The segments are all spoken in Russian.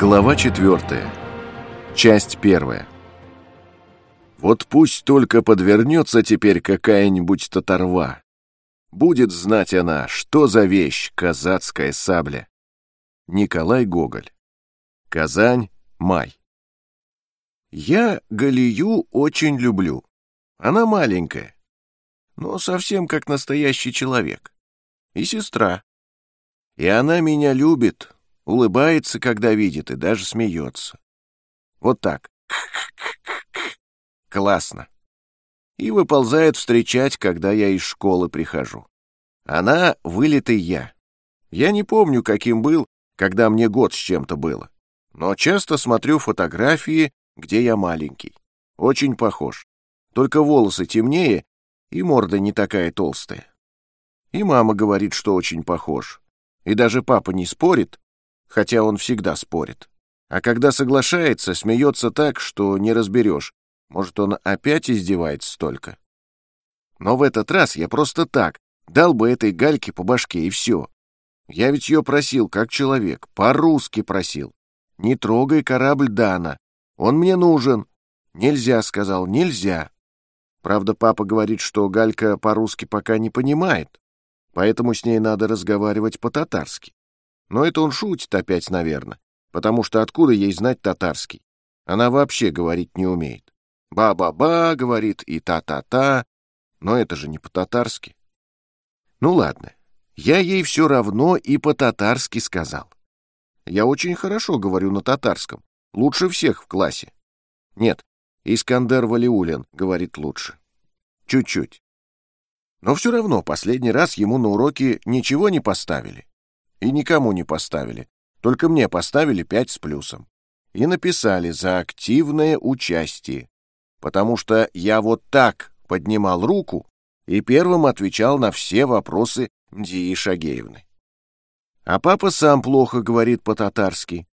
Глава четвертая. Часть первая. Вот пусть только подвернется теперь какая-нибудь татарва. Будет знать она, что за вещь казацкая сабля. Николай Гоголь. Казань, май. Я Галию очень люблю. Она маленькая, но совсем как настоящий человек. И сестра. И она меня любит, улыбается, когда видит, и даже смеется. Вот так. Классно. И выползает встречать, когда я из школы прихожу. Она — вылитый я. Я не помню, каким был, когда мне год с чем-то было. Но часто смотрю фотографии, где я маленький. Очень похож. Только волосы темнее, и морда не такая толстая. И мама говорит, что очень похож. И даже папа не спорит, хотя он всегда спорит. А когда соглашается, смеется так, что не разберешь. Может, он опять издевается столько. Но в этот раз я просто так, дал бы этой гальке по башке, и все. Я ведь ее просил, как человек, по-русски просил. Не трогай корабль Дана, он мне нужен. Нельзя, сказал, нельзя. Правда, папа говорит, что Галька по-русски пока не понимает, поэтому с ней надо разговаривать по-татарски. Но это он шутит опять, наверное, потому что откуда ей знать татарский? Она вообще говорить не умеет. «Ба-ба-ба», — говорит, и «та-та-та», но это же не по-татарски. Ну ладно, я ей все равно и по-татарски сказал. Я очень хорошо говорю на татарском, лучше всех в классе. Нет, Искандер Валиулин говорит лучше. Чуть-чуть. Но все равно последний раз ему на уроке ничего не поставили. И никому не поставили. Только мне поставили пять с плюсом. И написали за активное участие. Потому что я вот так поднимал руку и первым отвечал на все вопросы Мдии Шагеевны. А папа сам плохо говорит по-татарски.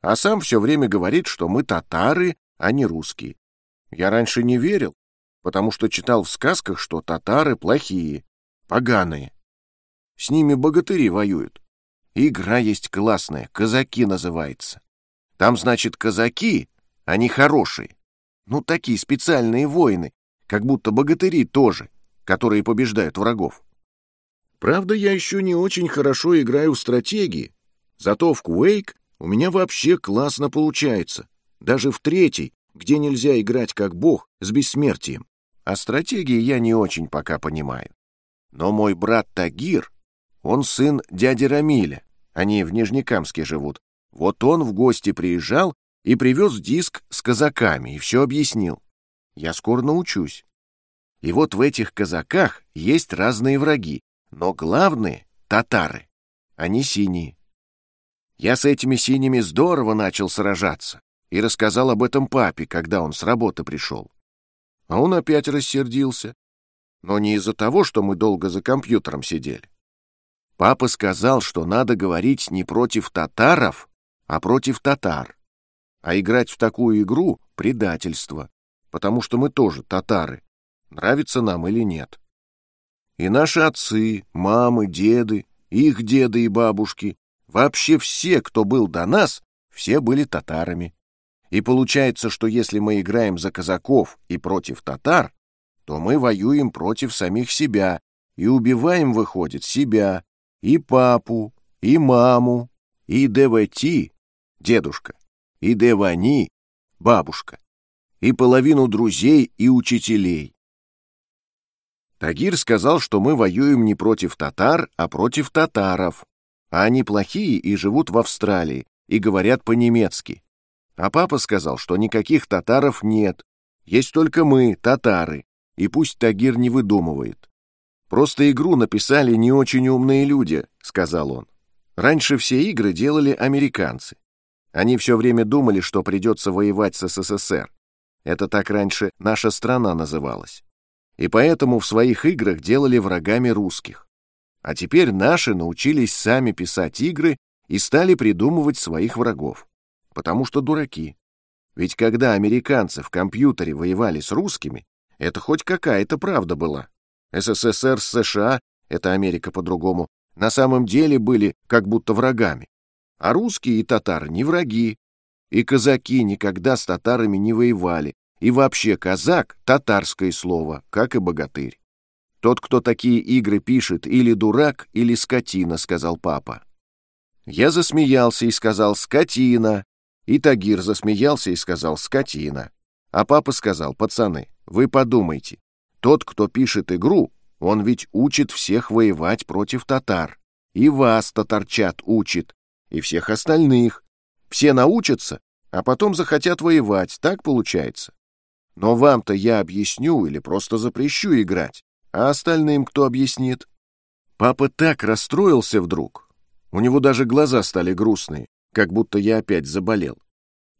А сам все время говорит, что мы татары, а не русские. Я раньше не верил, потому что читал в сказках, что татары плохие, поганые. С ними богатыри воюют. Игра есть классная, казаки называется. Там, значит, казаки, они хорошие. Ну, такие специальные воины, как будто богатыри тоже, которые побеждают врагов. Правда, я еще не очень хорошо играю в стратегии, зато в Куэйк у меня вообще классно получается. Даже в третий, где нельзя играть как бог с бессмертием. А стратегии я не очень пока понимаю. Но мой брат Тагир, он сын дяди Рамиля, они в Нижнекамске живут. Вот он в гости приезжал и привез диск с казаками и все объяснил. Я скоро научусь. И вот в этих казаках есть разные враги, но главные — татары. Они синие. Я с этими синими здорово начал сражаться и рассказал об этом папе, когда он с работы пришел. А он опять рассердился. Но не из-за того, что мы долго за компьютером сидели. Папа сказал, что надо говорить не против татаров, а против татар. А играть в такую игру — предательство, потому что мы тоже татары, нравится нам или нет. И наши отцы, мамы, деды, их деды и бабушки, вообще все, кто был до нас, все были татарами. И получается, что если мы играем за казаков и против татар, то мы воюем против самих себя и убиваем, выходит, себя, и папу, и маму, и Девати, дедушка, и Девани, бабушка, и половину друзей и учителей. Тагир сказал, что мы воюем не против татар, а против татаров, а они плохие и живут в Австралии, и говорят по-немецки. А папа сказал, что никаких татаров нет, есть только мы, татары, и пусть Тагир не выдумывает. «Просто игру написали не очень умные люди», — сказал он. «Раньше все игры делали американцы. Они все время думали, что придется воевать с СССР. Это так раньше наша страна называлась. И поэтому в своих играх делали врагами русских. А теперь наши научились сами писать игры и стали придумывать своих врагов. Потому что дураки. Ведь когда американцы в компьютере воевали с русскими, это хоть какая-то правда была. СССР с США, это Америка по-другому, на самом деле были как будто врагами. А русские и татары не враги, И казаки никогда с татарами не воевали, и вообще казак — татарское слово, как и богатырь. Тот, кто такие игры пишет, или дурак, или скотина, сказал папа. Я засмеялся и сказал «скотина», и Тагир засмеялся и сказал «скотина». А папа сказал «пацаны, вы подумайте, тот, кто пишет игру, он ведь учит всех воевать против татар. И вас, татарчат, учит, и всех остальных. Все научатся, а потом захотят воевать, так получается. Но вам-то я объясню или просто запрещу играть. А остальным кто объяснит? Папа так расстроился вдруг. У него даже глаза стали грустные, как будто я опять заболел.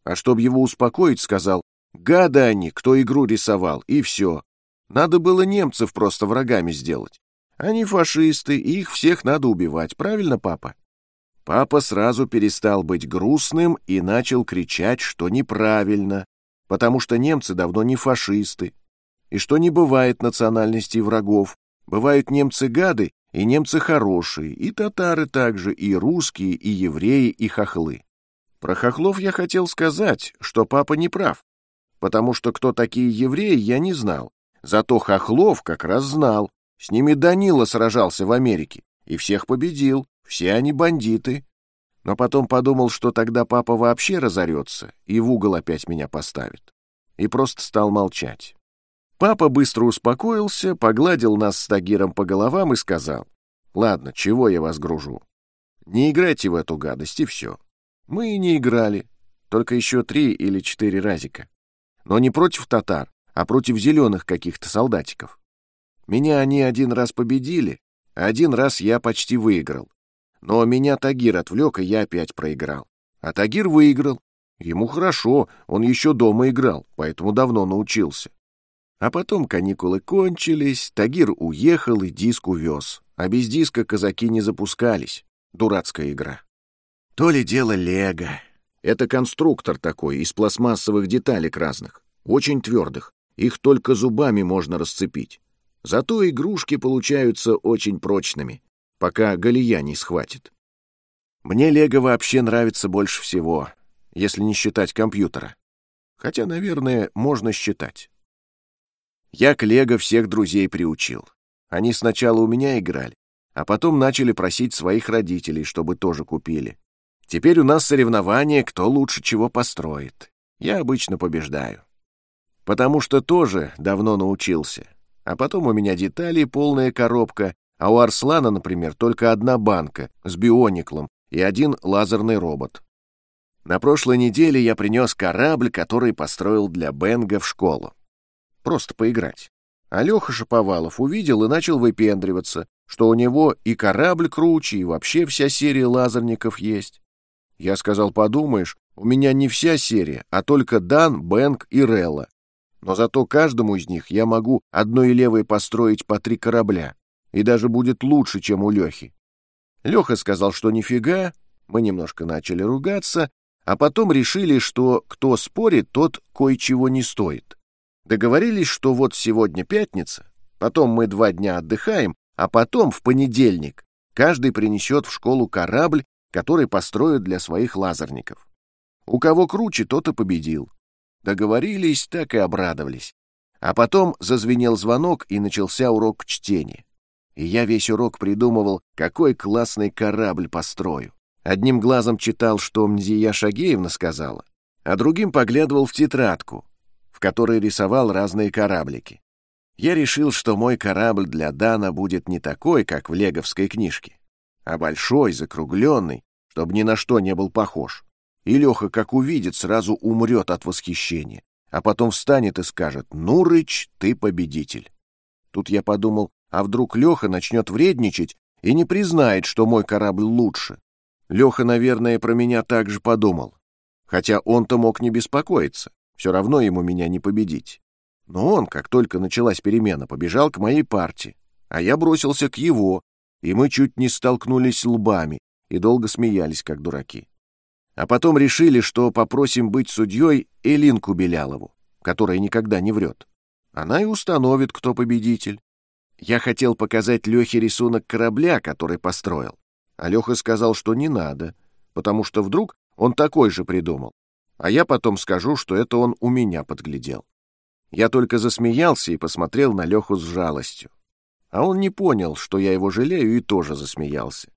А чтобы его успокоить, сказал, «Гады они, кто игру рисовал, и все. Надо было немцев просто врагами сделать. Они фашисты, и их всех надо убивать, правильно, папа?» Папа сразу перестал быть грустным и начал кричать, что неправильно, потому что немцы давно не фашисты, и что не бывает национальностей врагов, бывают немцы-гады и немцы хорошие, и татары также, и русские, и евреи, и хохлы. Про хохлов я хотел сказать, что папа не прав, потому что кто такие евреи, я не знал. Зато хохлов как раз знал. С ними Данила сражался в Америке и всех победил. Все они бандиты но потом подумал, что тогда папа вообще разорется и в угол опять меня поставит. И просто стал молчать. Папа быстро успокоился, погладил нас с Тагиром по головам и сказал, «Ладно, чего я вас гружу? Не играйте в эту гадость, и все». Мы и не играли, только еще три или четыре разика. Но не против татар, а против зеленых каких-то солдатиков. Меня они один раз победили, один раз я почти выиграл. Но меня Тагир отвлек, и я опять проиграл. А Тагир выиграл. Ему хорошо, он еще дома играл, поэтому давно научился. А потом каникулы кончились, Тагир уехал и диск увез. А без диска казаки не запускались. Дурацкая игра. То ли дело лего. Это конструктор такой, из пластмассовых деталек разных. Очень твердых. Их только зубами можно расцепить. Зато игрушки получаются очень прочными пока Галия не схватит. Мне Лего вообще нравится больше всего, если не считать компьютера. Хотя, наверное, можно считать. Я к Лего всех друзей приучил. Они сначала у меня играли, а потом начали просить своих родителей, чтобы тоже купили. Теперь у нас соревнование, кто лучше чего построит. Я обычно побеждаю. Потому что тоже давно научился. А потом у меня детали полная коробка, а у Арслана, например, только одна банка с биониклом и один лазерный робот. На прошлой неделе я принес корабль, который построил для Бенга в школу. Просто поиграть. А Леха Шаповалов увидел и начал выпендриваться, что у него и корабль круче, и вообще вся серия лазерников есть. Я сказал, подумаешь, у меня не вся серия, а только Дан, Бенг и Релла. Но зато каждому из них я могу одной левой построить по три корабля и даже будет лучше, чем у Лехи. Леха сказал, что нифига, мы немножко начали ругаться, а потом решили, что кто спорит, тот кое-чего не стоит. Договорились, что вот сегодня пятница, потом мы два дня отдыхаем, а потом в понедельник каждый принесет в школу корабль, который построит для своих лазерников. У кого круче, тот и победил. Договорились, так и обрадовались. А потом зазвенел звонок, и начался урок чтения и я весь урок придумывал, какой классный корабль построю. Одним глазом читал, что Мзия Шагеевна сказала, а другим поглядывал в тетрадку, в которой рисовал разные кораблики. Я решил, что мой корабль для Дана будет не такой, как в леговской книжке, а большой, закругленный, чтобы ни на что не был похож. И Леха, как увидит, сразу умрет от восхищения, а потом встанет и скажет «Ну, Рыч, ты победитель». Тут я подумал, а вдруг Леха начнет вредничать и не признает, что мой корабль лучше? Леха, наверное, про меня так же подумал. Хотя он-то мог не беспокоиться, все равно ему меня не победить. Но он, как только началась перемена, побежал к моей партии, а я бросился к его, и мы чуть не столкнулись лбами и долго смеялись, как дураки. А потом решили, что попросим быть судьей Элинку Белялову, которая никогда не врет. Она и установит, кто победитель. Я хотел показать Лехе рисунок корабля, который построил. А Леха сказал, что не надо, потому что вдруг он такой же придумал. а я потом скажу, что это он у меня подглядел. Я только засмеялся и посмотрел на Леху с жалостью. А он не понял, что я его жалею, и тоже засмеялся.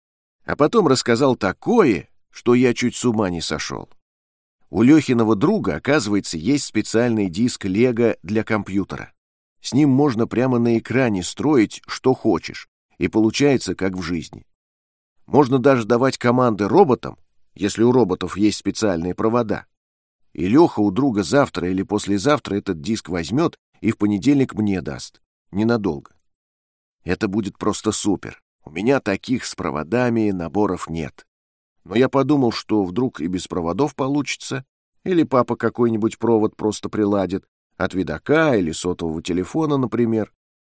А потом рассказал такое, что я чуть с ума не сошел. У Лехиного друга, оказывается, есть специальный диск Лего для компьютера. С ним можно прямо на экране строить, что хочешь, и получается, как в жизни. Можно даже давать команды роботам, если у роботов есть специальные провода. И Леха у друга завтра или послезавтра этот диск возьмет и в понедельник мне даст. Ненадолго. Это будет просто супер. У меня таких с проводами наборов нет. Но я подумал, что вдруг и без проводов получится, или папа какой-нибудь провод просто приладит, от видака или сотового телефона, например.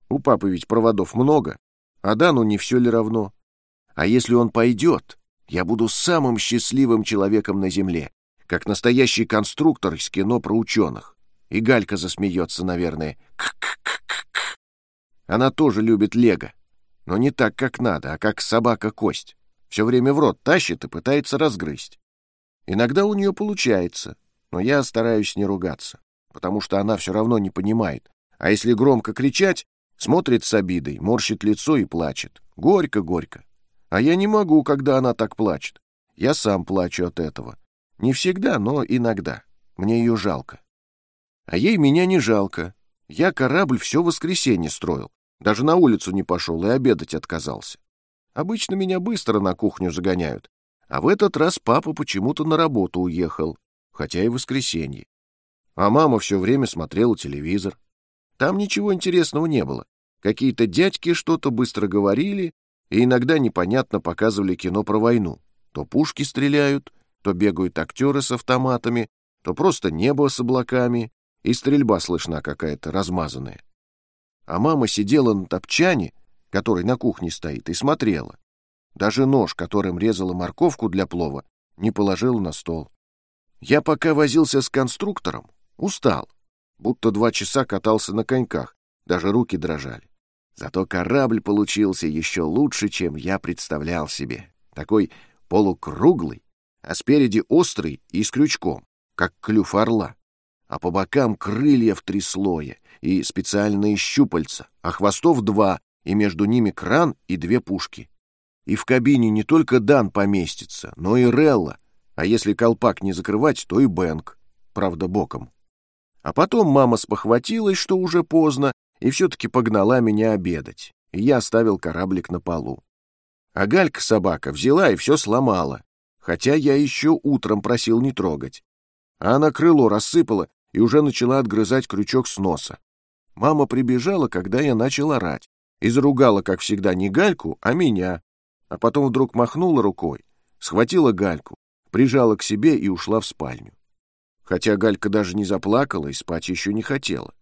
У папы ведь проводов много, а Дану не все ли равно. А если он пойдет, я буду самым счастливым человеком на земле, как настоящий конструктор из кино про ученых. И Галька засмеется, наверное. К -к -к -к Она тоже любит лего, но не так, как надо, а как собака-кость. Все время в рот тащит и пытается разгрызть. Иногда у нее получается, но я стараюсь не ругаться, потому что она все равно не понимает. А если громко кричать, смотрит с обидой, морщит лицо и плачет. Горько-горько. А я не могу, когда она так плачет. Я сам плачу от этого. Не всегда, но иногда. Мне ее жалко. А ей меня не жалко. Я корабль все воскресенье строил. Даже на улицу не пошел и обедать отказался. Обычно меня быстро на кухню загоняют. А в этот раз папа почему-то на работу уехал, хотя и воскресенье. А мама все время смотрела телевизор. Там ничего интересного не было. Какие-то дядьки что-то быстро говорили, и иногда непонятно показывали кино про войну. То пушки стреляют, то бегают актеры с автоматами, то просто небо с облаками, и стрельба слышна какая-то размазанная. А мама сидела на топчане, который на кухне стоит, и смотрела. Даже нож, которым резала морковку для плова, не положила на стол. Я пока возился с конструктором, устал, будто два часа катался на коньках, даже руки дрожали. Зато корабль получился еще лучше, чем я представлял себе. Такой полукруглый, а спереди острый и с крючком, как клюв орла. А по бокам крылья в три слоя и специальные щупальца, а хвостов два, и между ними кран и две пушки. И в кабине не только Дан поместится, но и Релла, а если колпак не закрывать, то и Бэнк, правда, боком. А потом мама спохватилась, что уже поздно, и все-таки погнала меня обедать, и я оставил кораблик на полу. А Галька собака взяла и все сломала, хотя я еще утром просил не трогать. А она крыло рассыпала и уже начала отгрызать крючок с носа. Мама прибежала, когда я начал орать, и заругала, как всегда, не Гальку, а меня, а потом вдруг махнула рукой, схватила Гальку, прижала к себе и ушла в спальню. Хотя Галька даже не заплакала и спать еще не хотела.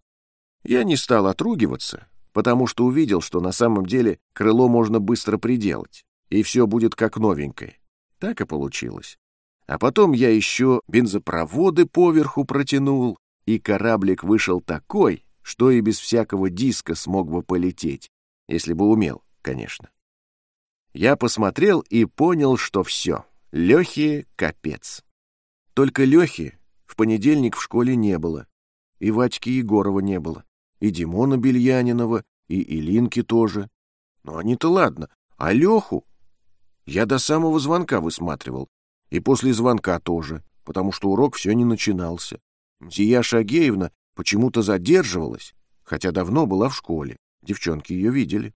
Я не стал отругиваться, потому что увидел, что на самом деле крыло можно быстро приделать, и все будет как новенькое. Так и получилось. А потом я еще бензопроводы поверху протянул, и кораблик вышел такой, что и без всякого диска смог бы полететь, если бы умел, конечно. Я посмотрел и понял, что все. Лехи — капец. Только Лехи в понедельник в школе не было, и Вадьки Егорова не было и Димона Бельянинова, и Илинки тоже. Но они-то ладно, а Леху я до самого звонка высматривал, и после звонка тоже, потому что урок все не начинался. Мзия Шагеевна почему-то задерживалась, хотя давно была в школе, девчонки ее видели.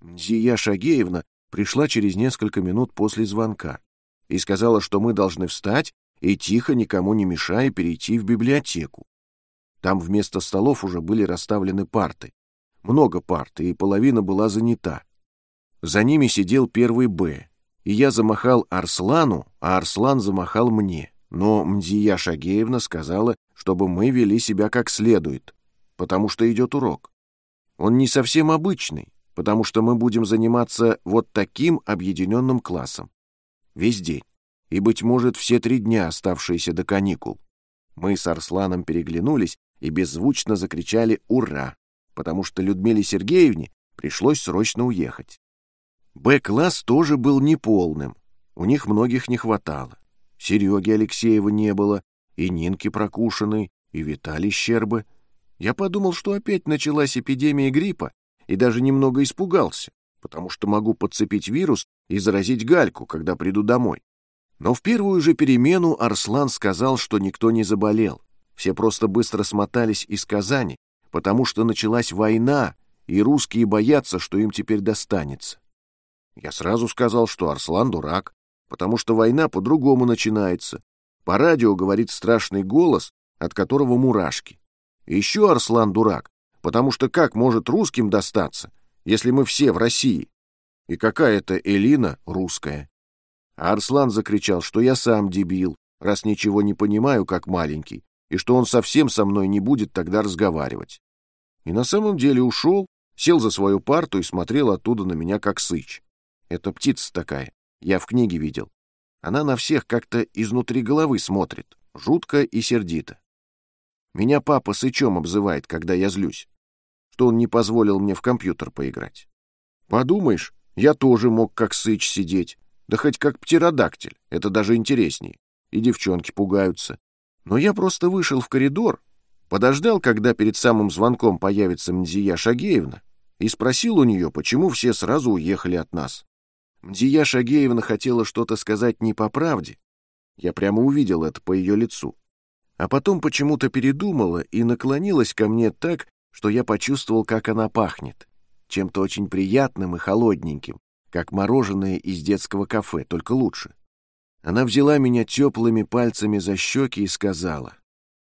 Мзия Шагеевна пришла через несколько минут после звонка и сказала, что мы должны встать и тихо, никому не мешая, перейти в библиотеку. Там вместо столов уже были расставлены парты. Много парт, и половина была занята. За ними сидел первый «Б», и я замахал Арслану, а Арслан замахал мне. Но Мдия Шагеевна сказала, чтобы мы вели себя как следует, потому что идет урок. Он не совсем обычный, потому что мы будем заниматься вот таким объединенным классом. Весь день. И, быть может, все три дня, оставшиеся до каникул. Мы с Арсланом переглянулись и беззвучно закричали «Ура!», потому что Людмиле Сергеевне пришлось срочно уехать. Б-класс тоже был неполным, у них многих не хватало. Сереги Алексеева не было, и Нинки прокушенной, и Виталий Щербы. Я подумал, что опять началась эпидемия гриппа, и даже немного испугался, потому что могу подцепить вирус и заразить Гальку, когда приду домой. Но в первую же перемену Арслан сказал, что никто не заболел. Все просто быстро смотались из Казани, потому что началась война, и русские боятся, что им теперь достанется. Я сразу сказал, что Арслан дурак, потому что война по-другому начинается. По радио говорит страшный голос, от которого мурашки. Еще Арслан дурак, потому что как может русским достаться, если мы все в России? И какая-то Элина русская. А Арслан закричал, что я сам дебил, раз ничего не понимаю, как маленький, и что он совсем со мной не будет тогда разговаривать. И на самом деле ушел, сел за свою парту и смотрел оттуда на меня, как сыч. Это птица такая, я в книге видел. Она на всех как-то изнутри головы смотрит, жутко и сердито. Меня папа сычом обзывает, когда я злюсь что он не позволил мне в компьютер поиграть. Подумаешь, я тоже мог как сыч сидеть, да хоть как птеродактиль, это даже интереснее. И девчонки пугаются. Но я просто вышел в коридор, подождал, когда перед самым звонком появится Мдия Шагеевна, и спросил у нее, почему все сразу уехали от нас. Мдия Шагеевна хотела что-то сказать не по правде. Я прямо увидел это по ее лицу. А потом почему-то передумала и наклонилась ко мне так, что я почувствовал, как она пахнет. Чем-то очень приятным и холодненьким, как мороженое из детского кафе, только лучше. Она взяла меня теплыми пальцами за щеки и сказала,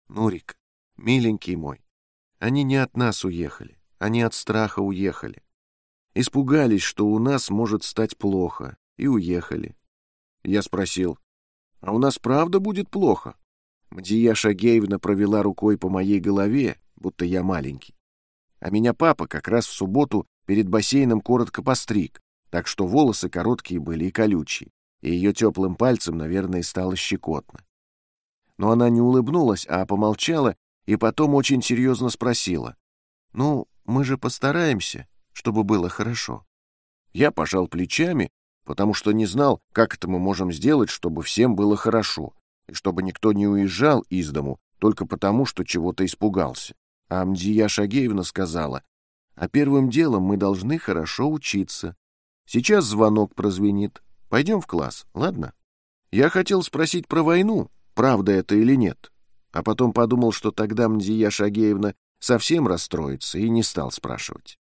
«Нурик, миленький мой, они не от нас уехали, они от страха уехали. Испугались, что у нас может стать плохо, и уехали. Я спросил, «А у нас правда будет плохо?» Мдия Шагеевна провела рукой по моей голове, будто я маленький. А меня папа как раз в субботу перед бассейном коротко постриг, так что волосы короткие были и колючие, и ее теплым пальцем, наверное, стало щекотно. Но она не улыбнулась, а помолчала и потом очень серьезно спросила. «Ну, мы же постараемся, чтобы было хорошо». Я пожал плечами, потому что не знал, как это мы можем сделать, чтобы всем было хорошо, чтобы никто не уезжал из дому только потому, что чего-то испугался. А Амдия Шагеевна сказала, а первым делом мы должны хорошо учиться. Сейчас звонок прозвенит. Пойдем в класс, ладно? Я хотел спросить про войну, правда это или нет. А потом подумал, что тогда Мдия Шагеевна совсем расстроится и не стал спрашивать.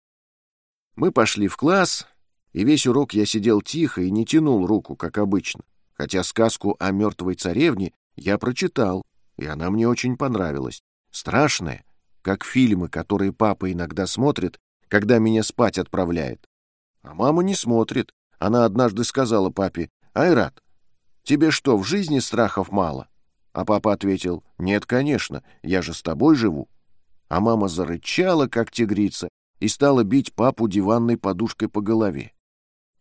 Мы пошли в класс, и весь урок я сидел тихо и не тянул руку, как обычно, хотя сказку о мертвой царевне я прочитал, и она мне очень понравилась. Страшная, как фильмы, которые папа иногда смотрит, когда меня спать отправляет. А мама не смотрит. Она однажды сказала папе, «Айрат, тебе что, в жизни страхов мало?» А папа ответил, «Нет, конечно, я же с тобой живу». А мама зарычала, как тигрица, и стала бить папу диванной подушкой по голове.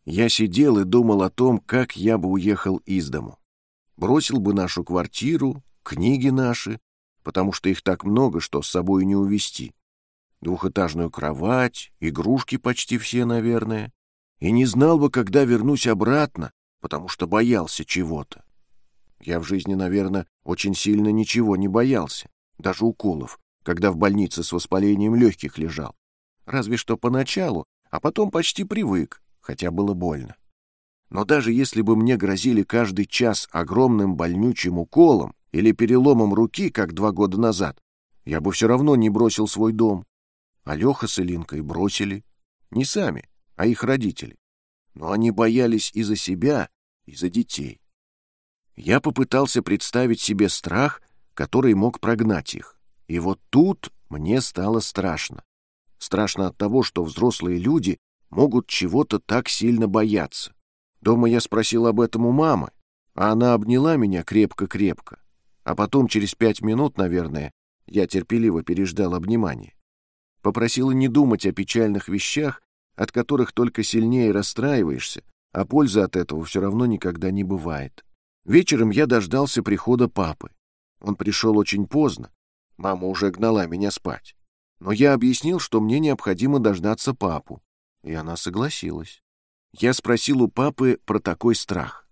Я сидел и думал о том, как я бы уехал из дому. Бросил бы нашу квартиру, книги наши, потому что их так много, что с собой не увезти. Двухэтажную кровать, игрушки почти все, наверное. И не знал бы, когда вернусь обратно, потому что боялся чего-то. Я в жизни, наверное, очень сильно ничего не боялся, даже уколов, когда в больнице с воспалением легких лежал. Разве что поначалу, а потом почти привык, хотя было больно. Но даже если бы мне грозили каждый час огромным больнючим уколом, или переломом руки, как два года назад, я бы все равно не бросил свой дом. А Леха с Илинкой бросили. Не сами, а их родители. Но они боялись и за себя, и за детей. Я попытался представить себе страх, который мог прогнать их. И вот тут мне стало страшно. Страшно от того, что взрослые люди могут чего-то так сильно бояться. Дома я спросил об этом у мамы, а она обняла меня крепко-крепко а потом, через пять минут, наверное, я терпеливо переждал обнимание. Попросила не думать о печальных вещах, от которых только сильнее расстраиваешься, а пользы от этого все равно никогда не бывает. Вечером я дождался прихода папы. Он пришел очень поздно. Мама уже гнала меня спать. Но я объяснил, что мне необходимо дождаться папу. И она согласилась. Я спросил у папы про такой страх.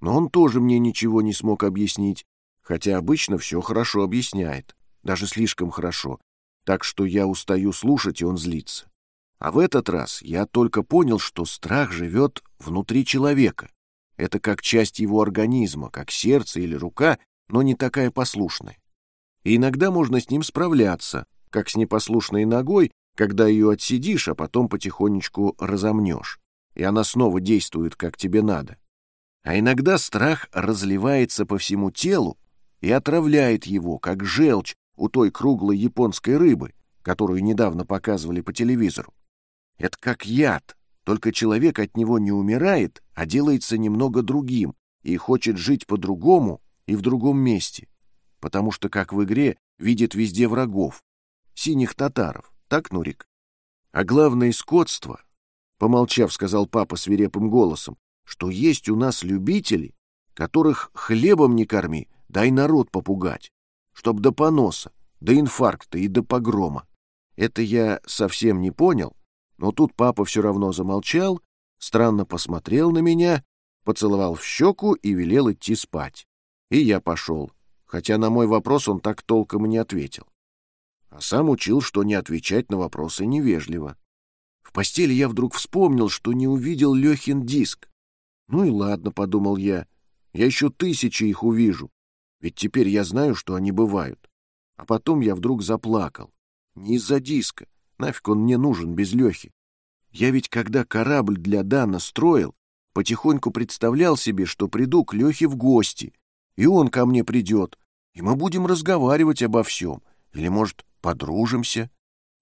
Но он тоже мне ничего не смог объяснить, хотя обычно все хорошо объясняет, даже слишком хорошо, так что я устаю слушать, и он злится. А в этот раз я только понял, что страх живет внутри человека. Это как часть его организма, как сердце или рука, но не такая послушная. И иногда можно с ним справляться, как с непослушной ногой, когда ее отсидишь, а потом потихонечку разомнешь, и она снова действует, как тебе надо. А иногда страх разливается по всему телу и отравляет его, как желчь у той круглой японской рыбы, которую недавно показывали по телевизору. Это как яд, только человек от него не умирает, а делается немного другим и хочет жить по-другому и в другом месте, потому что, как в игре, видит везде врагов, синих татаров, так, Нурик? А главное скотство, помолчав, сказал папа свирепым голосом, что есть у нас любители, которых хлебом не корми, дай народ попугать, чтоб до поноса, до инфаркта и до погрома. Это я совсем не понял, но тут папа все равно замолчал, странно посмотрел на меня, поцеловал в щеку и велел идти спать. И я пошел, хотя на мой вопрос он так толком и не ответил. А сам учил, что не отвечать на вопросы невежливо. Постели я вдруг вспомнил, что не увидел Лехин диск. Ну и ладно, подумал я, я еще тысячи их увижу, ведь теперь я знаю, что они бывают. А потом я вдруг заплакал. Не из-за диска, Нафиг он мне нужен без Лехи? Я ведь, когда корабль для Дана строил, потихоньку представлял себе, что приду к Лехе в гости, и он ко мне придет, и мы будем разговаривать обо всем, или, может, подружимся.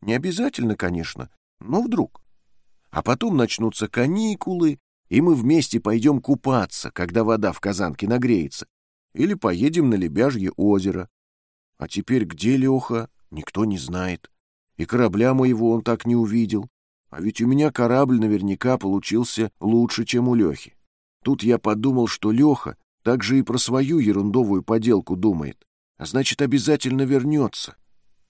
Не обязательно, конечно, но вдруг. А потом начнутся каникулы, и мы вместе пойдем купаться, когда вода в казанке нагреется, или поедем на Лебяжье озеро. А теперь где Леха, никто не знает и корабля моего он так не увидел. А ведь у меня корабль наверняка получился лучше, чем у Лехи. Тут я подумал, что Леха так же и про свою ерундовую поделку думает, а значит, обязательно вернется.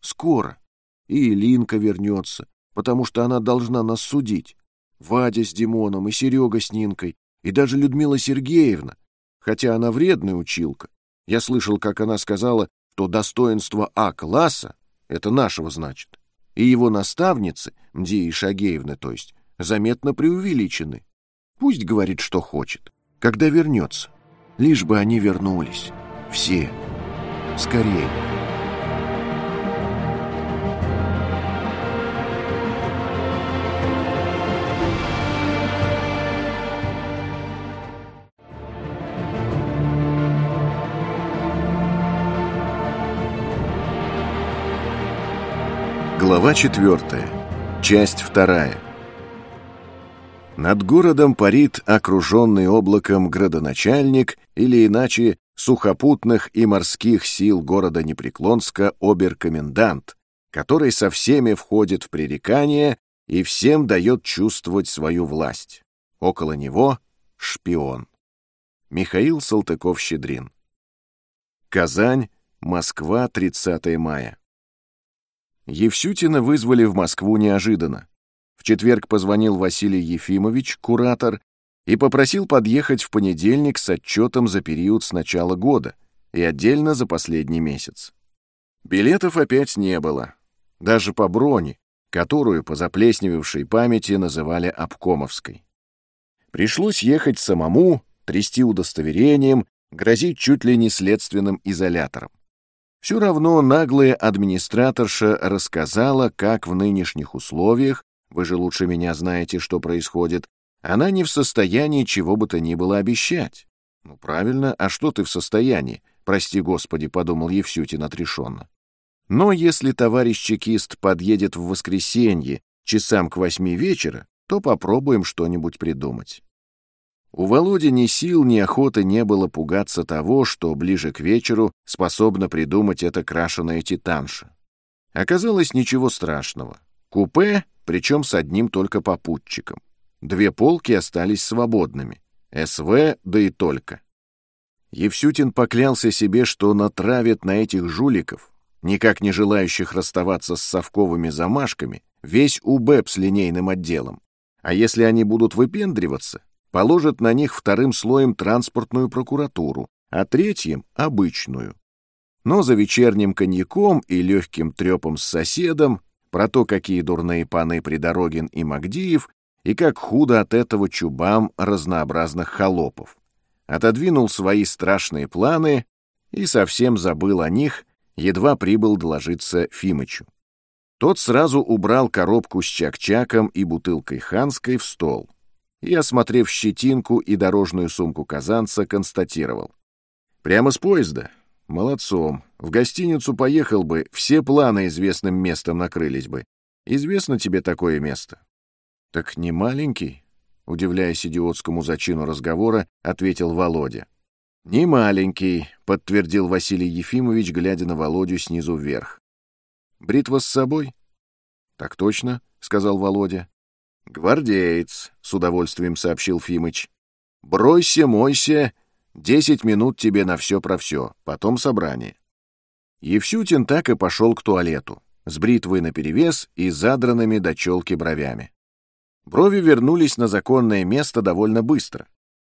Скоро. И Линка вернется, потому что она должна нас судить. Вадя с Димоном, и Серега с Нинкой, и даже Людмила Сергеевна, хотя она вредная училка. Я слышал, как она сказала, что достоинство А-класса — это нашего, значит и его наставницы, Мдии Шагеевны, то есть, заметно преувеличены. Пусть говорит, что хочет, когда вернется. Лишь бы они вернулись. Все. Скорее. Глава четвертая. Часть вторая. Над городом парит окруженный облаком градоначальник или иначе сухопутных и морских сил города Непреклонска оберкомендант, который со всеми входит в пререкание и всем дает чувствовать свою власть. Около него — шпион. Михаил Салтыков-Щедрин. Казань, Москва, 30 мая. Евсютина вызвали в Москву неожиданно. В четверг позвонил Василий Ефимович, куратор, и попросил подъехать в понедельник с отчетом за период с начала года и отдельно за последний месяц. Билетов опять не было, даже по броне, которую по заплесневевшей памяти называли обкомовской. Пришлось ехать самому, трясти удостоверением, грозить чуть ли не следственным изолятором. Все равно наглая администраторша рассказала, как в нынешних условиях, вы же лучше меня знаете, что происходит, она не в состоянии чего бы то ни было обещать. Ну, правильно, а что ты в состоянии? Прости, Господи, подумал Евсютин отрешенно. Но если товарищ чекист подъедет в воскресенье часам к восьми вечера, то попробуем что-нибудь придумать. У Володи ни сил, ни охоты не было пугаться того, что ближе к вечеру способна придумать эта крашеная титанша. Оказалось, ничего страшного. Купе, причем с одним только попутчиком. Две полки остались свободными. СВ, да и только. Евсютин поклялся себе, что натравит на этих жуликов, никак не желающих расставаться с совковыми замашками, весь УБЭП с линейным отделом. А если они будут выпендриваться, положит на них вторым слоем транспортную прокуратуру, а третьим — обычную, но за вечерним коньяком и легким трепом с соседом про то, какие дурные паны Придорогин и Магдиев, и как худо от этого чубам разнообразных холопов. Отодвинул свои страшные планы и совсем забыл о них, едва прибыл доложиться Фимычу. Тот сразу убрал коробку с чак-чаком и бутылкой ханской в стол и, осмотрев щетинку и дорожную сумку казанца, констатировал. «Прямо с поезда? Молодцом. В гостиницу поехал бы, все планы известным местом накрылись бы. Известно тебе такое место?» «Так не маленький?» — удивляясь идиотскому зачину разговора, ответил Володя. «Не маленький», — подтвердил Василий Ефимович, глядя на Володю снизу вверх. «Бритва с собой?» «Так точно», — сказал Володя. «Гвардеец», — с удовольствием сообщил Фимыч. «Бройся, мойся. Десять минут тебе на все про все. Потом собрание». Евсютин так и пошел к туалету, с бритвой наперевес и задранными до челки бровями. Брови вернулись на законное место довольно быстро.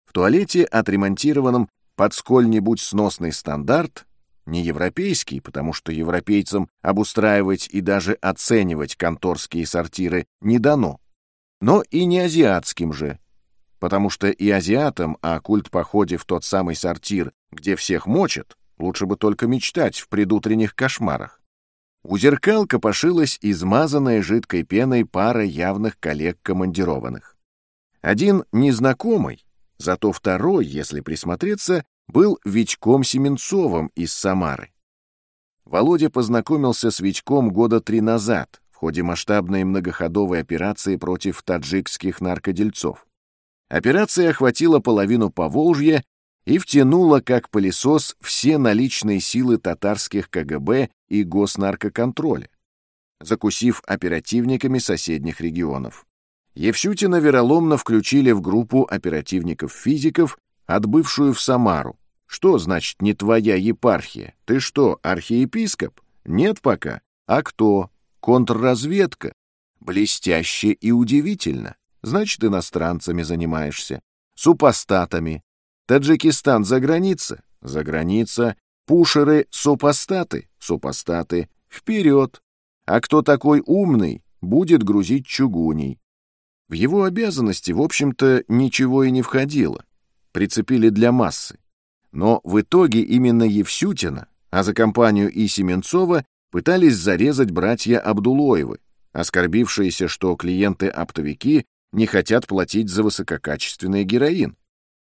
В туалете, отремонтированном под сколь-нибудь сносный стандарт, не европейский, потому что европейцам обустраивать и даже оценивать конторские сортиры не дано, но и не азиатским же, потому что и азиатам о культ-походе в тот самый сортир, где всех мочат, лучше бы только мечтать в предутренних кошмарах. У зеркал копошилась измазанная жидкой пеной пара явных коллег командированных. Один незнакомый, зато второй, если присмотреться, был Витьком Семенцовым из Самары. Володя познакомился с Витьком года три назад ходе масштабной многоходовой операции против таджикских наркодельцов. Операция охватила половину Поволжья и втянула как пылесос все наличные силы татарских КГБ и госнаркоконтроля, закусив оперативниками соседних регионов. Евсютина вероломно включили в группу оперативников-физиков, отбывшую в Самару. Что значит «не твоя епархия»? Ты что, архиепископ? Нет пока. А кто? Контрразведка. Блестяще и удивительно. Значит, иностранцами занимаешься. Супостатами. Таджикистан за граница? За граница. Пушеры — супостаты. Супостаты. Вперед. А кто такой умный, будет грузить чугуней. В его обязанности, в общем-то, ничего и не входило. Прицепили для массы. Но в итоге именно Евсютина, а за компанию и Семенцова пытались зарезать братья Абдулоевы, оскорбившиеся, что клиенты-оптовики не хотят платить за высококачественный героин.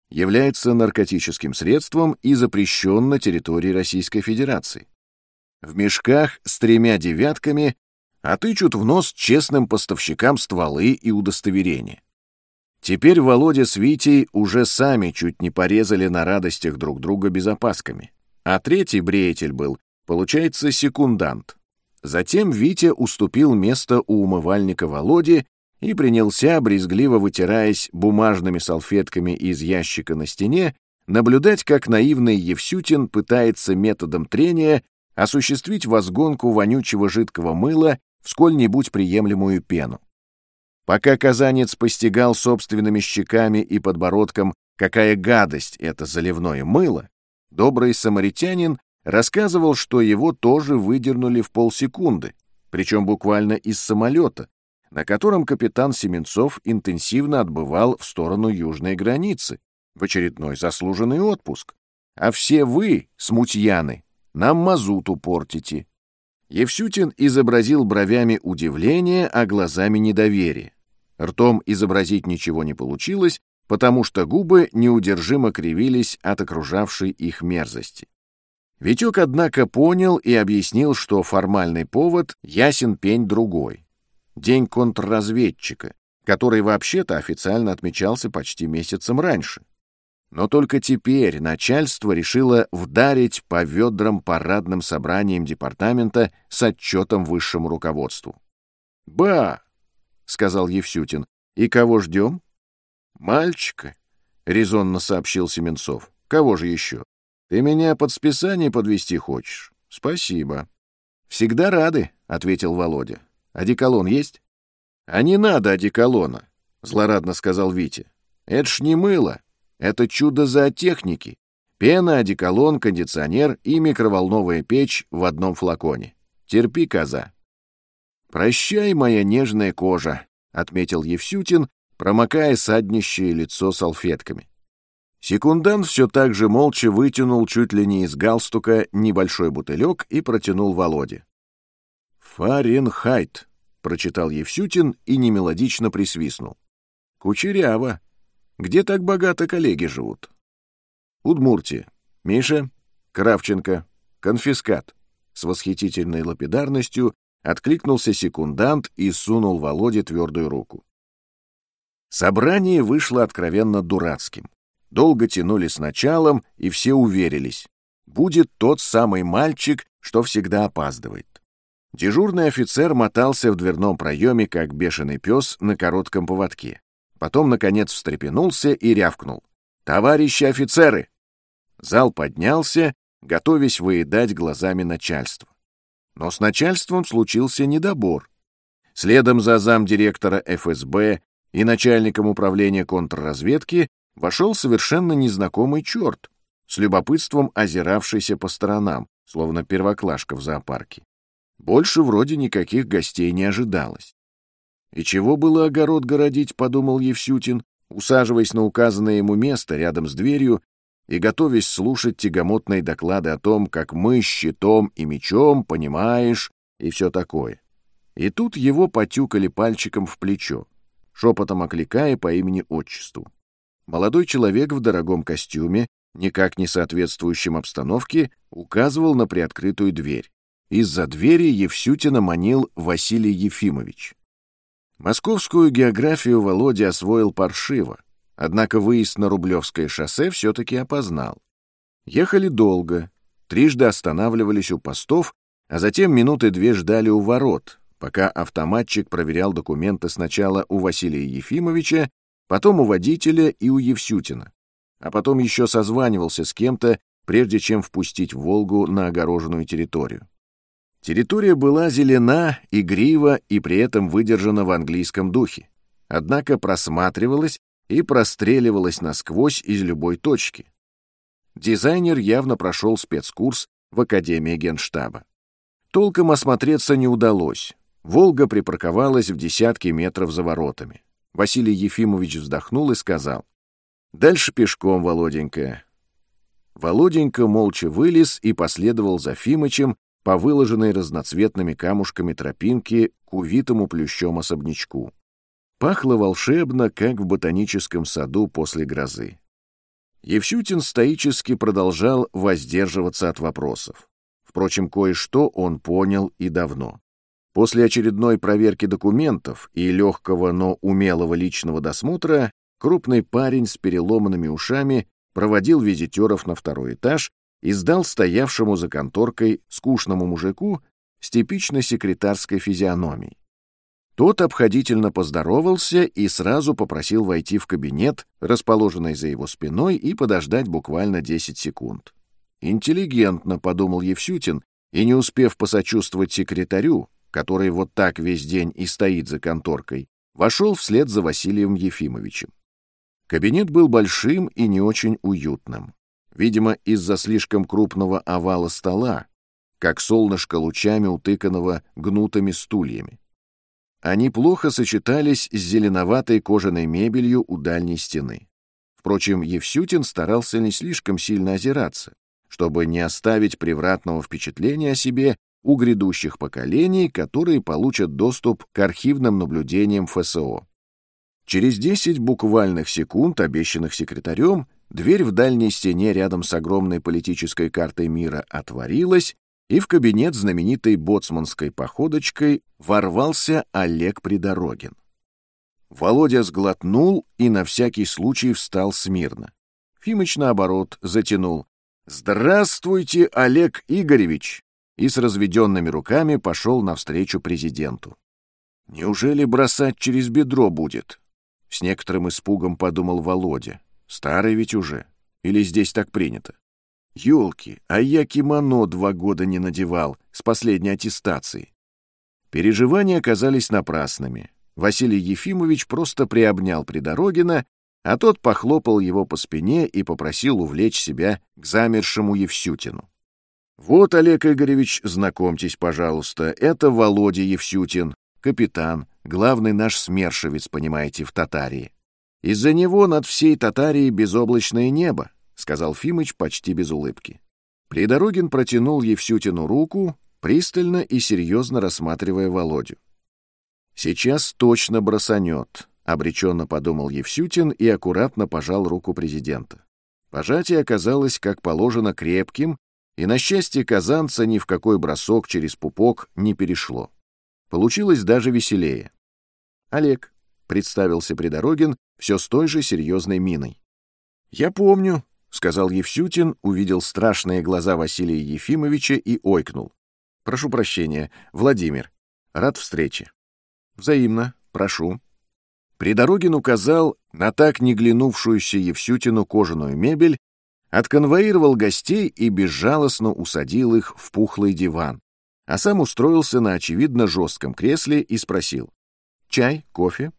Является наркотическим средством и запрещен на территории Российской Федерации. В мешках с тремя девятками отычут в нос честным поставщикам стволы и удостоверения. Теперь Володя с Витей уже сами чуть не порезали на радостях друг друга безопасками. А третий бреятель был, получается, секундант. Затем Витя уступил место у умывальника Володе и принялся, брезгливо вытираясь бумажными салфетками из ящика на стене, наблюдать, как наивный Евсютин пытается методом трения осуществить возгонку вонючего жидкого мыла в сколь-нибудь приемлемую пену. Пока казанец постигал собственными щеками и подбородком, какая гадость это заливное мыло, добрый самаритянин рассказывал, что его тоже выдернули в полсекунды, причем буквально из самолета, на котором капитан Семенцов интенсивно отбывал в сторону южной границы, в очередной заслуженный отпуск. А все вы, смутьяны, нам мазуту портите. Евсютин изобразил бровями удивление, а глазами недоверие. Ртом изобразить ничего не получилось, потому что губы неудержимо кривились от окружавшей их мерзости. Витек, однако, понял и объяснил, что формальный повод ясен пень другой. День контрразведчика, который вообще-то официально отмечался почти месяцем раньше. Но только теперь начальство решило вдарить по ведрам парадным собранием департамента с отчетом высшему руководству. «Ба!» — сказал Евсютин. «И кого ждем?» «Мальчика», — резонно сообщил Семенцов. «Кого же еще? Ты меня под списание подвести хочешь? Спасибо». «Всегда рады», — ответил Володя. «Одеколон есть?» «А не надо одеколона», — злорадно сказал Витя. «Это ж не мыло. Это чудо зоотехники. Пена, одеколон, кондиционер и микроволновая печь в одном флаконе. Терпи, коза. «Прощай, моя нежная кожа», — отметил Евсютин, промокая саднищее лицо салфетками. Секундант все так же молча вытянул чуть ли не из галстука небольшой бутылек и протянул Володе. «Фаренхайт», — прочитал Евсютин и немелодично присвистнул. «Кучеряво. Где так богато коллеги живут?» Удмуртия. Миша, Кравченко, конфискат. С восхитительной лапидарностью откликнулся секундант и сунул Володе твердую руку. Собрание вышло откровенно дурацким. Долго тянули с началом, и все уверились. Будет тот самый мальчик, что всегда опаздывает. Дежурный офицер мотался в дверном проеме, как бешеный пес на коротком поводке. Потом, наконец, встрепенулся и рявкнул. «Товарищи офицеры, Зал поднялся, готовясь выедать глазами начальство. Но с начальством случился недобор. Следом за замдиректора ФСБ и начальником управления контрразведки вошел совершенно незнакомый черт, с любопытством озиравшийся по сторонам, словно первоклашка в зоопарке. Больше вроде никаких гостей не ожидалось. «И чего было огород городить?» — подумал Евсютин, усаживаясь на указанное ему место рядом с дверью и готовясь слушать тягомотные доклады о том, как мы щитом и мечом, понимаешь, и все такое. И тут его потюкали пальчиком в плечо, шепотом окликая по имени-отчеству. Молодой человек в дорогом костюме, никак не соответствующем обстановке, указывал на приоткрытую дверь. Из-за двери Евсютина манил Василий Ефимович. Московскую географию Володя освоил паршиво, Однако выезд на Рублевское шоссе все-таки опознал. Ехали долго, трижды останавливались у постов, а затем минуты две ждали у ворот, пока автоматчик проверял документы сначала у Василия Ефимовича, потом у водителя и у Евсютина, а потом еще созванивался с кем-то, прежде чем впустить «Волгу» на огороженную территорию. Территория была зелена, игрива и при этом выдержана в английском духе, однако просматривалась и простреливалась насквозь из любой точки. Дизайнер явно прошел спецкурс в Академии Генштаба. Толком осмотреться не удалось. «Волга» припарковалась в десятки метров за воротами. Василий Ефимович вздохнул и сказал, «Дальше пешком, Володенька». Володенька молча вылез и последовал за Фимычем по выложенной разноцветными камушками тропинке к увитому плющом особнячку. Пахло волшебно, как в ботаническом саду после грозы. Евсютин стоически продолжал воздерживаться от вопросов. Впрочем, кое-что он понял и давно. После очередной проверки документов и легкого, но умелого личного досмотра крупный парень с переломанными ушами проводил визитеров на второй этаж и сдал стоявшему за конторкой скучному мужику с типичной секретарской физиономией. Тот обходительно поздоровался и сразу попросил войти в кабинет, расположенный за его спиной, и подождать буквально 10 секунд. «Интеллигентно», — подумал Евсютин, и, не успев посочувствовать секретарю, который вот так весь день и стоит за конторкой, вошел вслед за Василием Ефимовичем. Кабинет был большим и не очень уютным. Видимо, из-за слишком крупного овала стола, как солнышко лучами утыканного гнутыми стульями. Они плохо сочетались с зеленоватой кожаной мебелью у дальней стены. Впрочем, Евсютин старался не слишком сильно озираться, чтобы не оставить превратного впечатления о себе у грядущих поколений, которые получат доступ к архивным наблюдениям ФСО. Через 10 буквальных секунд, обещанных секретарем, дверь в дальней стене рядом с огромной политической картой мира отворилась, и в кабинет знаменитой боцманской походочкой ворвался Олег Придорогин. Володя сглотнул и на всякий случай встал смирно. Фимыч, наоборот, затянул. «Здравствуйте, Олег Игоревич!» И с разведенными руками пошел навстречу президенту. «Неужели бросать через бедро будет?» С некоторым испугом подумал Володя. «Старый ведь уже. Или здесь так принято?» Ёлки, а я кимоно два года не надевал с последней аттестации. Переживания оказались напрасными. Василий Ефимович просто приобнял Придорогина а тот похлопал его по спине и попросил увлечь себя к замершему Евсютину. «Вот, Олег Игоревич, знакомьтесь, пожалуйста, это Володя Евсютин, капитан, главный наш смершевец, понимаете, в Татарии. Из-за него над всей Татарией безоблачное небо», — сказал Фимыч почти без улыбки. Придорогин протянул Евсютину руку, пристально и серьезно рассматривая Володю. «Сейчас точно бросанет», — обреченно подумал Евсютин и аккуратно пожал руку президента. Пожатие оказалось, как положено, крепким, и, на счастье казанца, ни в какой бросок через пупок не перешло. Получилось даже веселее. «Олег», — представился Придорогин все с той же серьезной миной. «Я помню», — сказал Евсютин, увидел страшные глаза Василия Ефимовича и ойкнул. «Прошу прощения, Владимир. Рад встрече». «Взаимно, прошу». Придорогин указал на так не глянувшуюся Евсютину кожаную мебель, отконвоировал гостей и безжалостно усадил их в пухлый диван, а сам устроился на очевидно жестком кресле и спросил «Чай? Кофе?»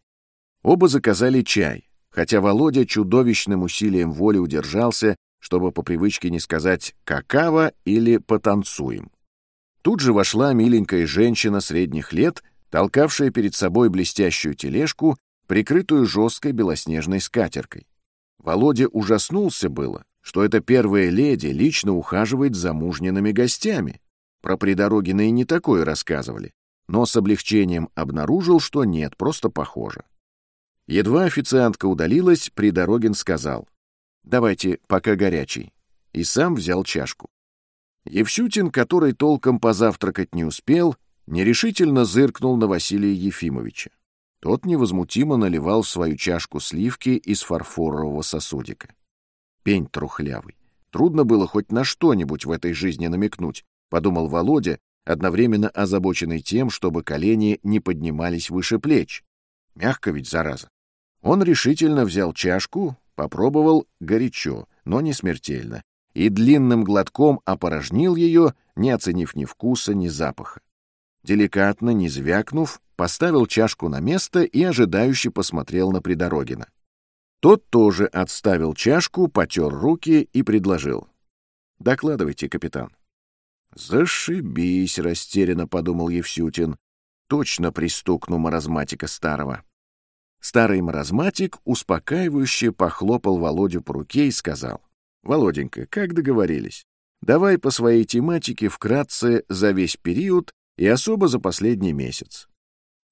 Оба заказали чай, хотя Володя чудовищным усилием воли удержался, чтобы по привычке не сказать «какао» или «потанцуем». Тут же вошла миленькая женщина средних лет, толкавшая перед собой блестящую тележку, прикрытую жесткой белоснежной скатеркой. Володя ужаснулся было, что эта первая леди лично ухаживает за мужниными гостями. Про Придорогина и не такое рассказывали, но с облегчением обнаружил, что нет, просто похоже. Едва официантка удалилась, Придорогин сказал, «Давайте, пока горячий», и сам взял чашку. Евсютин, который толком позавтракать не успел, нерешительно зыркнул на Василия Ефимовича. Тот невозмутимо наливал в свою чашку сливки из фарфорового сосудика пень трухлявый. Трудно было хоть на что-нибудь в этой жизни намекнуть, подумал Володя, одновременно озабоченный тем, чтобы колени не поднимались выше плеч. Мягко ведь, зараза. Он решительно взял чашку, попробовал горячо, но не смертельно, и длинным глотком опорожнил ее, не оценив ни вкуса, ни запаха. Деликатно, не звякнув, поставил чашку на место и ожидающе посмотрел на Придорогина. Тот тоже отставил чашку, потер руки и предложил. «Докладывайте, капитан». «Зашибись», — растерянно подумал Евсютин. «Точно пристукну маразматика старого». Старый маразматик успокаивающе похлопал Володю по руке и сказал. «Володенька, как договорились? Давай по своей тематике вкратце за весь период и особо за последний месяц».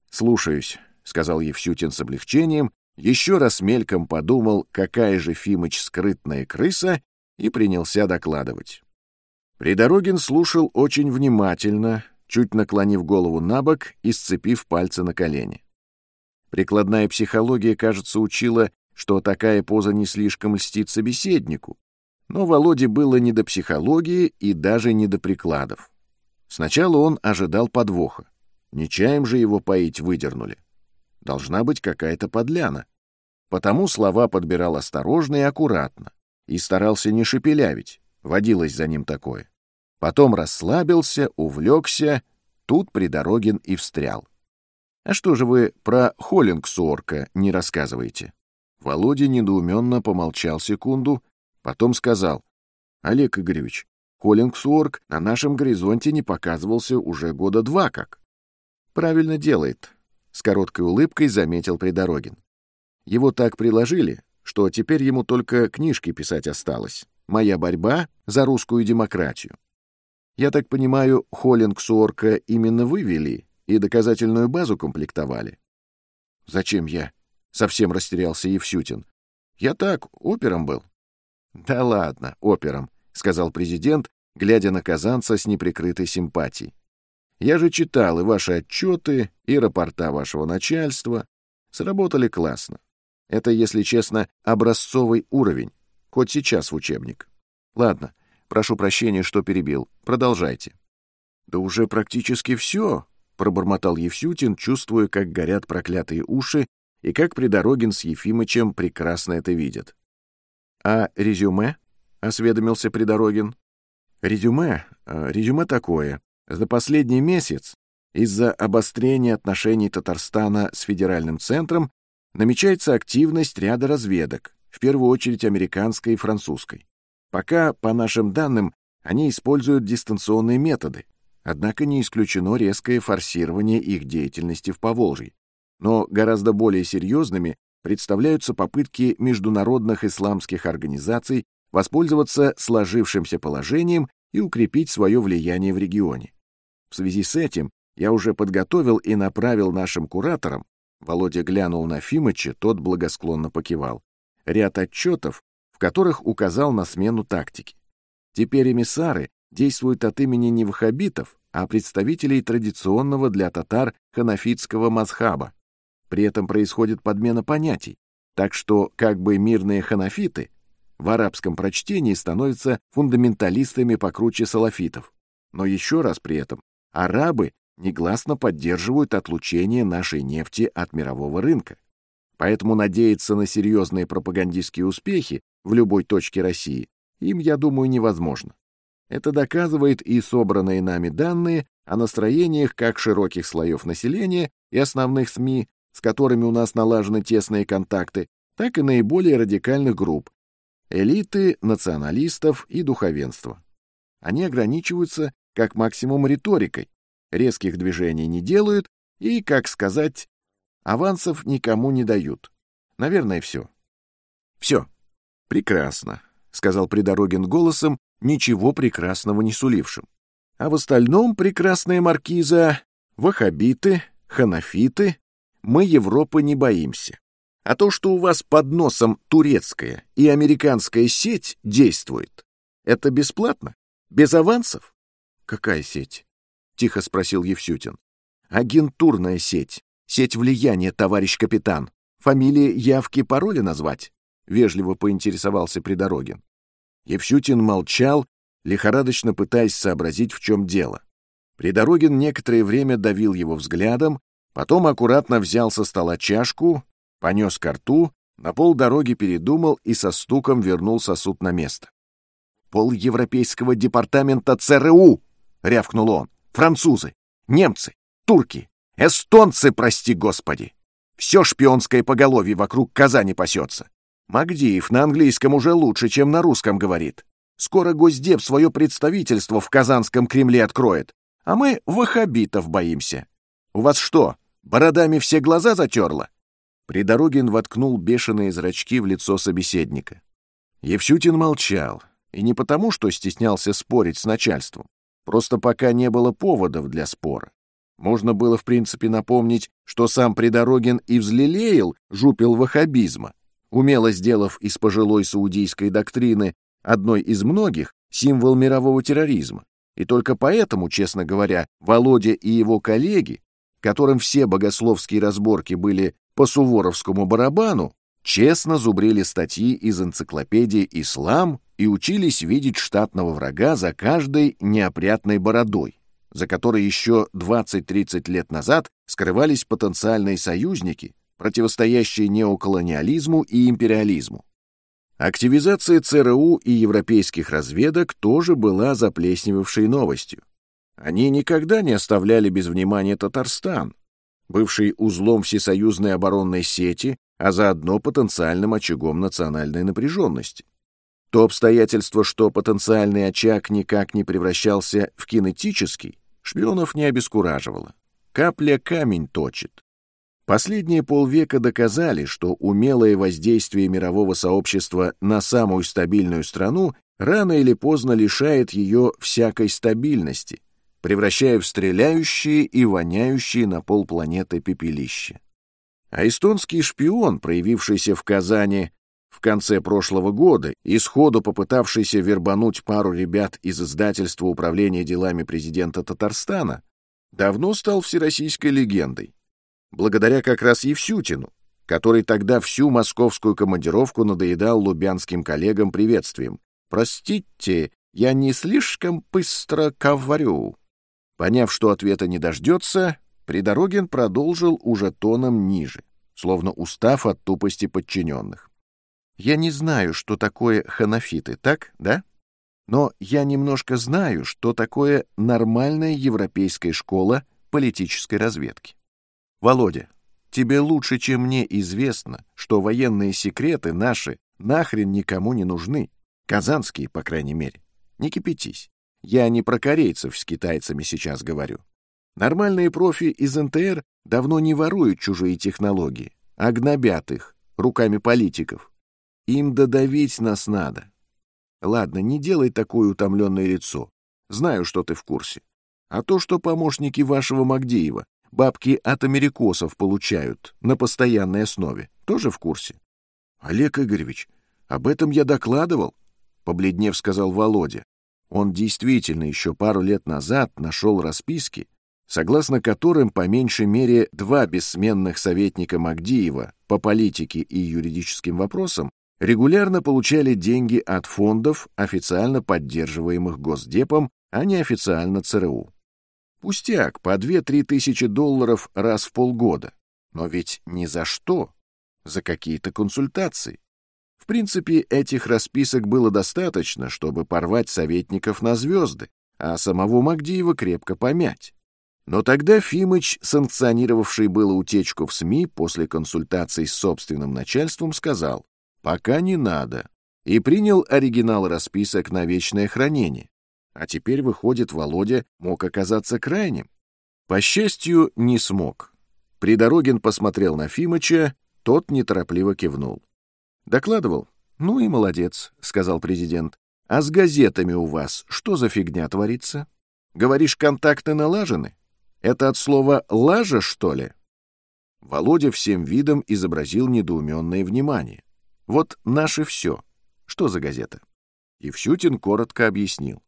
«Слушаюсь», — сказал Евсютин с облегчением еще раз мельком подумал, какая же Фимыч скрытная крыса, и принялся докладывать. Придорогин слушал очень внимательно, чуть наклонив голову на бок и сцепив пальцы на колени. Прикладная психология, кажется, учила, что такая поза не слишком льстит собеседнику, но Володе было не до психологии и даже не до прикладов. Сначала он ожидал подвоха. Не чаем же его поить выдернули. Должна быть какая-то подляна. Потому слова подбирал осторожно и аккуратно, и старался не шепелявить, водилось за ним такое. Потом расслабился, увлекся, тут Придорогин и встрял. «А что же вы про Холлингсуорка не рассказываете?» Володя недоуменно помолчал секунду, потом сказал. «Олег Игоревич, Холлингсуорк на нашем горизонте не показывался уже года два как». «Правильно делает», с короткой улыбкой заметил Придорогин. Его так приложили, что теперь ему только книжки писать осталось. «Моя борьба за русскую демократию». Я так понимаю, Холлинг Суорка именно вывели и доказательную базу комплектовали. «Зачем я?» — совсем растерялся Евсютин. «Я так, опером был». «Да ладно, опером», — сказал президент, глядя на казанца с неприкрытой симпатией. Я же читал и ваши отчеты, и рапорта вашего начальства. Сработали классно. Это, если честно, образцовый уровень, хоть сейчас в учебник. Ладно, прошу прощения, что перебил. Продолжайте. Да уже практически все, пробормотал Евсютин, чувствуя, как горят проклятые уши и как Придорогин с Ефимычем прекрасно это видят. А резюме? осведомился Придорогин. Резюме, э, резюме такое. За последний месяц из-за обострения отношений Татарстана с федеральным центром намечается активность ряда разведок, в первую очередь американской и французской. Пока, по нашим данным, они используют дистанционные методы, однако не исключено резкое форсирование их деятельности в Поволжье. Но гораздо более серьезными представляются попытки международных исламских организаций воспользоваться сложившимся положением и укрепить свое влияние в регионе. В связи с этим я уже подготовил и направил нашим кураторам, Володя глянул на Фимыча, тот благосклонно покивал, ряд отчетов, в которых указал на смену тактики. Теперь эмиссары действуют от имени не ваххабитов, а представителей традиционного для татар ханафитского мазхаба. При этом происходит подмена понятий, так что как бы мирные ханафиты в арабском прочтении становятся фундаменталистами покруче салафитов. Но еще раз при этом арабы негласно поддерживают отлучение нашей нефти от мирового рынка. Поэтому надеяться на серьезные пропагандистские успехи в любой точке России им, я думаю, невозможно. Это доказывает и собранные нами данные о настроениях как широких слоев населения и основных СМИ, с которыми у нас налажены тесные контакты, так и наиболее радикальных групп — элиты, националистов и духовенства. Они ограничиваются как максимум риторикой, резких движений не делают и, как сказать, авансов никому не дают. Наверное, все. Все. Прекрасно, сказал Придорогин голосом, ничего прекрасного не сулившим. А в остальном, прекрасная маркиза, вахабиты, ханафиты, мы Европы не боимся. А то, что у вас под носом турецкая и американская сеть действует, это бесплатно? Без авансов? Какая сеть? — тихо спросил Евсютин. «Агентурная сеть. Сеть влияния, товарищ капитан. Фамилии, явки, пароли назвать?» — вежливо поинтересовался Придорогин. Евсютин молчал, лихорадочно пытаясь сообразить, в чем дело. Придорогин некоторое время давил его взглядом, потом аккуратно взял со стола чашку, понес ко рту, на полдороги передумал и со стуком вернул сосуд на место. «Пол Европейского департамента ЦРУ!» — рявкнул он французы, немцы, турки, эстонцы, прости господи. Все шпионское поголовье вокруг Казани пасется. Магдиев на английском уже лучше, чем на русском говорит. Скоро Госдеп свое представительство в Казанском Кремле откроет, а мы вахабитов боимся. У вас что, бородами все глаза затерло?» Придорогин воткнул бешеные зрачки в лицо собеседника. Евсютин молчал, и не потому, что стеснялся спорить с начальством. Просто пока не было поводов для спора. Можно было, в принципе, напомнить, что сам Придорогин и взлелеял жупел ваххабизма, умело сделав из пожилой саудийской доктрины одной из многих символ мирового терроризма. И только поэтому, честно говоря, Володя и его коллеги, которым все богословские разборки были по суворовскому барабану, честно зубрили статьи из энциклопедии «Ислам» и учились видеть штатного врага за каждой неопрятной бородой, за которой еще 20-30 лет назад скрывались потенциальные союзники, противостоящие неоколониализму и империализму. Активизация ЦРУ и европейских разведок тоже была заплесневевшей новостью. Они никогда не оставляли без внимания Татарстан, бывший узлом всесоюзной оборонной сети, а заодно потенциальным очагом национальной напряженности. То обстоятельство, что потенциальный очаг никак не превращался в кинетический, шпионов не обескураживало. Капля камень точит. Последние полвека доказали, что умелое воздействие мирового сообщества на самую стабильную страну рано или поздно лишает ее всякой стабильности, превращая в стреляющие и воняющие на полпланеты пепелище. А эстонский шпион, проявившийся в Казани в конце прошлого года и сходу попытавшийся вербануть пару ребят из издательства Управления делами президента Татарстана, давно стал всероссийской легендой. Благодаря как раз Евсютину, который тогда всю московскую командировку надоедал лубянским коллегам приветствием. «Простите, я не слишком быстро говорю». Поняв, что ответа не дождется, Придорогин продолжил уже тоном ниже, словно устав от тупости подчиненных. Я не знаю, что такое ханафиты, так, да? Но я немножко знаю, что такое нормальная европейская школа политической разведки. Володя, тебе лучше, чем мне известно, что военные секреты наши нахрен никому не нужны. Казанские, по крайней мере. Не кипятись. Я не про корейцев с китайцами сейчас говорю. Нормальные профи из НТР давно не воруют чужие технологии, а гнобят их руками политиков. Им додавить нас надо. Ладно, не делай такое утомленное лицо. Знаю, что ты в курсе. А то, что помощники вашего Магдеева бабки от америкосов получают на постоянной основе, тоже в курсе? Олег Игоревич, об этом я докладывал, побледнев сказал Володя. Он действительно еще пару лет назад нашел расписки, согласно которым по меньшей мере два бессменных советника Магдиева по политике и юридическим вопросам регулярно получали деньги от фондов, официально поддерживаемых Госдепом, а не официально ЦРУ. Пустяк, по 2-3 тысячи долларов раз в полгода. Но ведь ни за что, за какие-то консультации. В принципе, этих расписок было достаточно, чтобы порвать советников на звезды, а самого Магдиева крепко помять. Но тогда Фимыч, санкционировавший было утечку в СМИ после консультаций с собственным начальством, сказал «пока не надо» и принял оригинал расписок на вечное хранение. А теперь, выходит, Володя мог оказаться крайним. По счастью, не смог. Придорогин посмотрел на Фимыча, тот неторопливо кивнул. «Докладывал? Ну и молодец», — сказал президент. «А с газетами у вас что за фигня творится? Говоришь, контакты налажены?» Это от слова «лажа», что ли?» Володя всем видом изобразил недоуменное внимание. «Вот наше все. Что за газета?» И Всютин коротко объяснил.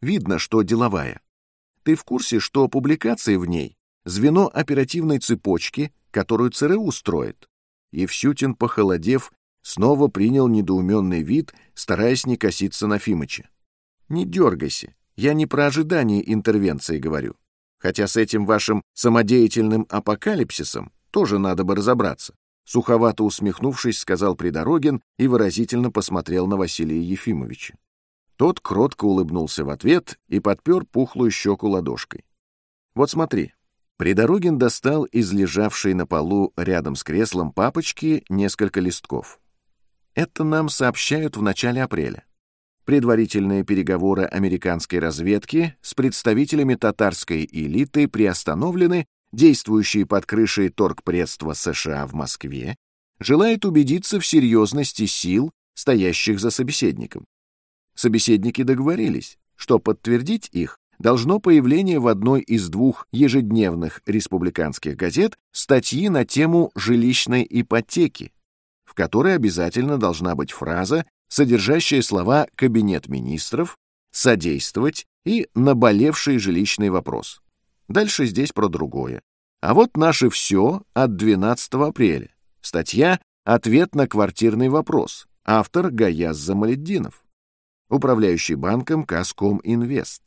«Видно, что деловая. Ты в курсе, что публикации в ней — звено оперативной цепочки, которую ЦРУ строит?» И Всютин, похолодев, снова принял недоуменный вид, стараясь не коситься на Фимыча. «Не дергайся, я не про ожидание интервенции говорю. Хотя с этим вашим самодеятельным апокалипсисом тоже надо бы разобраться. Суховато усмехнувшись, сказал Придорогин и выразительно посмотрел на Василия Ефимовича. Тот кротко улыбнулся в ответ и подпер пухлую щеку ладошкой. «Вот смотри». Придорогин достал из лежавшей на полу рядом с креслом папочки несколько листков. Это нам сообщают в начале апреля предварительные переговоры американской разведки с представителями татарской элиты приостановлены, действующие под крышей торгпредства США в Москве, желает убедиться в серьезности сил, стоящих за собеседником. Собеседники договорились, что подтвердить их должно появление в одной из двух ежедневных республиканских газет статьи на тему жилищной ипотеки, которой обязательно должна быть фраза содержащее слова «Кабинет министров», «содействовать» и «наболевший жилищный вопрос». Дальше здесь про другое. А вот наше все от 12 апреля. Статья «Ответ на квартирный вопрос». Автор Гаяз Замаледдинов. Управляющий банком Каском Инвест.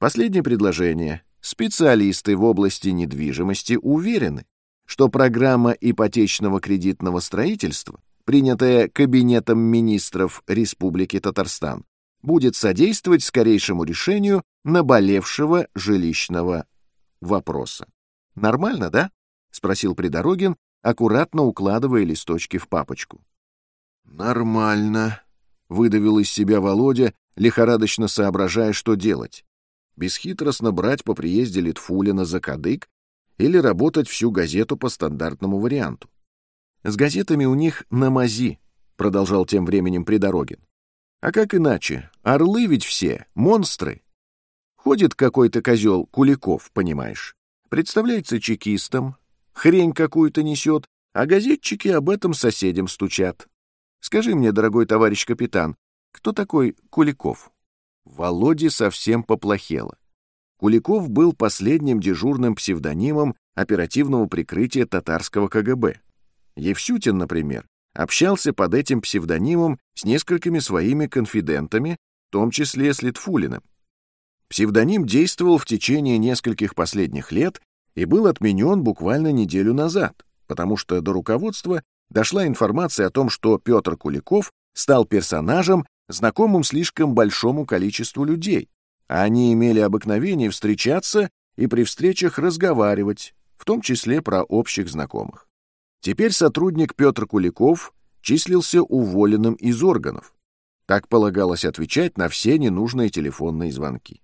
Последнее предложение. Специалисты в области недвижимости уверены, что программа ипотечного кредитного строительства принятое Кабинетом министров Республики Татарстан, будет содействовать скорейшему решению наболевшего жилищного вопроса. Нормально, да? спросил Придорогин, аккуратно укладывая листочки в папочку. Нормально, выдавил из себя Володя, лихорадочно соображая, что делать. Бесхитростно брать по приезде Литфулина за кадык или работать всю газету по стандартному варианту. С газетами у них на мази, продолжал тем временем Придорогин. А как иначе? Орлы ведь все, монстры. Ходит какой-то козел Куликов, понимаешь. Представляется чекистом, хрень какую-то несет, а газетчики об этом соседям стучат. Скажи мне, дорогой товарищ капитан, кто такой Куликов? Володе совсем поплохело. Куликов был последним дежурным псевдонимом оперативного прикрытия татарского КГБ. Евсютин, например, общался под этим псевдонимом с несколькими своими конфидентами, в том числе с Литфулиным. Псевдоним действовал в течение нескольких последних лет и был отменен буквально неделю назад, потому что до руководства дошла информация о том, что Петр Куликов стал персонажем, знакомым слишком большому количеству людей, они имели обыкновение встречаться и при встречах разговаривать, в том числе про общих знакомых. Теперь сотрудник Петр Куликов числился уволенным из органов. Так полагалось отвечать на все ненужные телефонные звонки.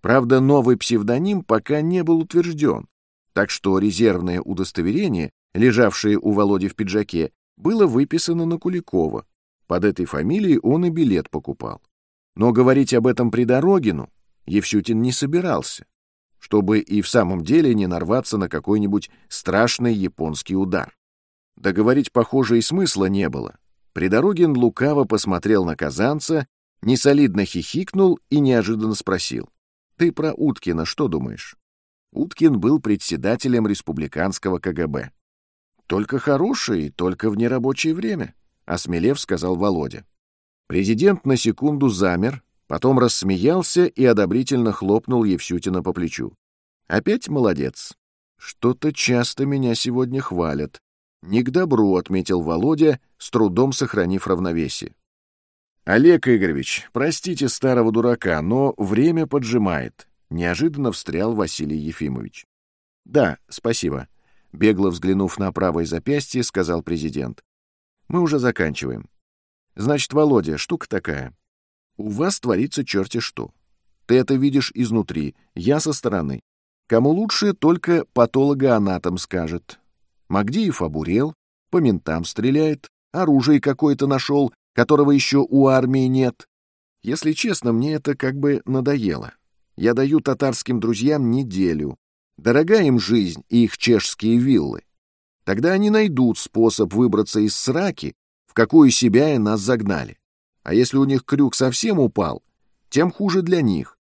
Правда, новый псевдоним пока не был утвержден, так что резервное удостоверение, лежавшее у Володи в пиджаке, было выписано на Куликова. Под этой фамилией он и билет покупал. Но говорить об этом при Дорогину Евсютин не собирался, чтобы и в самом деле не нарваться на какой-нибудь страшный японский удар. Договорить, похоже, и смысла не было. Придорогин лукаво посмотрел на казанца, несолидно хихикнул и неожиданно спросил. «Ты про Уткина что думаешь?» Уткин был председателем республиканского КГБ. «Только хороший, только в нерабочее время», — осмелев сказал Володя. Президент на секунду замер, потом рассмеялся и одобрительно хлопнул Евсютина по плечу. «Опять молодец. Что-то часто меня сегодня хвалят». «Не к добру», — отметил Володя, с трудом сохранив равновесие. «Олег Игоревич, простите старого дурака, но время поджимает. Неожиданно встрял Василий Ефимович. «Да, спасибо», — бегло взглянув на правое запястье, сказал президент. «Мы уже заканчиваем. Значит, Володя, штука такая. У вас творится черти что. Ты это видишь изнутри, я со стороны. Кому лучше, только патологоанатом скажет. Магдиев обурел, по ментам стреляет, оружие какое-то нашел, которого еще у армии нет. Если честно, мне это как бы надоело. Я даю татарским друзьям неделю. Дорога им жизнь и их чешские виллы. Тогда они найдут способ выбраться из сраки, в какую себя и нас загнали. А если у них крюк совсем упал, тем хуже для них.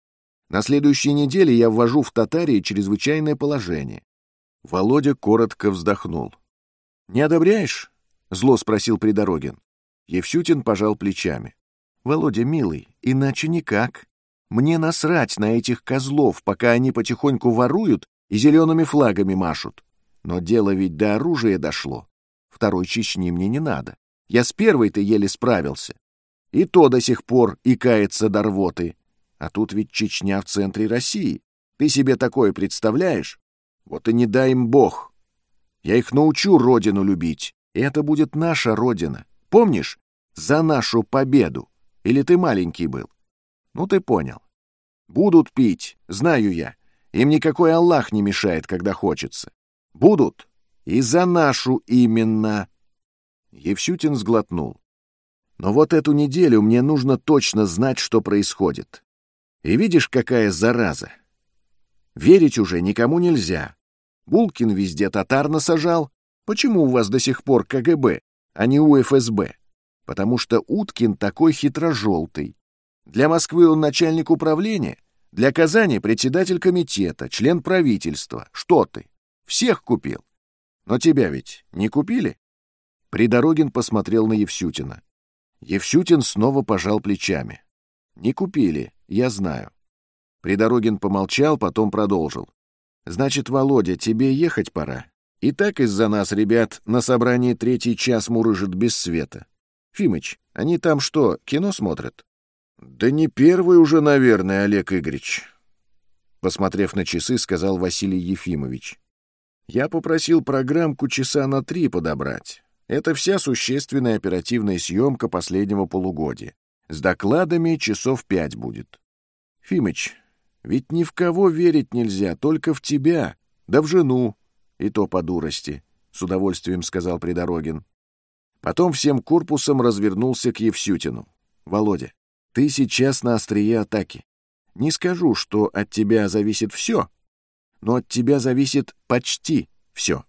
На следующей неделе я ввожу в Татарии чрезвычайное положение. Володя коротко вздохнул. «Не одобряешь?» — зло спросил Придорогин. Евсютин пожал плечами. «Володя, милый, иначе никак. Мне насрать на этих козлов, пока они потихоньку воруют и зелеными флагами машут. Но дело ведь до оружия дошло. Второй Чечни мне не надо. Я с первой-то еле справился. И то до сих пор икается до рвоты. А тут ведь Чечня в центре России. Ты себе такое представляешь? Вот и не дай им Бог. Я их научу родину любить. И это будет наша родина. Помнишь? За нашу победу. Или ты маленький был? Ну, ты понял. Будут пить, знаю я. Им никакой Аллах не мешает, когда хочется. Будут. И за нашу именно. Евсютин сглотнул. Но вот эту неделю мне нужно точно знать, что происходит. И видишь, какая зараза. Верить уже никому нельзя. Булкин везде татар насажал. Почему у вас до сих пор КГБ, а не УФСБ? Потому что Уткин такой хитрожелтый. Для Москвы он начальник управления, для Казани председатель комитета, член правительства. Что ты? Всех купил. Но тебя ведь не купили? Придорогин посмотрел на Евсютина. Евсютин снова пожал плечами. Не купили, я знаю. Придорогин помолчал, потом продолжил. Значит, Володя, тебе ехать пора. И так из-за нас, ребят, на собрании третий час мурыжит без света. Фимыч, они там что, кино смотрят? Да не первый уже, наверное, Олег Игоревич. Посмотрев на часы, сказал Василий Ефимович. Я попросил программку часа на три подобрать. Это вся существенная оперативная съемка последнего полугодия. С докладами часов пять будет. Фимыч, ведь ни в кого верить нельзя, только в тебя, да в жену, и то по дурости, — с удовольствием сказал Придорогин. Потом всем корпусом развернулся к Евсютину. Володя, ты сейчас на острие атаки. Не скажу, что от тебя зависит все, но от тебя зависит почти все.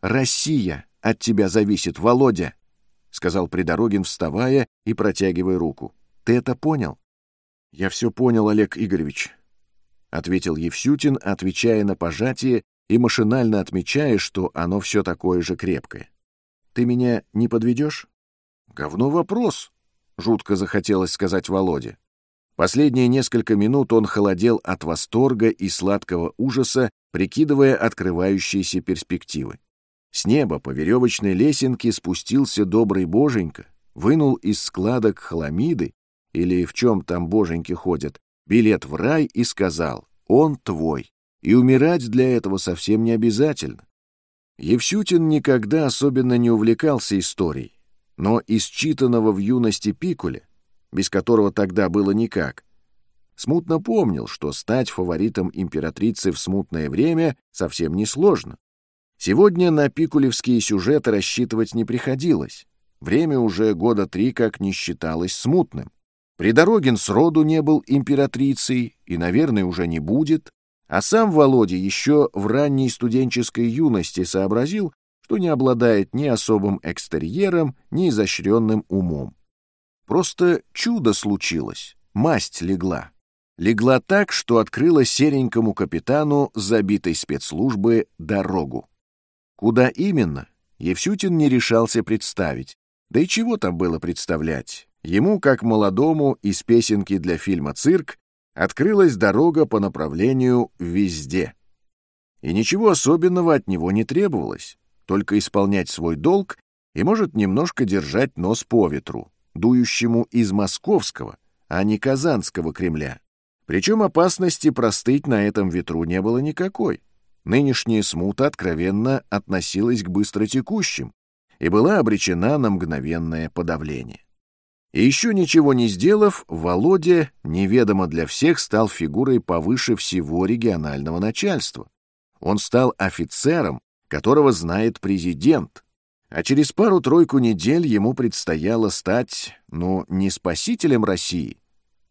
Россия от тебя зависит, Володя, — сказал Придорогин, вставая и протягивая руку. Ты это понял? Я все понял, Олег Игоревич, — ответил Евсютин, отвечая на пожатие и машинально отмечая, что оно все такое же крепкое. Ты меня не подведешь? Говно вопрос, жутко захотелось сказать Володе. Последние несколько минут он холодел от восторга и сладкого ужаса, прикидывая открывающиеся перспективы. С неба по веревочной лесенке спустился добрый боженька, вынул из складок хламиды, или в чем там боженьки ходят, билет в рай и сказал «Он твой». и умирать для этого совсем не обязательно. Евсютин никогда особенно не увлекался историей, но из читанного в юности Пикуля, без которого тогда было никак, смутно помнил, что стать фаворитом императрицы в смутное время совсем несложно. Сегодня на пикулевские сюжеты рассчитывать не приходилось. Время уже года три как не считалось смутным. Придорогин сроду не был императрицей и, наверное, уже не будет, а сам Володя еще в ранней студенческой юности сообразил, что не обладает ни особым экстерьером, ни изощренным умом. Просто чудо случилось, масть легла. Легла так, что открыла серенькому капитану забитой спецслужбы дорогу. Куда именно, Евсютин не решался представить. Да и чего там было представлять? Ему, как молодому, из песенки для фильма «Цирк» открылась дорога по направлению «Везде». И ничего особенного от него не требовалось, только исполнять свой долг и, может, немножко держать нос по ветру, дующему из московского, а не казанского Кремля. Причем опасности простыть на этом ветру не было никакой. Нынешняя смута откровенно относилась к быстротекущим и была обречена на мгновенное подавление. И еще ничего не сделав, Володя, неведомо для всех, стал фигурой повыше всего регионального начальства. Он стал офицером, которого знает президент. А через пару-тройку недель ему предстояло стать, ну, не спасителем России.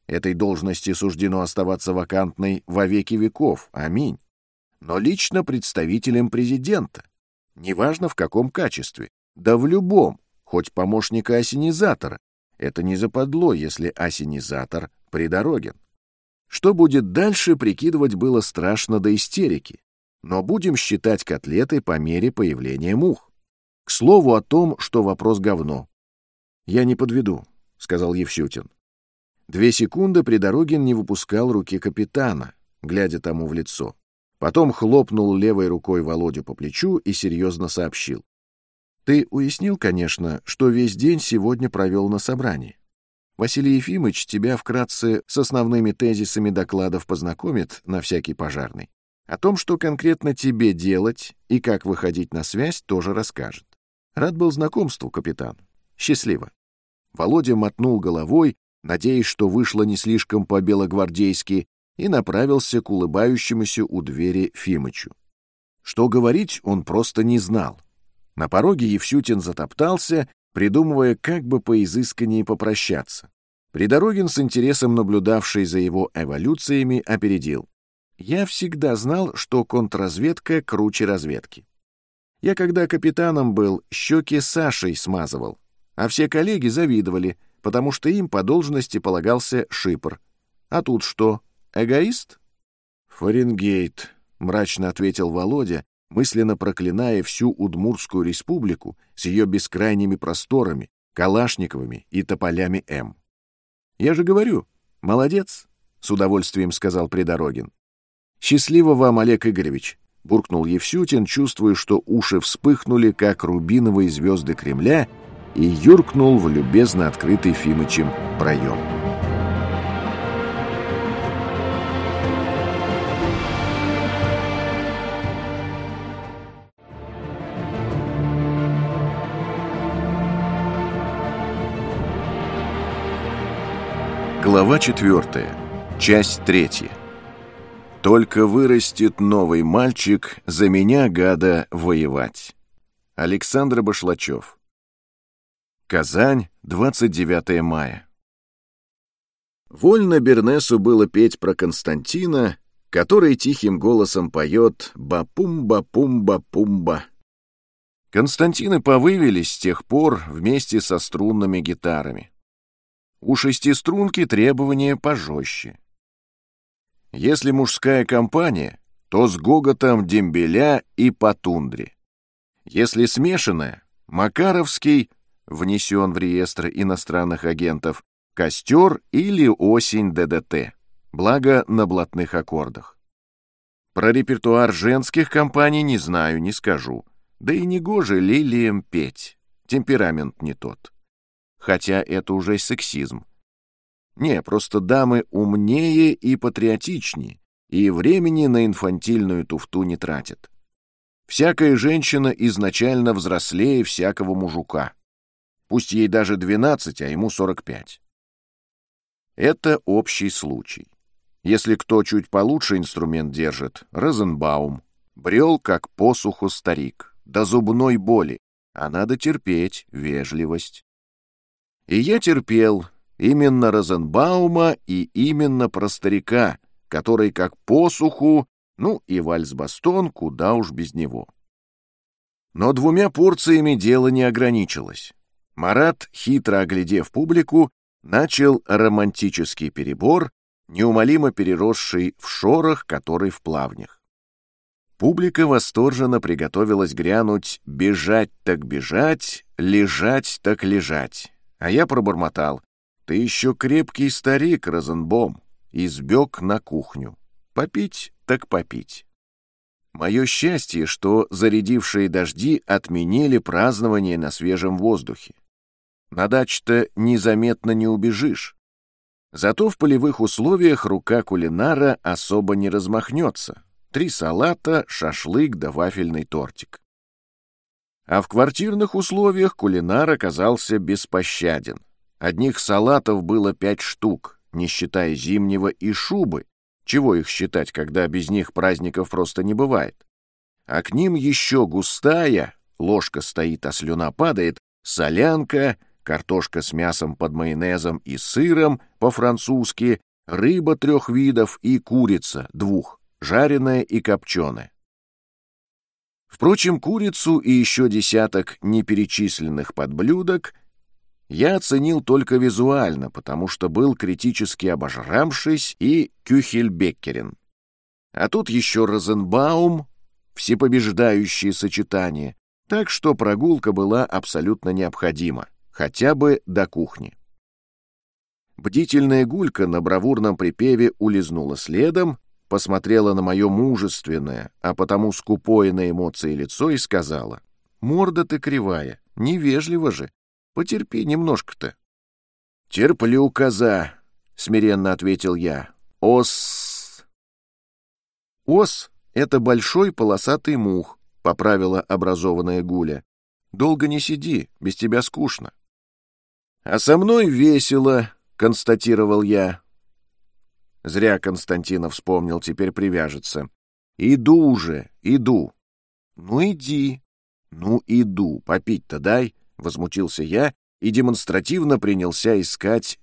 Этой должности суждено оставаться вакантной во веки веков. Аминь но лично представителем президента. Неважно в каком качестве, да в любом, хоть помощника осенизатора. Это не западло, если осенизатор придороген. Что будет дальше, прикидывать было страшно до истерики, но будем считать котлеты по мере появления мух. К слову о том, что вопрос говно. «Я не подведу», — сказал Евсютин. Две секунды Придорогин не выпускал руки капитана, глядя тому в лицо. Потом хлопнул левой рукой Володю по плечу и серьезно сообщил. «Ты уяснил, конечно, что весь день сегодня провел на собрании. Василий Ефимович тебя вкратце с основными тезисами докладов познакомит на всякий пожарный. О том, что конкретно тебе делать и как выходить на связь, тоже расскажет. Рад был знакомству, капитан. Счастливо». Володя мотнул головой, надеясь, что вышло не слишком по-белогвардейски, и направился к улыбающемуся у двери Фимычу. Что говорить, он просто не знал. На пороге Евсютин затоптался, придумывая, как бы поизысканнее попрощаться. Придорогин, с интересом наблюдавший за его эволюциями, опередил. «Я всегда знал, что контрразведка круче разведки. Я, когда капитаном был, щеки Сашей смазывал, а все коллеги завидовали, потому что им по должности полагался шипр. А тут что? Эгоист? Фаренгейт, мрачно ответил Володя, мысленно проклиная всю Удмуртскую республику с ее бескрайними просторами, Калашниковыми и тополями М. Я же говорю, молодец, с удовольствием сказал Придорогин. Счастливо вам, Олег Игоревич, буркнул Евсютин, чувствуя, что уши вспыхнули, как рубиновые звезды Кремля, и юркнул в любезно открытый Фимычем проем. Глава четвертая. Часть третья. Только вырастет новый мальчик, за меня, гада, воевать. Александр Башлачев. Казань, 29 мая. Вольно Бернесу было петь про Константина, который тихим голосом поет «Ба-пум-ба-пум-ба-пумба». Константины повывелись с тех пор вместе со струнными гитарами. У шестиструнки требования пожестче. Если мужская компания, то с гоготом дембеля и по тундре. Если смешанная, Макаровский внесен в реестр иностранных агентов, костер или осень ДДТ, благо на блатных аккордах. Про репертуар женских компаний не знаю, не скажу. Да и не гоже лилиям петь, темперамент не тот хотя это уже сексизм. Не, просто дамы умнее и патриотичнее, и времени на инфантильную туфту не тратит. Всякая женщина изначально взрослее всякого мужика. Пусть ей даже 12, а ему 45. Это общий случай. Если кто чуть получше инструмент держит, Розенбаум, брел как посуху старик, до зубной боли, а надо терпеть вежливость. И я терпел именно Розенбаума и именно про старика, который как посуху, ну и вальс-бастон, куда уж без него. Но двумя порциями дело не ограничилось. Марат, хитро оглядев публику, начал романтический перебор, неумолимо переросший в шорох, который в плавнях. Публика восторженно приготовилась грянуть «бежать так бежать, лежать так лежать», а я пробормотал «ты еще крепкий старик, Розенбом», и сбег на кухню. Попить так попить. Мое счастье, что зарядившие дожди отменили празднование на свежем воздухе. На даче-то незаметно не убежишь. Зато в полевых условиях рука кулинара особо не размахнется. Три салата, шашлык да вафельный тортик. А в квартирных условиях кулинар оказался беспощаден. Одних салатов было пять штук, не считая зимнего и шубы. Чего их считать, когда без них праздников просто не бывает? А к ним еще густая, ложка стоит, а слюна падает, солянка, картошка с мясом под майонезом и сыром по-французски, рыба трех видов и курица двух, жареная и копченая. Впрочем, курицу и еще десяток неперечисленных подблюдок я оценил только визуально, потому что был критически обожрамшись и кюхельбеккерен. А тут еще Розенбаум, всепобеждающее сочетание, так что прогулка была абсолютно необходима, хотя бы до кухни. Бдительная гулька на бравурном припеве улизнула следом, посмотрела на мое мужественное, а потому скупое на эмоции лицо и сказала, «Морда ты кривая, невежливо же, Потерпи немножко-то. — Терплю, коза, — смиренно ответил я. — Ос. — Ос — это большой полосатый мух, — поправила образованная Гуля. — Долго не сиди, без тебя скучно. — А со мной весело, — констатировал я. Зря Константинов вспомнил, теперь привяжется. — Иду уже, иду. — Ну иди. — Ну иду, попить-то дай. — возмутился я и демонстративно принялся искать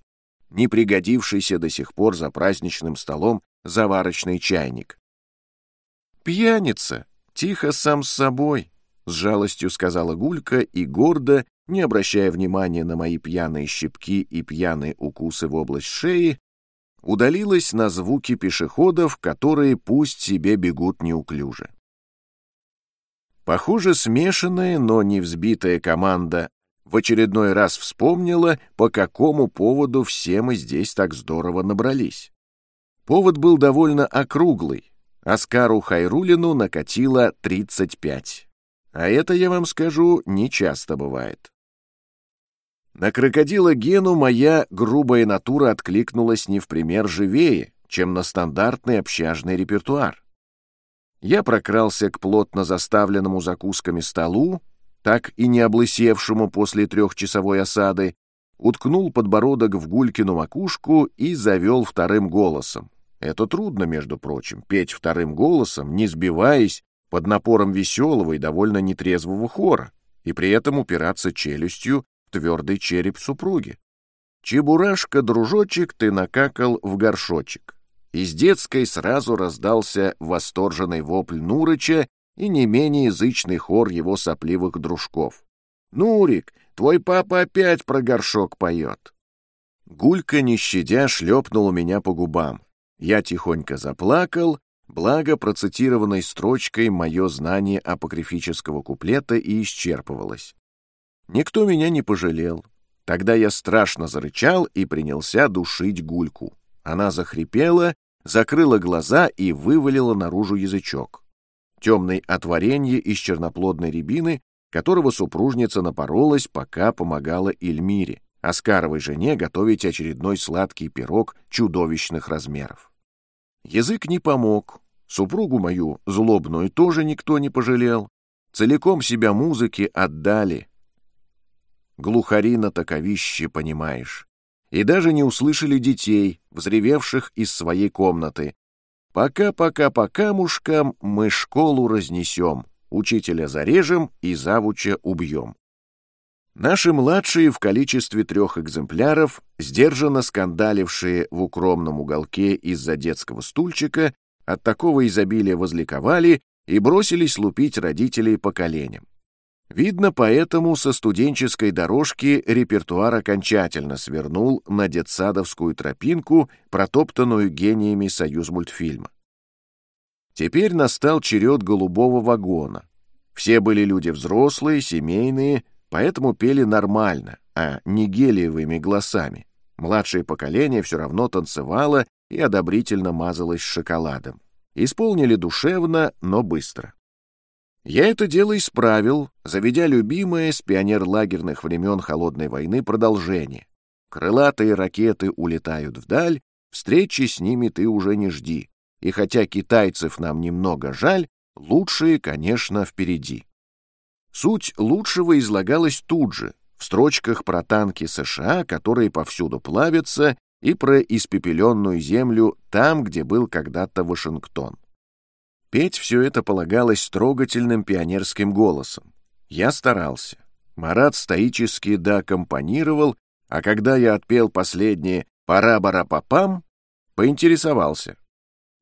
непригодившийся до сих пор за праздничным столом заварочный чайник. «Пьяница! Тихо сам с собой!» — с жалостью сказала Гулька и гордо, не обращая внимания на мои пьяные щипки и пьяные укусы в область шеи, удалилась на звуки пешеходов, которые пусть себе бегут неуклюже. Похоже, смешанная, но не взбитая команда в очередной раз вспомнила, по какому поводу все мы здесь так здорово набрались. Повод был довольно округлый. Оскару Хайрулину накатило 35. А это, я вам скажу, не часто бывает. На крокодила Гену моя грубая натура откликнулась не в пример живее, чем на стандартный общажный репертуар. Я прокрался к плотно заставленному закусками столу, так и не облысевшему после трехчасовой осады, уткнул подбородок в Гулькину макушку и завел вторым голосом. Это трудно, между прочим, петь вторым голосом, не сбиваясь, под напором веселого и довольно нетрезвого хора, и при этом упираться челюстью твердый череп супруги. «Чебурашка, дружочек, ты накакал в горшочек». Из детской сразу раздался восторженный вопль Нурыча и не менее язычный хор его сопливых дружков. «Нурик, твой папа опять про горшок поет!» Гулька, не щадя, шлепнула меня по губам. Я тихонько заплакал, благо процитированной строчкой мое знание апокрифического куплета и исчерпывалось. Никто меня не пожалел. Тогда я страшно зарычал и принялся душить Гульку. Она захрипела, закрыла глаза и вывалила наружу язычок. Темный от варенья из черноплодной рябины, которого супружница напоролась, пока помогала Эльмире, Оскаровой жене, готовить очередной сладкий пирог чудовищных размеров. Язык не помог, супругу мою злобную тоже никто не пожалел, целиком себя музыке отдали. Глухари на таковище, понимаешь. И даже не услышали детей, взревевших из своей комнаты. Пока-пока-пока, мушкам, мы школу разнесем, учителя зарежем и завуча убьем. Наши младшие в количестве трех экземпляров, сдержанно скандалившие в укромном уголке из-за детского стульчика, от такого изобилия возликовали и бросились лупить родителей по коленям. Видно, поэтому со студенческой дорожки репертуар окончательно свернул на детсадовскую тропинку, протоптанную гениями союзмультфильма. Теперь настал черед голубого вагона. Все были люди взрослые, семейные, поэтому пели нормально, а не гелиевыми голосами. Младшее поколение все равно танцевало и одобрительно мазалось шоколадом. Исполнили душевно, но быстро. Я это дело исправил, заведя любимое с пионерлагерных времен Холодной войны продолжение. Крылатые ракеты улетают вдаль, встречи с ними ты уже не жди. И хотя китайцев нам немного жаль, лучшие, конечно, впереди. Суть лучшего излагалась тут же, в строчках про танки США, которые повсюду плавятся, и про испепеленную землю там, где был когда-то Вашингтон. Петь все это полагалось трогательным пионерским голосом. Я старался. Марат стоически докомпонировал, а когда я отпел последнее «пара-бара-папам», поинтересовался.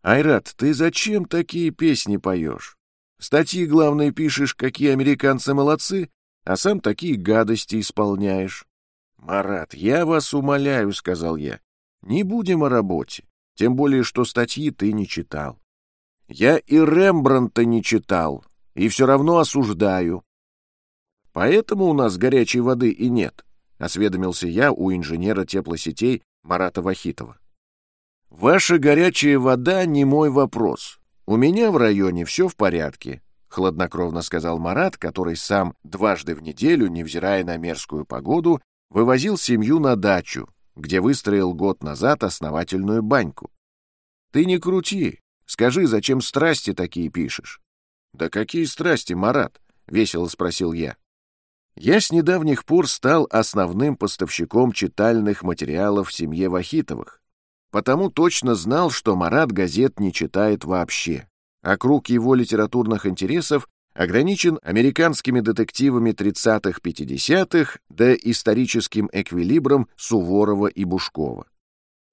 «Айрат, ты зачем такие песни поешь? Статьи, главное, пишешь, какие американцы молодцы, а сам такие гадости исполняешь. «Марат, я вас умоляю», — сказал я, — «не будем о работе, тем более, что статьи ты не читал. Я и Рембрандта не читал, и все равно осуждаю. Поэтому у нас горячей воды и нет», — осведомился я у инженера теплосетей Марата Вахитова. «Ваша горячая вода не мой вопрос. «У меня в районе все в порядке», — хладнокровно сказал Марат, который сам дважды в неделю, невзирая на мерзкую погоду, вывозил семью на дачу, где выстроил год назад основательную баньку. «Ты не крути. Скажи, зачем страсти такие пишешь?» «Да какие страсти, Марат?» — весело спросил я. Я с недавних пор стал основным поставщиком читальных материалов в семье Вахитовых потому точно знал, что Марат газет не читает вообще, а круг его литературных интересов ограничен американскими детективами 30-х-50-х да историческим эквилибром Суворова и Бушкова.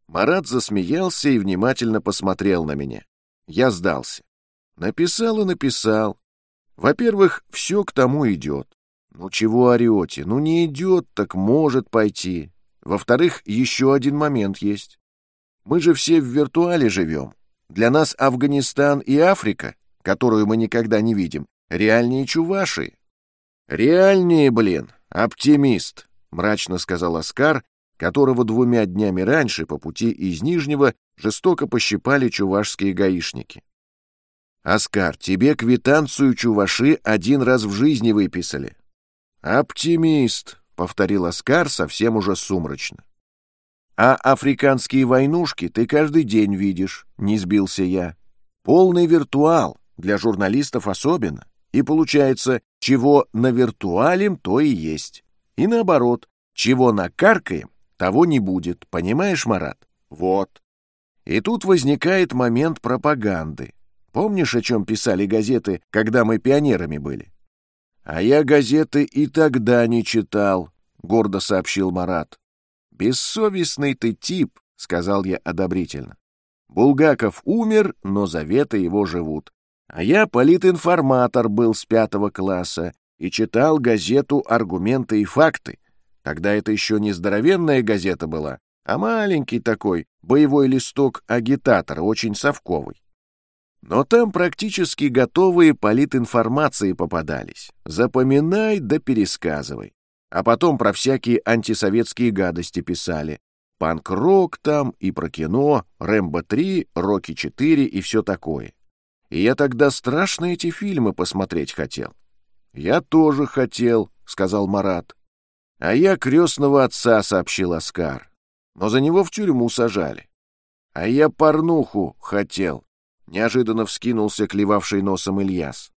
Марат засмеялся и внимательно посмотрел на меня. Я сдался. Написал и написал. Во-первых, все к тому идет. Ну чего орете? Ну не идет, так может пойти. Во-вторых, еще один момент есть. Мы же все в виртуале живем. Для нас Афганистан и Африка, которую мы никогда не видим, реальнее Чуваши. Реальнее, блин, оптимист, мрачно сказал Оскар, которого двумя днями раньше по пути из Нижнего жестоко пощипали чувашские гаишники. «Оскар, тебе квитанцию чуваши один раз в жизни выписали». «Оптимист», — повторил Оскар совсем уже сумрачно. А африканские войнушки ты каждый день видишь, не сбился я. Полный виртуал, для журналистов особенно. И получается, чего на виртуалем, то и есть. И наоборот, чего накаркаем, того не будет, понимаешь, Марат? Вот. И тут возникает момент пропаганды. Помнишь, о чем писали газеты, когда мы пионерами были? А я газеты и тогда не читал, гордо сообщил Марат. «Бессовестный ты тип», — сказал я одобрительно. Булгаков умер, но заветы его живут. А я политинформатор был с пятого класса и читал газету «Аргументы и факты». Тогда это еще не здоровенная газета была, а маленький такой боевой листок агитатора, очень совковый. Но там практически готовые политинформации попадались. Запоминай да пересказывай. А потом про всякие антисоветские гадости писали. Панк-рок там и про кино, Рэмбо-3, Рокки-4 и все такое. И я тогда страшно эти фильмы посмотреть хотел. «Я тоже хотел», — сказал Марат. «А я крестного отца», — сообщил Оскар. «Но за него в тюрьму сажали». А я порнуху хотел. Неожиданно вскинулся клевавший носом Ильяс.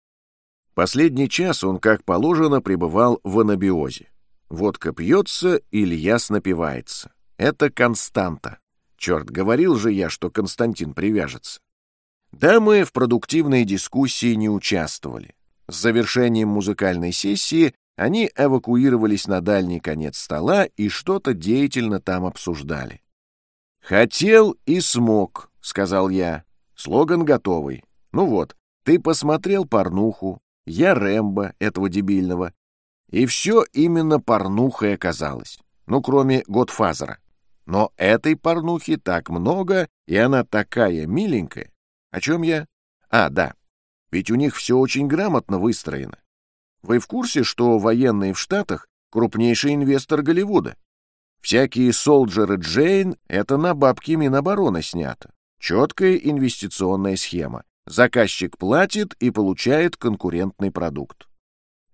Последний час он, как положено, пребывал в анабиозе. Водка пьется, Ильяс напивается. Это константа. Черт, говорил же я, что Константин привяжется. Да, мы в продуктивной дискуссии не участвовали. С завершением музыкальной сессии они эвакуировались на дальний конец стола и что-то деятельно там обсуждали. «Хотел и смог», — сказал я. Слоган готовый. Ну вот, ты посмотрел порнуху, я Рэмбо, этого дебильного. И все именно порнухой оказалось. Ну, кроме Годфазера. Но этой порнухи так много, и она такая миленькая. О чем я? А, да. Ведь у них все очень грамотно выстроено. Вы в курсе, что военные в Штатах — крупнейший инвестор Голливуда? Всякие Солджеры Джейн — это на бабки Минобороны снято. Четкая инвестиционная схема. Заказчик платит и получает конкурентный продукт.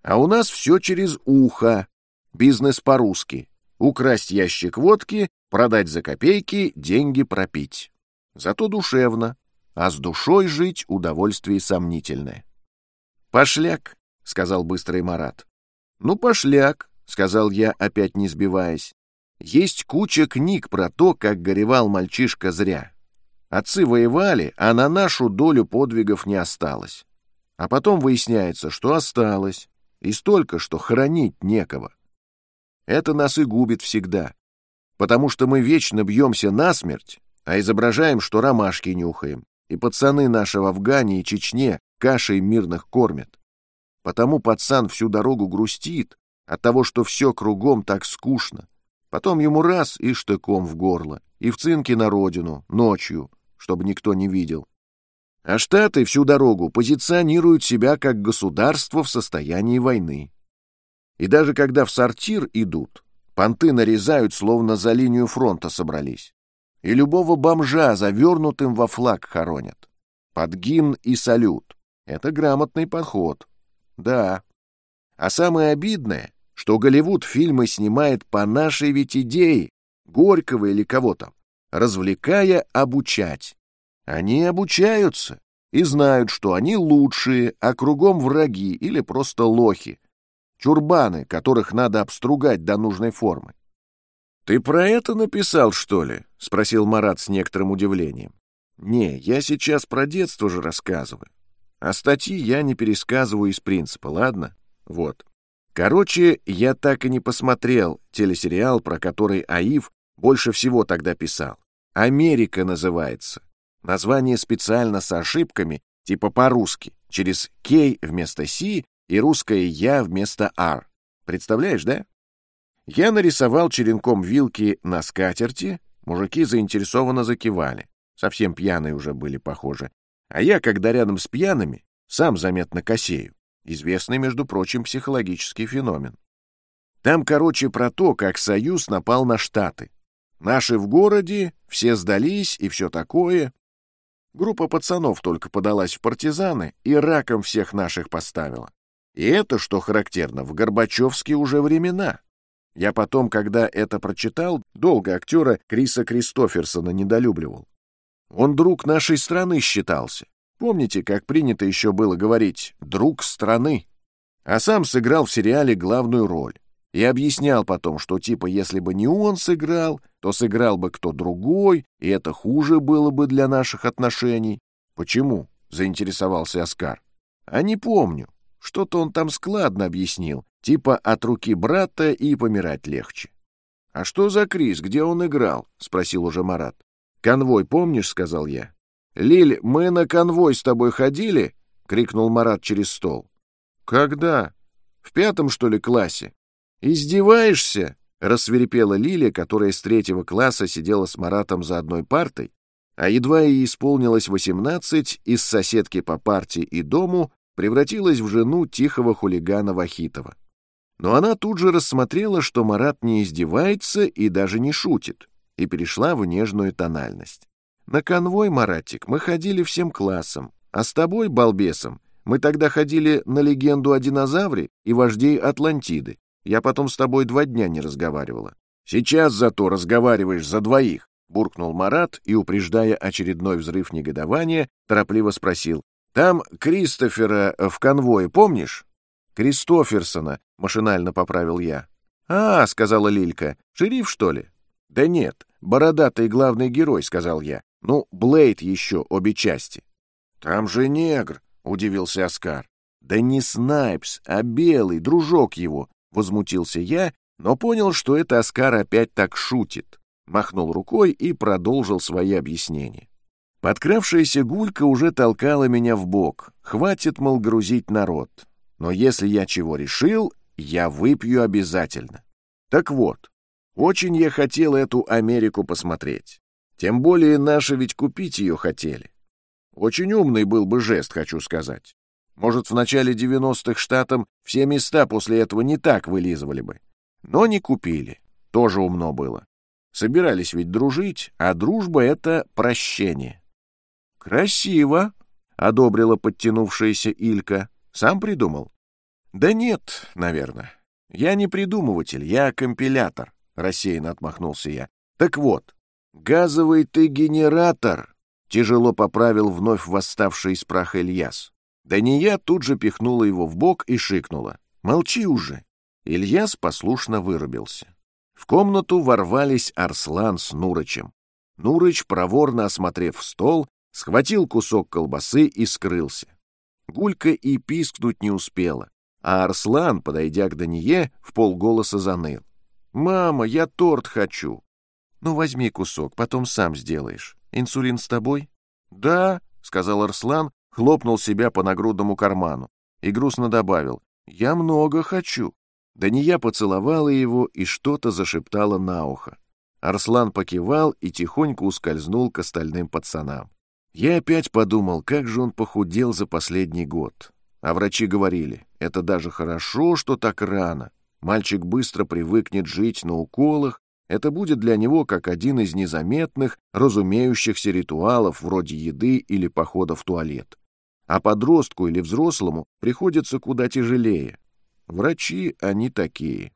А у нас все через ухо. Бизнес по-русски. Украсть ящик водки, продать за копейки, деньги пропить. Зато душевно. А с душой жить удовольствие сомнительное. «Пошляк», — сказал быстрый Марат. «Ну, пошляк», — сказал я, опять не сбиваясь. Есть куча книг про то, как горевал мальчишка зря. Отцы воевали, а на нашу долю подвигов не осталось. А потом выясняется, что осталось, и столько, что хранить некого. Это нас и губит всегда, потому что мы вечно бьемся насмерть, а изображаем, что ромашки нюхаем, и пацаны наши в Афгане и Чечне кашей мирных кормят. Потому пацан всю дорогу грустит от того, что все кругом так скучно, Потом ему раз и штыком в горло, и в цинке на родину, ночью, чтобы никто не видел. А Штаты всю дорогу позиционируют себя как государство в состоянии войны. И даже когда в сортир идут, понты нарезают, словно за линию фронта собрались. И любого бомжа завернутым во флаг хоронят. Под гимн и салют. Это грамотный подход. Да. А самое обидное, что Голливуд фильмы снимает по нашей ведь идее, Горького или кого-то, развлекая, обучать. Они обучаются и знают, что они лучшие, а кругом враги или просто лохи, чурбаны, которых надо обстругать до нужной формы. «Ты про это написал, что ли?» — спросил Марат с некоторым удивлением. «Не, я сейчас про детство же рассказываю. А статьи я не пересказываю из принципа, ладно? Вот. Короче, я так и не посмотрел телесериал, про который Аив больше всего тогда писал. «Америка» называется. Название специально с ошибками, типа по-русски, через «кей» вместо «си» и русское «я» вместо «ар». Представляешь, да? Я нарисовал черенком вилки на скатерти, мужики заинтересованно закивали. Совсем пьяные уже были, похоже. А я, когда рядом с пьяными, сам заметно косею. Известный, между прочим, психологический феномен. Там, короче, про то, как Союз напал на Штаты. Наши в городе, все сдались и все такое. Группа пацанов только подалась в партизаны и раком всех наших поставила. И это, что характерно, в Горбачевские уже времена. Я потом, когда это прочитал, долго актера Криса Кристоферсона недолюбливал. Он друг нашей страны считался. Помните, как принято еще было говорить «друг страны»? А сам сыграл в сериале главную роль. И объяснял потом, что типа если бы не он сыграл, то сыграл бы кто другой, и это хуже было бы для наших отношений. Почему? — заинтересовался Оскар. А не помню. Что-то он там складно объяснил, типа от руки брата и помирать легче. — А что за Крис, где он играл? — спросил уже Марат. — Конвой, помнишь, — сказал я. «Лиль, мы на конвой с тобой ходили?» — крикнул Марат через стол. «Когда? В пятом, что ли, классе?» «Издеваешься?» — рассверепела Лиля, которая с третьего класса сидела с Маратом за одной партой, а едва ей исполнилось восемнадцать, из соседки по парте и дому превратилась в жену тихого хулигана Вахитова. Но она тут же рассмотрела, что Марат не издевается и даже не шутит, и перешла в нежную тональность. На конвой, Маратик, мы ходили всем классом, а с тобой, балбесом, мы тогда ходили на легенду о динозавре и вождей Атлантиды. Я потом с тобой два дня не разговаривала. Сейчас зато разговариваешь за двоих. буркнул Марат и, упреждая очередной взрыв негодования, торопливо спросил. «Там Кристофера в конвое, помнишь?» «Кристоферсона», — машинально поправил я. «А, — сказала Лилька, — шериф, что ли?» «Да нет, бородатый главный герой», — сказал я. «Ну, Блейд еще, обе части». «Там же негр», — удивился Оскар. «Да не Снайпс, а белый, дружок его», — возмутился я, но понял, что это Оскар опять так шутит. Махнул рукой и продолжил свои объяснения. Подкравшаяся гулька уже толкала меня в бок. Хватит, мол, грузить народ. Но если я чего решил, я выпью обязательно. Так вот, очень я хотел эту Америку посмотреть. Тем более наши ведь купить ее хотели. Очень умный был бы жест, хочу сказать. Может, в начале 90-х штатам все места после этого не так вылизывали бы. Но не купили. Тоже умно было. Собирались ведь дружить, а дружба — это прощение. «Красиво», — одобрила подтянувшаяся Илька. «Сам придумал?» «Да нет, наверное. Я не придумыватель, я компилятор», — рассеянно отмахнулся я. «Так вот, газовый ты генератор», — тяжело поправил вновь восставший из праха Ильяс. Дания тут же пихнула его в бок и шикнула. «Молчи уже!» Ильяс послушно вырубился. В комнату ворвались Арслан с Нурычем. Нурыч, проворно осмотрев стол, схватил кусок колбасы и скрылся. Гулька и пискнуть не успела, а Арслан, подойдя к Дание, в полголоса заныл. «Мама, я торт хочу!» «Ну, возьми кусок, потом сам сделаешь. Инсулин с тобой?» «Да», — сказал Арслан, хлопнул себя по нагрудному карману и грустно добавил «Я много хочу». Дания поцеловала его и что-то зашептала на ухо. Арслан покивал и тихонько ускользнул к остальным пацанам. Я опять подумал, как же он похудел за последний год. А врачи говорили, это даже хорошо, что так рано. Мальчик быстро привыкнет жить на уколах, это будет для него как один из незаметных, разумеющихся ритуалов вроде еды или похода в туалет а подростку или взрослому приходится куда тяжелее. Врачи они такие.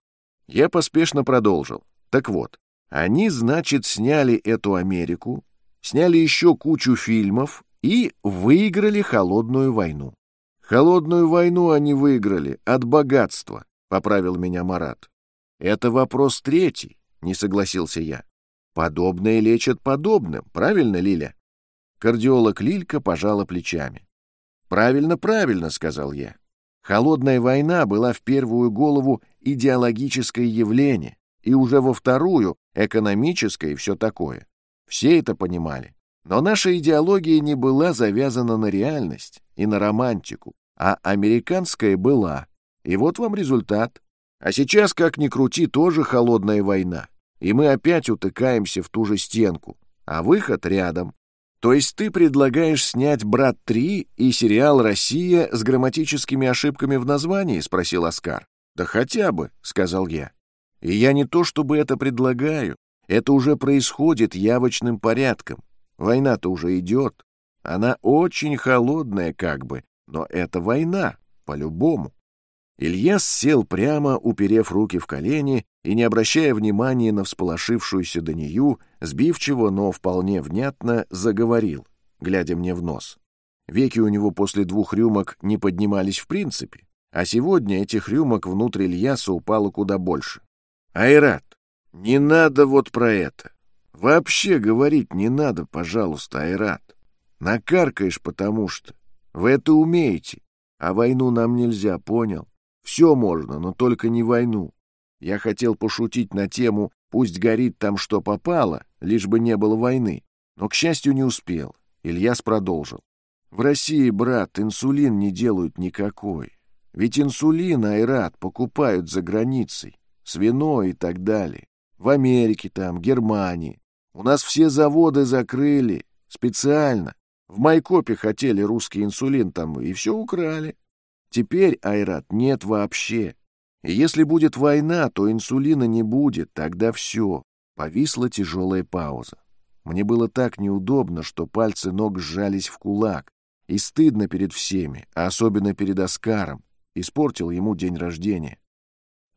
Я поспешно продолжил. Так вот, они, значит, сняли эту Америку, сняли еще кучу фильмов и выиграли холодную войну. Холодную войну они выиграли от богатства, поправил меня Марат. Это вопрос третий, не согласился я. Подобное лечат подобным, правильно, Лиля? Кардиолог Лилька пожала плечами. «Правильно, правильно», — сказал я. Холодная война была в первую голову идеологическое явление, и уже во вторую — экономическое и все такое. Все это понимали. Но наша идеология не была завязана на реальность и на романтику, а американская была. И вот вам результат. А сейчас, как ни крути, тоже холодная война. И мы опять утыкаемся в ту же стенку, а выход рядом. То есть ты предлагаешь снять «Брат 3» и сериал «Россия» с грамматическими ошибками в названии?» — спросил Оскар. «Да хотя бы», — сказал я. «И я не то чтобы это предлагаю. Это уже происходит явочным порядком. Война-то уже идет. Она очень холодная как бы, но это война, по-любому. Ильяс сел прямо, уперев руки в колени и, не обращая внимания на всполошившуюся Данию, сбивчиво, но вполне внятно заговорил, глядя мне в нос. Веки у него после двух рюмок не поднимались в принципе, а сегодня этих рюмок внутрь Ильяса упало куда больше. «Айрат, не надо вот про это. Вообще говорить не надо, пожалуйста, Айрат. Накаркаешь, потому что. Вы это умеете, а войну нам нельзя, понял? Все можно, но только не войну. Я хотел пошутить на тему «пусть горит там что попало», лишь бы не было войны. Но, к счастью, не успел. Ильяс продолжил. В России, брат, инсулин не делают никакой. Ведь инсулин, Айрат, покупают за границей. Свино и так далее. В Америке там, Германии. У нас все заводы закрыли. Специально. В Майкопе хотели русский инсулин там и все украли. Теперь, Айрат, нет вообще. И если будет война, то инсулина не будет, тогда все. Повисла тяжелая пауза. Мне было так неудобно, что пальцы ног сжались в кулак. И стыдно перед всеми, а особенно перед Оскаром. Испортил ему день рождения.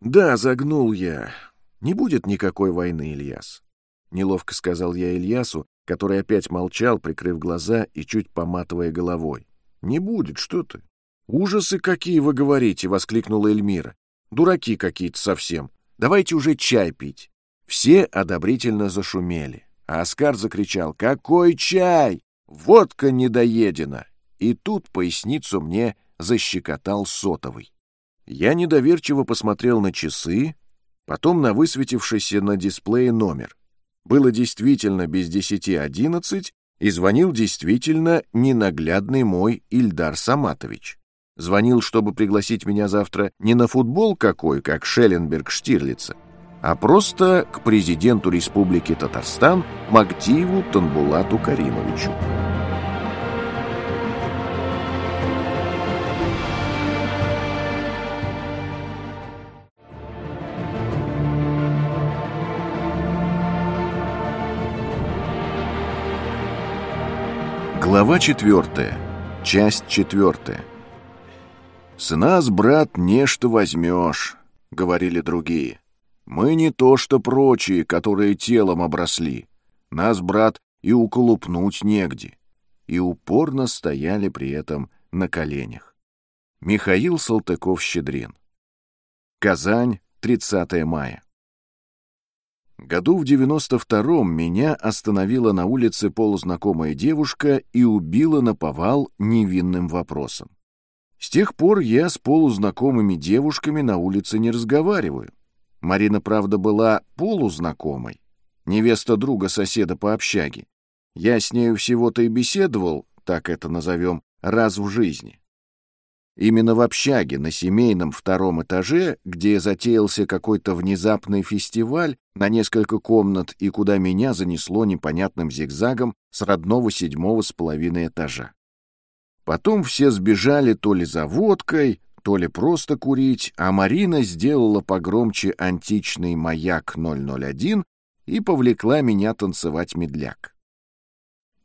Да, загнул я. Не будет никакой войны, Ильяс. неловко сказал я Ильясу, который опять молчал, прикрыв глаза и чуть поматывая головой. «Не будет, что ты?» «Ужасы какие вы говорите!» — воскликнула Эльмира. «Дураки какие-то совсем. Давайте уже чай пить». Все одобрительно зашумели, а Оскар закричал «Какой чай? Водка недоедена!» И тут поясницу мне защекотал сотовый. Я недоверчиво посмотрел на часы, потом на высветившийся на дисплее номер. Было действительно без десяти одиннадцать, и звонил действительно ненаглядный мой Ильдар Саматович. Звонил, чтобы пригласить меня завтра не на футбол какой, как Шелленберг Штирлица, а просто к президенту Республики Татарстан Магдиеву Танбулату Каримовичу. Глава четвертая. Часть четвертая. «С нас, брат, нечто возьмешь», — говорили другие. «Мы не то, что прочие, которые телом обросли. Нас, брат, и уколупнуть негде». И упорно стояли при этом на коленях. Михаил Салтыков-Щедрин. Казань, 30 мая. Году в девяносто втором меня остановила на улице полузнакомая девушка и убила на повал невинным вопросом. С тех пор я с полузнакомыми девушками на улице не разговариваю. Марина, правда, была полузнакомой, невеста друга соседа по общаге. Я с нею всего-то и беседовал, так это назовем, раз в жизни. Именно в общаге на семейном втором этаже, где затеялся какой-то внезапный фестиваль на несколько комнат и куда меня занесло непонятным зигзагом с родного седьмого с половиной этажа. Потом все сбежали то ли за водкой, то ли просто курить, а Марина сделала погромче античный «Маяк 001» и повлекла меня танцевать медляк.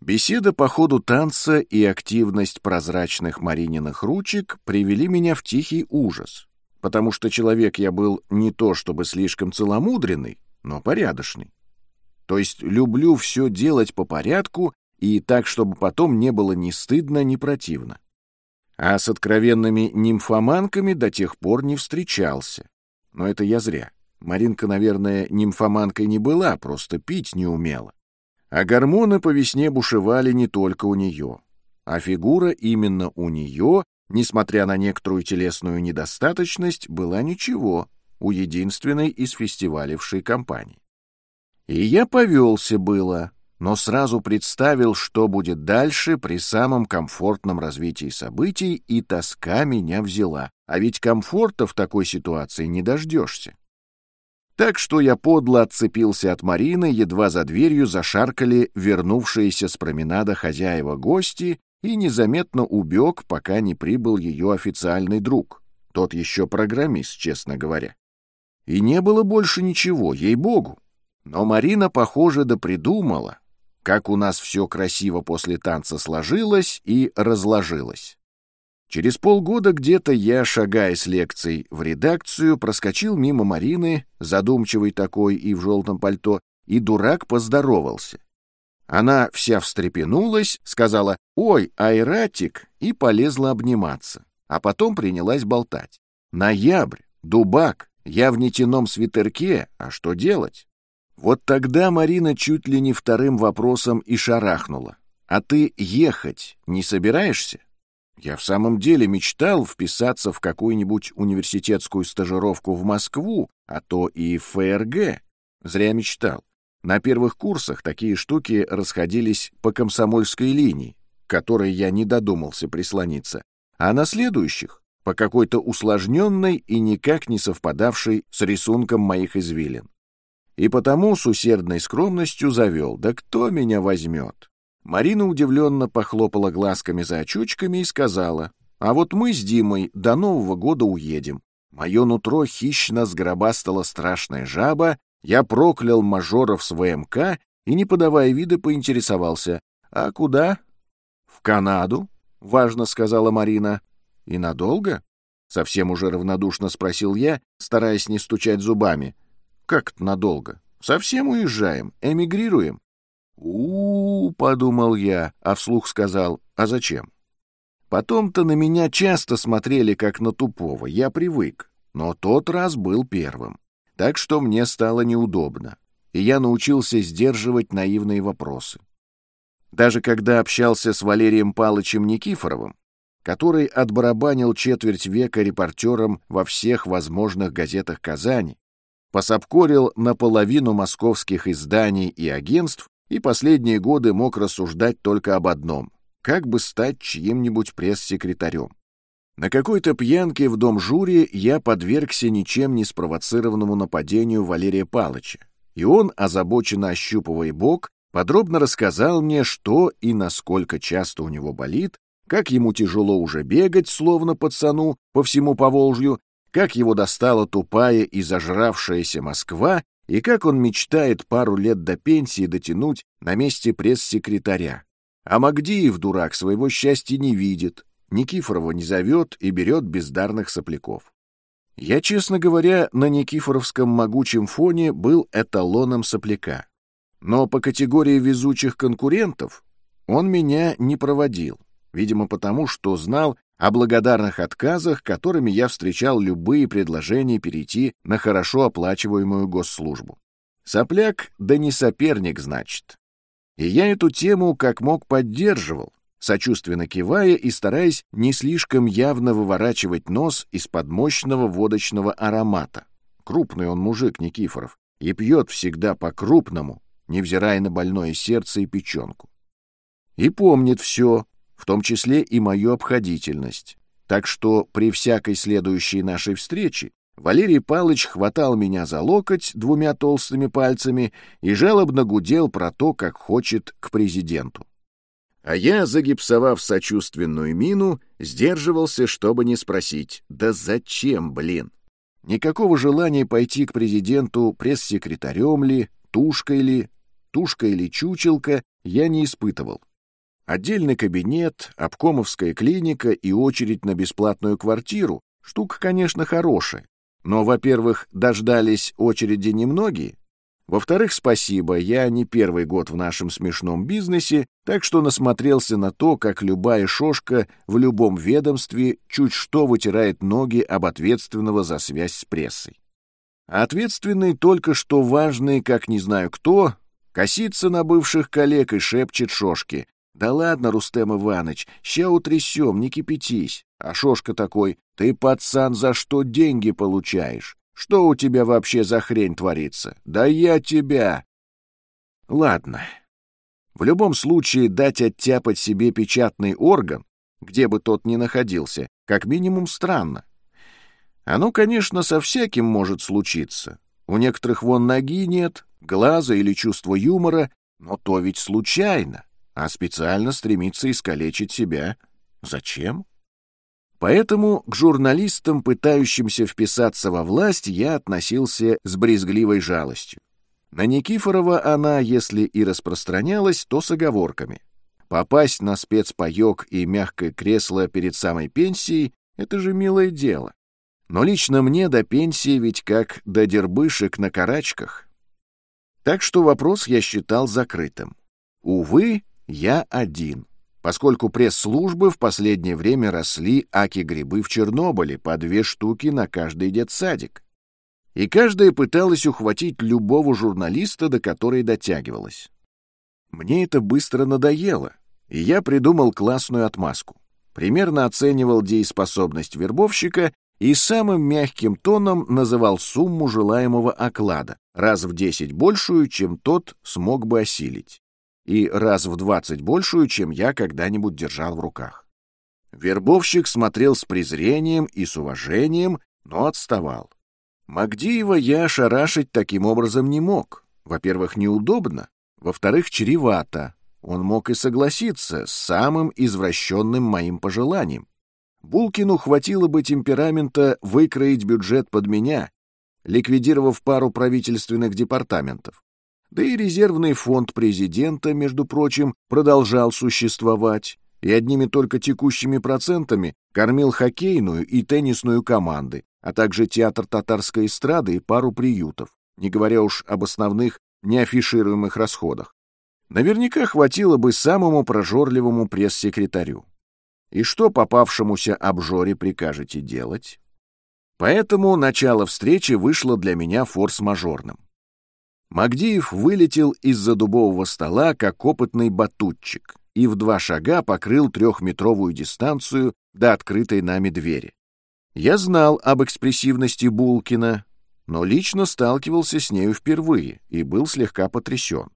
Беседа по ходу танца и активность прозрачных Марининых ручек привели меня в тихий ужас, потому что человек я был не то чтобы слишком целомудренный, но порядочный. То есть люблю все делать по порядку и так, чтобы потом не было ни стыдно, ни противно. А с откровенными нимфоманками до тех пор не встречался. Но это я зря. Маринка, наверное, нимфоманкой не была, просто пить не умела. А гормоны по весне бушевали не только у нее. А фигура именно у нее, несмотря на некоторую телесную недостаточность, была ничего, у единственной из фестивалевшей компании. И я повелся было, но сразу представил, что будет дальше при самом комфортном развитии событий, и тоска меня взяла. А ведь комфорта в такой ситуации не дождешься. Так что я подло отцепился от Марины, едва за дверью зашаркали вернувшиеся с променада хозяева гости и незаметно убег, пока не прибыл ее официальный друг. Тот еще программист, честно говоря. И не было больше ничего, ей-богу. Но Марина, похоже, да придумала, как у нас все красиво после танца сложилось и разложилось. Через полгода где-то я, шагая с лекцией в редакцию, проскочил мимо Марины, задумчивый такой и в желтом пальто, и дурак поздоровался. Она вся встрепенулась, сказала «Ой, айратик!» и полезла обниматься, а потом принялась болтать. «Ноябрь, дубак, я в нетяном свитерке, а что делать?» Вот тогда Марина чуть ли не вторым вопросом и шарахнула. «А ты ехать не собираешься?» Я в самом деле мечтал вписаться в какую-нибудь университетскую стажировку в Москву, а то и в ФРГ. Зря мечтал. На первых курсах такие штуки расходились по комсомольской линии, к которой я не додумался прислониться, а на следующих — по какой-то усложненной и никак не совпадавшей с рисунком моих извилин и потому с усердной скромностью завел «Да кто меня возьмет?» Марина удивленно похлопала глазками за очучками и сказала «А вот мы с Димой до Нового года уедем. Мое нутро хищно сгробастала страшная жаба, я проклял мажоров с ВМК и, не подавая вида, поинтересовался «А куда?» «В Канаду», — важно сказала Марина. «И надолго?» — совсем уже равнодушно спросил я, стараясь не стучать зубами. Как-то надолго. Совсем уезжаем, эмигрируем. у, -у, -у подумал я, а вслух сказал, а зачем? Потом-то на меня часто смотрели как на тупого, я привык, но тот раз был первым. Так что мне стало неудобно, и я научился сдерживать наивные вопросы. Даже когда общался с Валерием Палычем Никифоровым, который отбарабанил четверть века репортером во всех возможных газетах Казани, пособкорил наполовину московских изданий и агентств и последние годы мог рассуждать только об одном — как бы стать чьим-нибудь пресс-секретарем. На какой-то пьянке в дом жюри я подвергся ничем не спровоцированному нападению Валерия Палыча, и он, озабоченно ощупывая бок, подробно рассказал мне, что и насколько часто у него болит, как ему тяжело уже бегать, словно пацану, по всему Поволжью, как его достала тупая и зажравшаяся Москва, и как он мечтает пару лет до пенсии дотянуть на месте пресс-секретаря. А Магдиев, дурак, своего счастья не видит, Никифорова не зовет и берет бездарных сопляков. Я, честно говоря, на Никифоровском могучем фоне был эталоном сопляка. Но по категории везучих конкурентов он меня не проводил, видимо потому, что знал о благодарных отказах, которыми я встречал любые предложения перейти на хорошо оплачиваемую госслужбу. Сопляк, да не соперник, значит. И я эту тему как мог поддерживал, сочувственно кивая и стараясь не слишком явно выворачивать нос из-под мощного водочного аромата. Крупный он мужик Никифоров и пьет всегда по-крупному, невзирая на больное сердце и печенку. И помнит все, в том числе и мою обходительность. Так что при всякой следующей нашей встрече Валерий Палыч хватал меня за локоть двумя толстыми пальцами и жалобно гудел про то, как хочет к президенту. А я, загипсовав сочувственную мину, сдерживался, чтобы не спросить «Да зачем, блин?» Никакого желания пойти к президенту пресс-секретарем ли, тушкой ли, тушка или чучелка я не испытывал. Отдельный кабинет, обкомовская клиника и очередь на бесплатную квартиру — штука, конечно, хорошая. Но, во-первых, дождались очереди немногие. Во-вторых, спасибо, я не первый год в нашем смешном бизнесе, так что насмотрелся на то, как любая шошка в любом ведомстве чуть что вытирает ноги об ответственного за связь с прессой. А ответственный только что важный, как не знаю кто, косится на бывших коллег и шепчет шошке. «Да ладно, Рустем Иваныч, ща утрясем, не кипятись». А Шошка такой, «Ты, пацан, за что деньги получаешь? Что у тебя вообще за хрень творится? Да я тебя...» Ладно. В любом случае дать оттяпать себе печатный орган, где бы тот ни находился, как минимум странно. Оно, конечно, со всяким может случиться. У некоторых вон ноги нет, глаза или чувства юмора, но то ведь случайно а специально стремится искалечить себя. Зачем? Поэтому к журналистам, пытающимся вписаться во власть, я относился с брезгливой жалостью. На Никифорова она, если и распространялась, то с оговорками. Попасть на спецпаёк и мягкое кресло перед самой пенсией — это же милое дело. Но лично мне до пенсии ведь как до дербышек на карачках. Так что вопрос я считал закрытым. Увы, я один, поскольку пресс-службы в последнее время росли аки-грибы в Чернобыле по две штуки на каждый детсадик. И каждая пыталась ухватить любого журналиста, до которой дотягивалась. Мне это быстро надоело, и я придумал классную отмазку. Примерно оценивал дееспособность вербовщика и самым мягким тоном называл сумму желаемого оклада, раз в десять большую, чем тот смог бы осилить и раз в двадцать большую, чем я когда-нибудь держал в руках. Вербовщик смотрел с презрением и с уважением, но отставал. Магдиева я шарашить таким образом не мог. Во-первых, неудобно, во-вторых, чревато. Он мог и согласиться с самым извращенным моим пожеланием. Булкину хватило бы темперамента выкроить бюджет под меня, ликвидировав пару правительственных департаментов. Да и резервный фонд президента, между прочим, продолжал существовать и одними только текущими процентами кормил хоккейную и теннисную команды, а также театр татарской эстрады и пару приютов. не говоря уж об основных неафишируемых расходах, наверняка хватило бы самому прожорливому пресс-секретарю. И что попавшемуся обжоре прикажете делать? Поэтому начало встречи вышло для меня форс-мажорным. Магдиев вылетел из-за дубового стола, как опытный батутчик, и в два шага покрыл трехметровую дистанцию до открытой нами двери. Я знал об экспрессивности Булкина, но лично сталкивался с нею впервые и был слегка потрясен.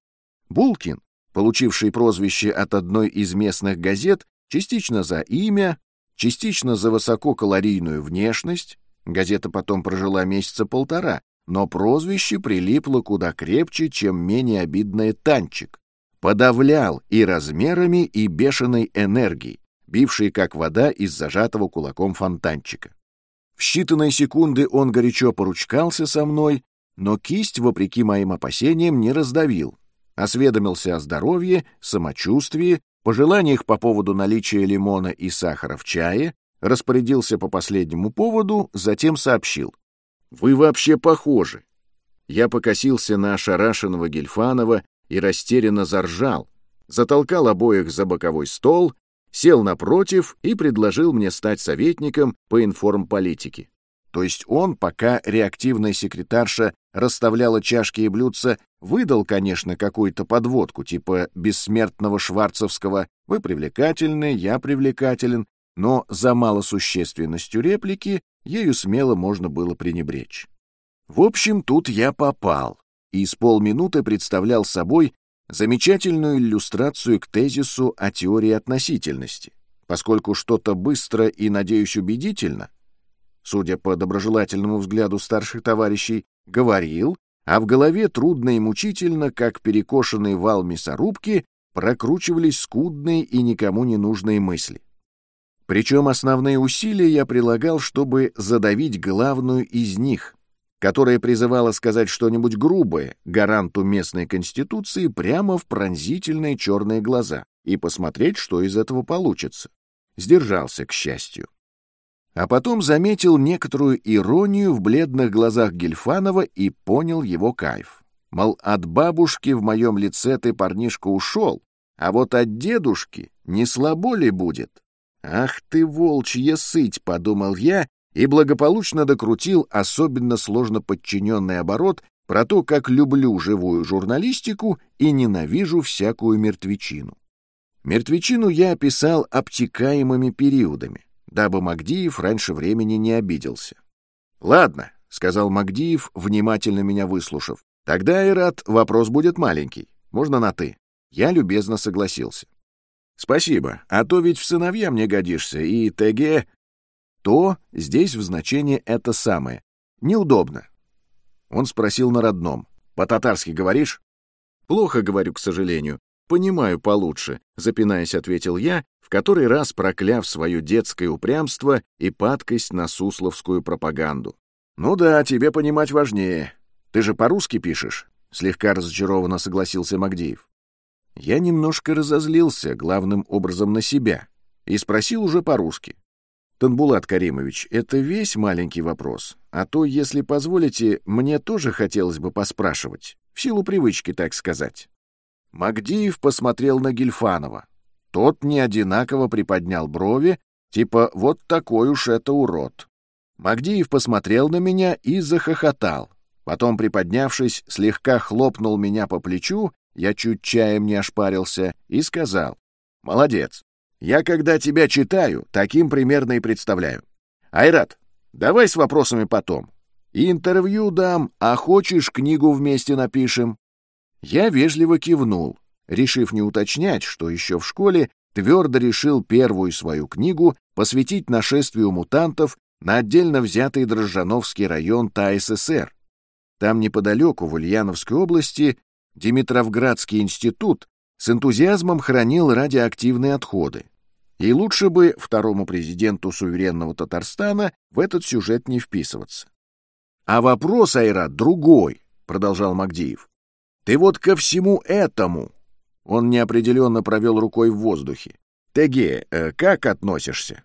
Булкин, получивший прозвище от одной из местных газет, частично за имя, частично за высококалорийную внешность, газета потом прожила месяца полтора, но прозвище прилипло куда крепче, чем менее обидное «танчик», подавлял и размерами, и бешеной энергией, бившей как вода из зажатого кулаком фонтанчика. В считанные секунды он горячо поручкался со мной, но кисть, вопреки моим опасениям, не раздавил. Осведомился о здоровье, самочувствии, пожеланиях по поводу наличия лимона и сахара в чае, распорядился по последнему поводу, затем сообщил. «Вы вообще похожи». Я покосился на ошарашенного Гельфанова и растерянно заржал, затолкал обоих за боковой стол сел напротив и предложил мне стать советником по информполитике. То есть он, пока реактивная секретарша расставляла чашки и блюдца, выдал, конечно, какую-то подводку, типа бессмертного шварцевского «Вы привлекательны, я привлекателен», но за малосущественностью реплики ею смело можно было пренебречь. В общем, тут я попал и с полминуты представлял собой замечательную иллюстрацию к тезису о теории относительности, поскольку что-то быстро и, надеюсь, убедительно, судя по доброжелательному взгляду старших товарищей, говорил, а в голове трудно и мучительно, как перекошенный вал мясорубки, прокручивались скудные и никому не нужные мысли. Причем основные усилия я прилагал, чтобы задавить главную из них, которая призывала сказать что-нибудь грубое гаранту местной конституции прямо в пронзительные черные глаза и посмотреть, что из этого получится. Сдержался, к счастью. А потом заметил некоторую иронию в бледных глазах Гельфанова и понял его кайф. Мол, от бабушки в моем лице ты, парнишка, ушел, а вот от дедушки не слабо ли будет? «Ах ты, волчья сыть!» — подумал я и благополучно докрутил особенно сложно подчиненный оборот про то, как люблю живую журналистику и ненавижу всякую мертвечину. Мертвечину я описал обтекаемыми периодами, дабы Магдиев раньше времени не обиделся. «Ладно», — сказал Магдиев, внимательно меня выслушав, — «тогда, Ират, вопрос будет маленький. Можно на «ты». Я любезно согласился. «Спасибо, а то ведь в сыновья мне годишься, и ТГ то здесь в значении это самое. Неудобно. Он спросил на родном. «По-татарски говоришь?» «Плохо говорю, к сожалению. Понимаю получше», — запинаясь, ответил я, в который раз прокляв свое детское упрямство и падкость на сусловскую пропаганду. «Ну да, тебе понимать важнее. Ты же по-русски пишешь?» — слегка разочарованно согласился Магдеев. Я немножко разозлился, главным образом на себя, и спросил уже по-русски. Танбулат Каримович, это весь маленький вопрос. А то, если позволите, мне тоже хотелось бы поспрашивать. В силу привычки, так сказать. Магдиев посмотрел на Гильфанова. Тот не одинаково приподнял брови, типа «вот такой уж это урод». Магдиев посмотрел на меня и захохотал. Потом, приподнявшись, слегка хлопнул меня по плечу, я чуть чаем не ошпарился, и сказал «Молодец, я, когда тебя читаю, таким примерно и представляю. Айрат, давай с вопросами потом. Интервью дам, а хочешь, книгу вместе напишем?» Я вежливо кивнул, решив не уточнять, что еще в школе твердо решил первую свою книгу посвятить нашествию мутантов на отдельно взятый Дрожжановский район ТАССР. Там неподалеку, в Ульяновской области, Димитровградский институт с энтузиазмом хранил радиоактивные отходы. И лучше бы второму президенту суверенного Татарстана в этот сюжет не вписываться. А вопрос, Айрат, другой, продолжал Магдиев. Ты вот ко всему этому. Он неопределенно провел рукой в воздухе. Теге, э, как относишься?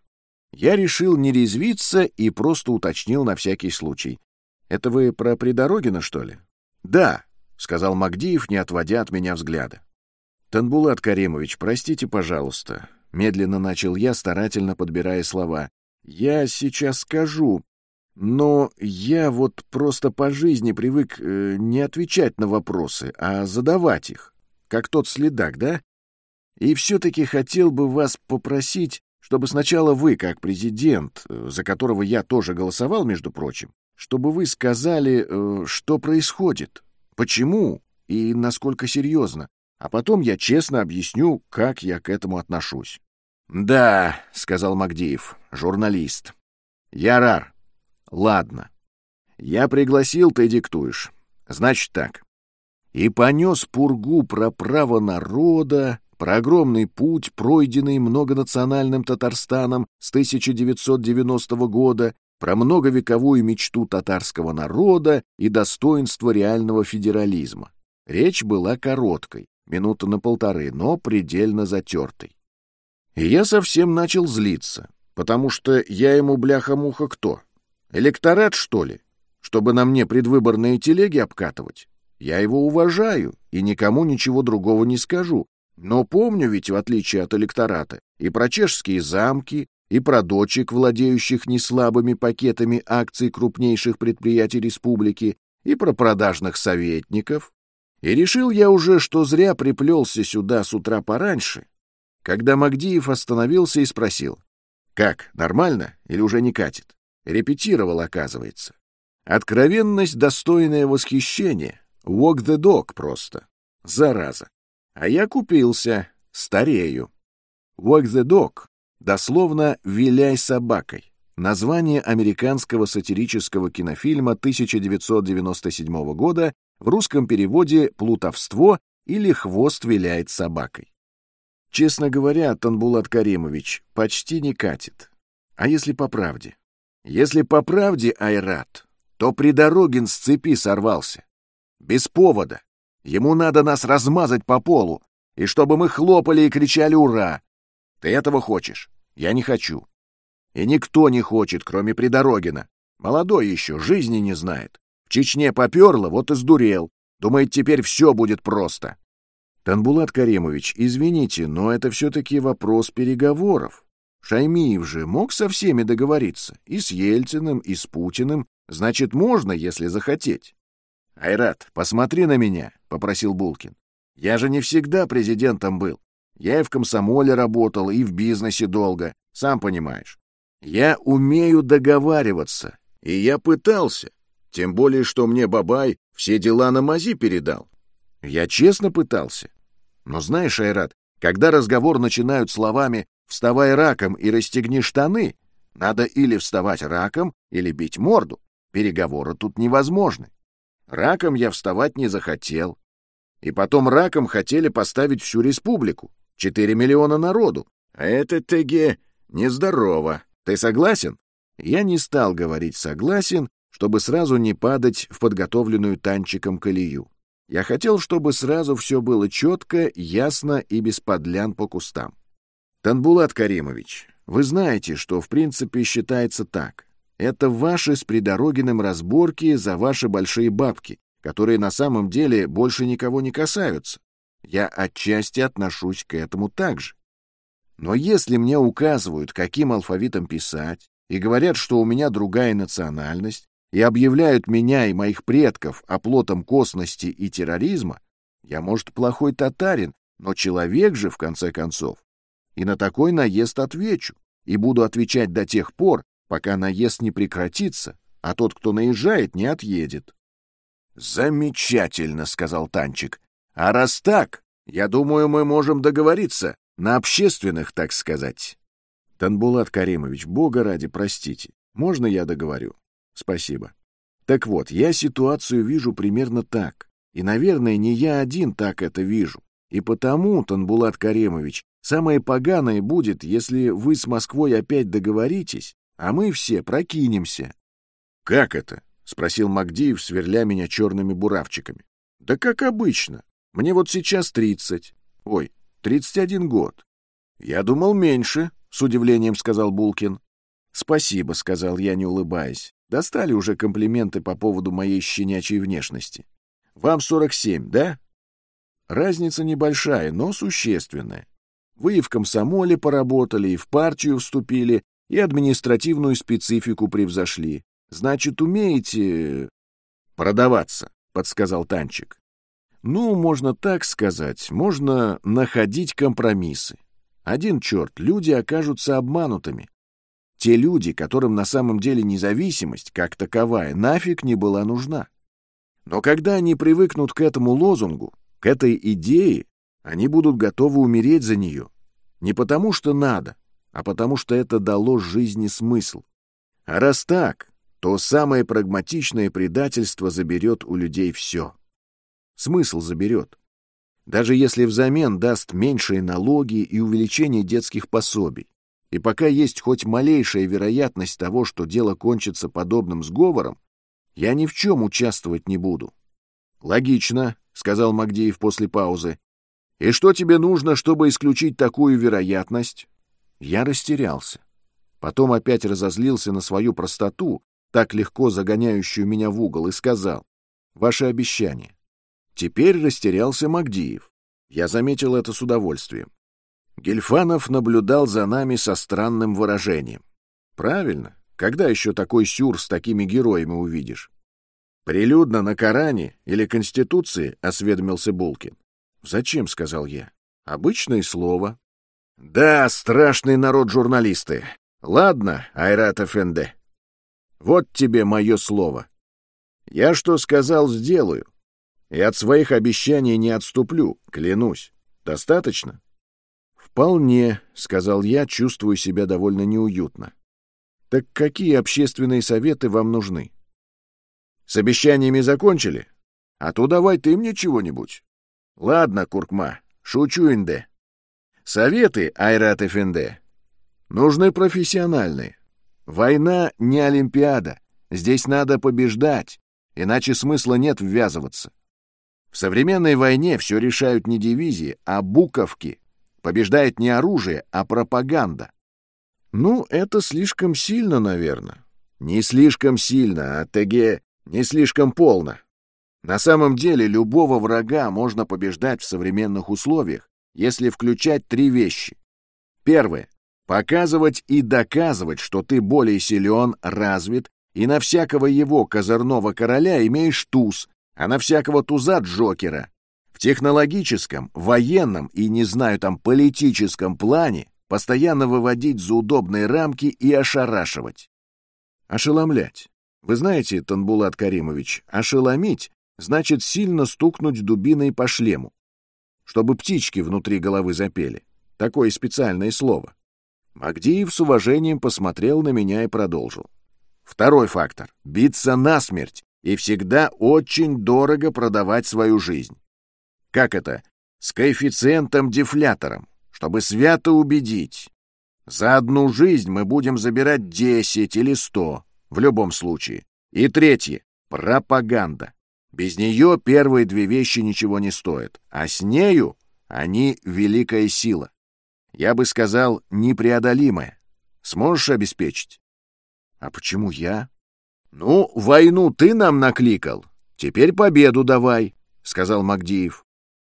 Я решил не резвиться и просто уточнил на всякий случай. Это вы про Придорогина, что ли? Да, сказал Магдиев, не отводя от меня взгляда. Танбулат Каримович, простите, пожалуйста, медленно начал я, старательно подбирая слова. Я сейчас скажу, но я вот просто по жизни привык э, не отвечать на вопросы, а задавать их, как тот следак, да? И все-таки хотел бы вас попросить, чтобы сначала вы, как президент, э, за которого я тоже голосовал, между прочим, чтобы вы сказали, э, что происходит, почему и насколько серьезно, а потом я честно объясню, как я к этому отношусь. «Да», — сказал Магдиев, журналист. «Ярар, ладно. Я пригласил, ты диктуешь. Значит так. И понес пургу про право народа, про огромный путь, пройденный многонациональным Татарстаном с 1990 года, про многовековую мечту татарского народа и достоинство реального федерализма. Речь была короткой, минута на полторы, но предельно затертой. И я совсем начал злиться, потому что я ему бляха-муха кто? Электорат, что ли? Чтобы на мне предвыборные телеги обкатывать? Я его уважаю и никому ничего другого не скажу, но помню ведь, в отличие от электората, и про чешские замки, и про дочек, владеющих неслабыми пакетами акций крупнейших предприятий республики, и про продажных советников. И решил я уже, что зря приплелся сюда с утра пораньше, когда Магдиев остановился и спросил, «Как, нормально или уже не катит?» Репетировал, оказывается. Откровенность, достойная восхищения. Walk the dog просто. Зараза. А я купился, старею. Walk the dog, дословно «виляй собакой». Название американского сатирического кинофильма 1997 года в русском переводе «Плутовство» или «Хвост виляет собакой». Честно говоря, Танбулат Каримович почти не катит. А если по правде? Если по правде, Айрат, то Придорогин с цепи сорвался. Без повода. Ему надо нас размазать по полу, и чтобы мы хлопали и кричали «Ура!». Ты этого хочешь? Я не хочу. И никто не хочет, кроме Придорогина. Молодой еще, жизни не знает. В Чечне поперло, вот и сдурел. Думает, теперь все будет просто. Танбулат Каримович, извините, но это все-таки вопрос переговоров. Шаймиев же мог со всеми договориться, и с Ельциным, и с Путиным. Значит, можно, если захотеть. «Айрат, посмотри на меня», — попросил Булкин. «Я же не всегда президентом был. Я и в комсомоле работал, и в бизнесе долго, сам понимаешь. Я умею договариваться, и я пытался. Тем более, что мне Бабай все дела на мази передал. Я честно пытался. Но знаешь, Айрат, когда разговор начинают словами «вставай раком и расстегни штаны», надо или вставать раком, или бить морду. Переговоры тут невозможны. Раком я вставать не захотел. И потом раком хотели поставить всю республику. Четыре миллиона народу. А это, ТГ, нездорово. Ты согласен? Я не стал говорить «согласен», чтобы сразу не падать в подготовленную танчиком колею. Я хотел, чтобы сразу все было четко, ясно и без подлян по кустам. Танбулат Каримович, вы знаете, что в принципе считается так. Это ваши с Придорогиным разборки за ваши большие бабки, которые на самом деле больше никого не касаются. Я отчасти отношусь к этому также. Но если мне указывают, каким алфавитом писать, и говорят, что у меня другая национальность, и объявляют меня и моих предков оплотом косности и терроризма, я, может, плохой татарин, но человек же, в конце концов. И на такой наезд отвечу, и буду отвечать до тех пор, пока наезд не прекратится, а тот, кто наезжает, не отъедет. «Замечательно», — сказал Танчик. «А раз так, я думаю, мы можем договориться, на общественных, так сказать». «Танбулат Каримович, бога ради, простите, можно я договорю?» «Спасибо». «Так вот, я ситуацию вижу примерно так, и, наверное, не я один так это вижу. И потому, Танбулат Каримович, самое поганое будет, если вы с Москвой опять договоритесь, а мы все прокинемся. — Как это? — спросил Магдиев, сверля меня черными буравчиками. — Да как обычно. Мне вот сейчас тридцать. Ой, тридцать один год. — Я думал меньше, — с удивлением сказал Булкин. — Спасибо, — сказал я, не улыбаясь. Достали уже комплименты по поводу моей щенячьей внешности. Вам 47, да? Разница небольшая, но существенная. Вы и в комсомоле поработали, и в партию вступили, и административную специфику превзошли. Значит, умеете продаваться, подсказал Танчик. Ну, можно так сказать, можно находить компромиссы. Один черт, люди окажутся обманутыми. Те люди, которым на самом деле независимость, как таковая, нафиг не была нужна. Но когда они привыкнут к этому лозунгу, к этой идее, они будут готовы умереть за нее. Не потому что надо, а потому что это дало жизни смысл. А раз так, то самое прагматичное предательство заберет у людей все. Смысл заберет. Даже если взамен даст меньшие налоги и увеличение детских пособий. И пока есть хоть малейшая вероятность того, что дело кончится подобным сговором, я ни в чем участвовать не буду. Логично, сказал Магдеев после паузы. И что тебе нужно, чтобы исключить такую вероятность? Я растерялся. Потом опять разозлился на свою простоту, так легко загоняющую меня в угол, и сказал: "Ваше обещание". Теперь растерялся Магдиев. Я заметил это с удовольствием. Гельфанов наблюдал за нами со странным выражением. Правильно. Когда еще такой сюр с такими героями увидишь? Прилюдно на Коране или Конституции, осведомился Булкин. Зачем, сказал я. Обычное слово. Да, страшный народ журналисты. Ладно, Айрат Эфенде. Вот тебе мое слово. Я что сказал, сделаю. И от своих обещаний не отступлю, клянусь. Достаточно? «Вполне», — сказал я, чувствую себя довольно неуютно. «Так какие общественные советы вам нужны?» «С обещаниями закончили? А то давай ты мне чего-нибудь». «Ладно, Куркма, шучу, Инде. Советы, Айрат Эфенде, нужны профессиональные. Война не Олимпиада. Здесь надо побеждать, иначе смысла нет ввязываться. В современной войне все решают не дивизии, а буковки, Побеждает не оружие, а пропаганда. Ну, это слишком сильно, наверное. Не слишком сильно, а ТГ не слишком полно. На самом деле любого врага можно побеждать в современных условиях, если включать три вещи. Первое. Показывать и доказывать, что ты более силен, развит, и на всякого его козырного короля имеешь туз, а на всякого туза Джокера, в технологическом, военном и, не знаю, там, политическом плане постоянно выводить за удобные рамки и ошарашивать. Ошеломлять. Вы знаете, Танбулат Каримович, ошеломить значит сильно стукнуть дубиной по шлему, чтобы птички внутри головы запели. Такое специальное слово. Магдиев с уважением посмотрел на меня и продолжил. Второй фактор — биться насмерть и всегда очень дорого продавать свою жизнь. Как это? С коэффициентом-дефлятором, чтобы свято убедить. За одну жизнь мы будем забирать десять или сто, в любом случае. И третье — пропаганда. Без нее первые две вещи ничего не стоят, а с нею они великая сила. Я бы сказал, непреодолимая. Сможешь обеспечить? А почему я? Ну, войну ты нам накликал. Теперь победу давай, — сказал Магдиев.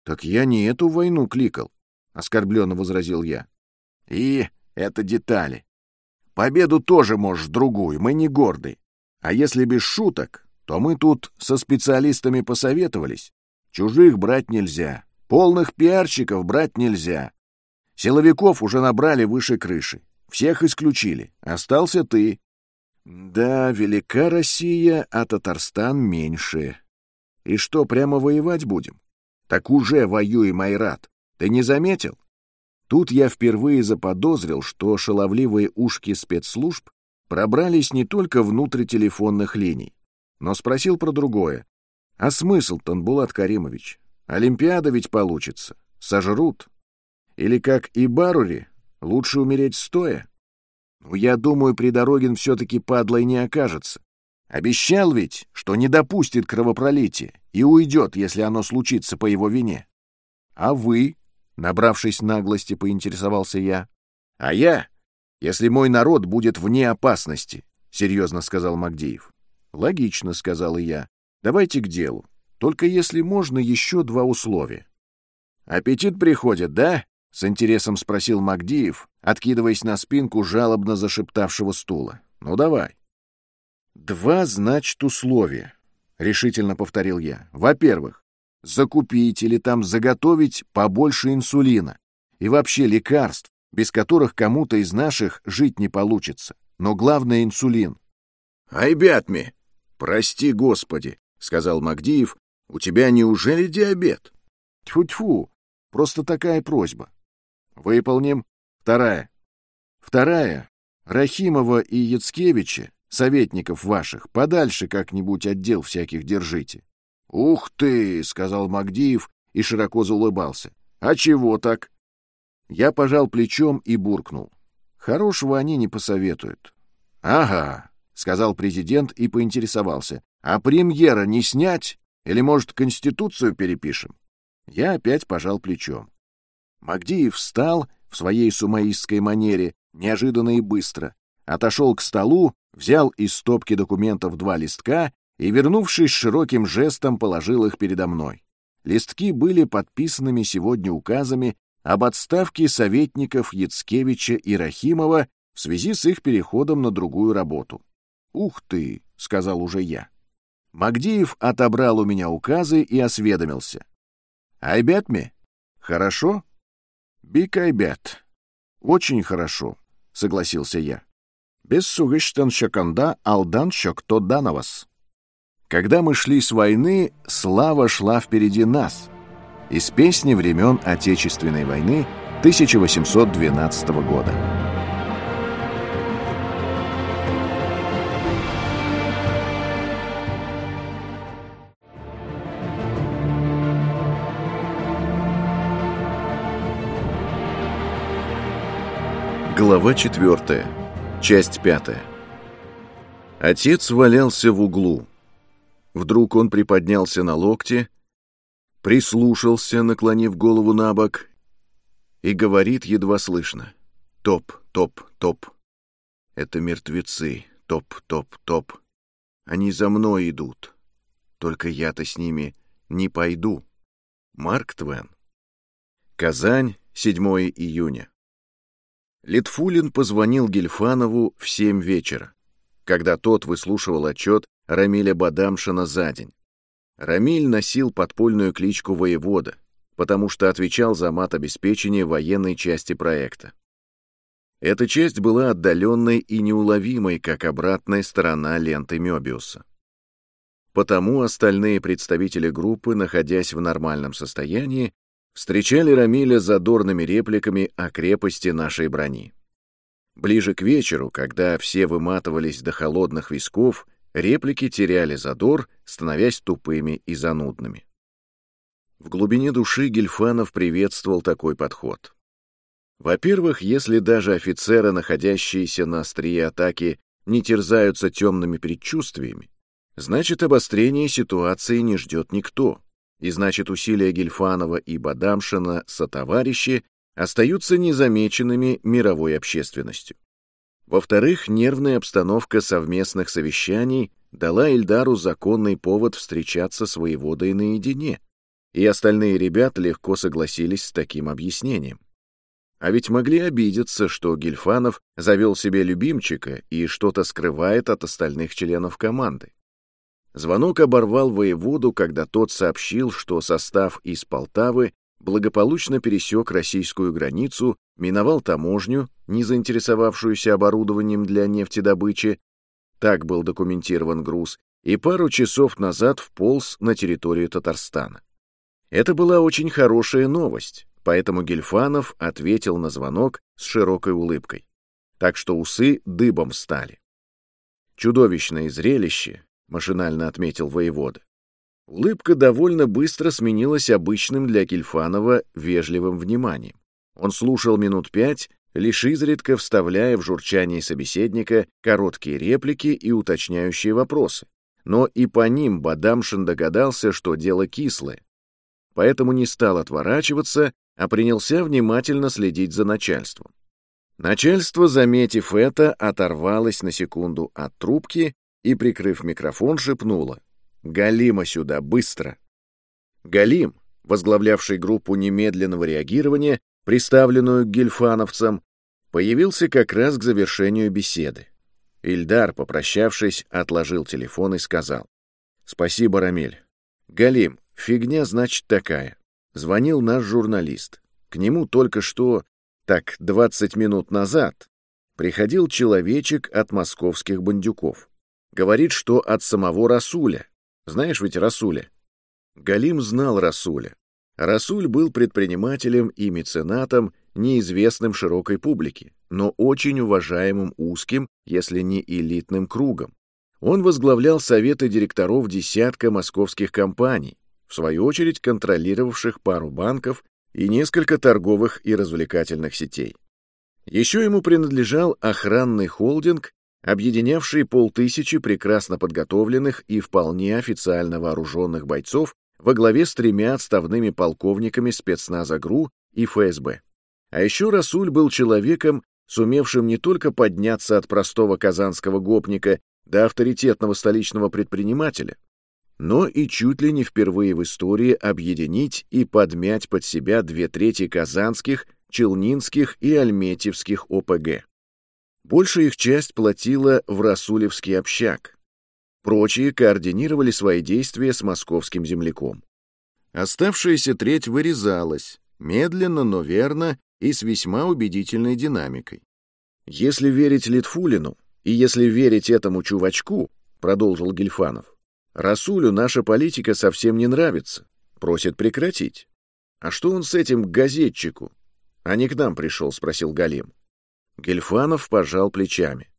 «Так я не эту войну кликал», — оскорбленно возразил я. «И это детали. Победу тоже можешь другую, мы не горды. А если без шуток, то мы тут со специалистами посоветовались. Чужих брать нельзя, полных пиарщиков брать нельзя. Силовиков уже набрали выше крыши. Всех исключили. Остался ты. Да, велика Россия, а Татарстан меньше. И что, прямо воевать будем? Так уже воюем, Айрат. Ты не заметил? Тут я впервые заподозрил, что шаловливые ушки спецслужб пробрались не только внутрь телефонных линий, но спросил про другое. А смысл, Танбулат Каримович? Олимпиада ведь получится. Сожрут. Или как и Барури, лучше умереть стоя? Ну, я думаю, Придорогин все-таки падлой не окажется. Обещал ведь, что не допустит кровопролития и уйдет, если оно случится по его вине. А вы, набравшись наглости, поинтересовался я. А я, если мой народ будет вне опасности, серьезно сказал Магдеев. Логично, сказал и я. Давайте к делу. Только если можно, еще два условия. «Аппетит приходит, да?» — с интересом спросил Магдиев, откидываясь на спинку жалобно зашептавшего стула. «Ну, давай». «Два, значит, условия», — решительно повторил я. «Во-первых, закупить или там заготовить побольше инсулина и вообще лекарств, без которых кому-то из наших жить не получится. Но главное — инсулин». «Айбятми! Прости, Господи!» — сказал Магдиев. «У тебя неужели диабет?» «Тьфу-тьфу! Просто такая просьба. Выполним. Вторая. Вторая. Рахимова и Яцкевича, советников ваших, подальше как-нибудь отдел всяких держите. «Ух ты!» — сказал Магдиев и широко заулыбался. «А чего так?» Я пожал плечом и буркнул. «Хорошего они не посоветуют». «Ага», — сказал президент и поинтересовался. «А премьера не снять? Или, может, Конституцию перепишем?» Я опять пожал плечом. Магдиев встал в своей сумаистской манере, неожиданно и быстро, отошел к столу, взял из стопки документов два листка и, вернувшись широким жестом, положил их передо мной. Листки были подписанными сегодня указами об отставке советников Яцкевича и Рахимова в связи с их переходом на другую работу. «Ух ты!» — сказал уже я. Магдиев отобрал у меня указы и осведомился. Айбятме? Хорошо? Бик айбят. Очень хорошо, согласился я. Без сугыштан шаканда алдан шокто дановас. Когда мы шли с войны, слава шла впереди нас. Из песни времен Отечественной войны 1812 года. Глава четвертая. Часть пятая. Отец валялся в углу. Вдруг он приподнялся на локте, прислушался, наклонив голову на бок, и говорит едва слышно. «Топ, топ, топ. Это мертвецы. Топ, топ, топ. Они за мной идут. Только я-то с ними не пойду». Марк Твен. Казань, 7 июня. Литфулин позвонил Гельфанову в семь вечера, когда тот выслушивал отчет Рамиля Бадамшина за день. Рамиль носил подпольную кличку «Воевода», потому что отвечал за мат-обеспечение военной части проекта. Эта часть была отдаленной и неуловимой, как обратная сторона ленты Мёбиуса. Потому остальные представители группы, находясь в нормальном состоянии, встречали Рамиля задорными репликами о крепости нашей брони. Ближе к вечеру, когда все выматывались до холодных висков, реплики теряли задор, становясь тупыми и занудными. В глубине души Гельфанов приветствовал такой подход. Во-первых, если даже офицеры, находящиеся на острие атаки, не терзаются темными предчувствиями, значит, обострение ситуации не ждет никто и значит усилия Гельфанова и Бадамшина сотоварищи остаются незамеченными мировой общественностью. Во-вторых, нервная обстановка совместных совещаний дала Эльдару законный повод встречаться с воеводой наедине, и остальные ребята легко согласились с таким объяснением. А ведь могли обидеться, что Гельфанов завел себе любимчика и что-то скрывает от остальных членов команды. Звонок оборвал воеводу, когда тот сообщил, что состав из Полтавы благополучно пересек российскую границу, миновал таможню, не заинтересовавшуюся оборудованием для нефтедобычи, так был документирован груз, и пару часов назад вполз на территорию Татарстана. Это была очень хорошая новость, поэтому Гельфанов ответил на звонок с широкой улыбкой. Так что усы дыбом стали. Чудовищное зрелище, — машинально отметил воевода. Улыбка довольно быстро сменилась обычным для Кельфанова вежливым вниманием. Он слушал минут пять, лишь изредка вставляя в журчание собеседника короткие реплики и уточняющие вопросы. Но и по ним Бадамшин догадался, что дело кислое. Поэтому не стал отворачиваться, а принялся внимательно следить за начальством. Начальство, заметив это, оторвалось на секунду от трубки и, прикрыв микрофон, шепнула. «Галима сюда, быстро!» Галим, возглавлявший группу немедленного реагирования, приставленную к гельфановцам, появился как раз к завершению беседы. Ильдар, попрощавшись, отложил телефон и сказал. «Спасибо, Рамиль. Галим, фигня значит такая. Звонил наш журналист. К нему только что, так, 20 минут назад, приходил человечек от московских бандюков. Говорит, что от самого Расуля. Знаешь ведь Расуля? Галим знал Расуля. Расуль был предпринимателем и меценатом, неизвестным широкой публике, но очень уважаемым узким, если не элитным кругом. Он возглавлял советы директоров десятка московских компаний, в свою очередь контролировавших пару банков и несколько торговых и развлекательных сетей. Еще ему принадлежал охранный холдинг, объединявший полтысячи прекрасно подготовленных и вполне официально вооруженных бойцов во главе с тремя отставными полковниками спецназа ГРУ и ФСБ. А еще Расуль был человеком, сумевшим не только подняться от простого казанского гопника до авторитетного столичного предпринимателя, но и чуть ли не впервые в истории объединить и подмять под себя две трети казанских, челнинских и альметьевских ОПГ. Большая их часть платила в Расулевский общак. Прочие координировали свои действия с московским земляком. Оставшаяся треть вырезалась, медленно, но верно и с весьма убедительной динамикой. Если верить Литфулину, и если верить этому чувачку, продолжил Гельфанов, Расулю наша политика совсем не нравится, просит прекратить. А что он с этим газетчику? А не к нам пришел, спросил Галим. Гельфанов пожал плечами.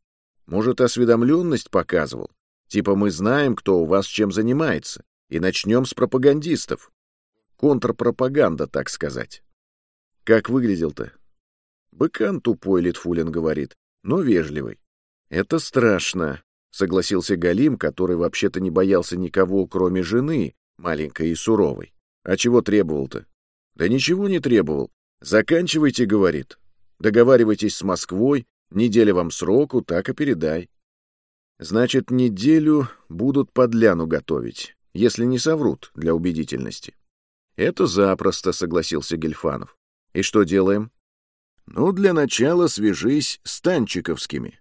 Может, осведомленность показывал? Типа мы знаем, кто у вас чем занимается, и начнем с пропагандистов. Контрпропаганда, так сказать. Как выглядел-то? Быкан тупой, Литфулин говорит, но вежливый. Это страшно, согласился Галим, который вообще-то не боялся никого, кроме жены, маленькой и суровой. А чего требовал-то? Да ничего не требовал. Заканчивайте, говорит. Договаривайтесь с Москвой, неделя вам сроку, так и передай. Значит, неделю будут подляну готовить, если не соврут для убедительности. Это запросто, согласился Гельфанов. И что делаем? Ну, для начала свяжись с Танчиковскими.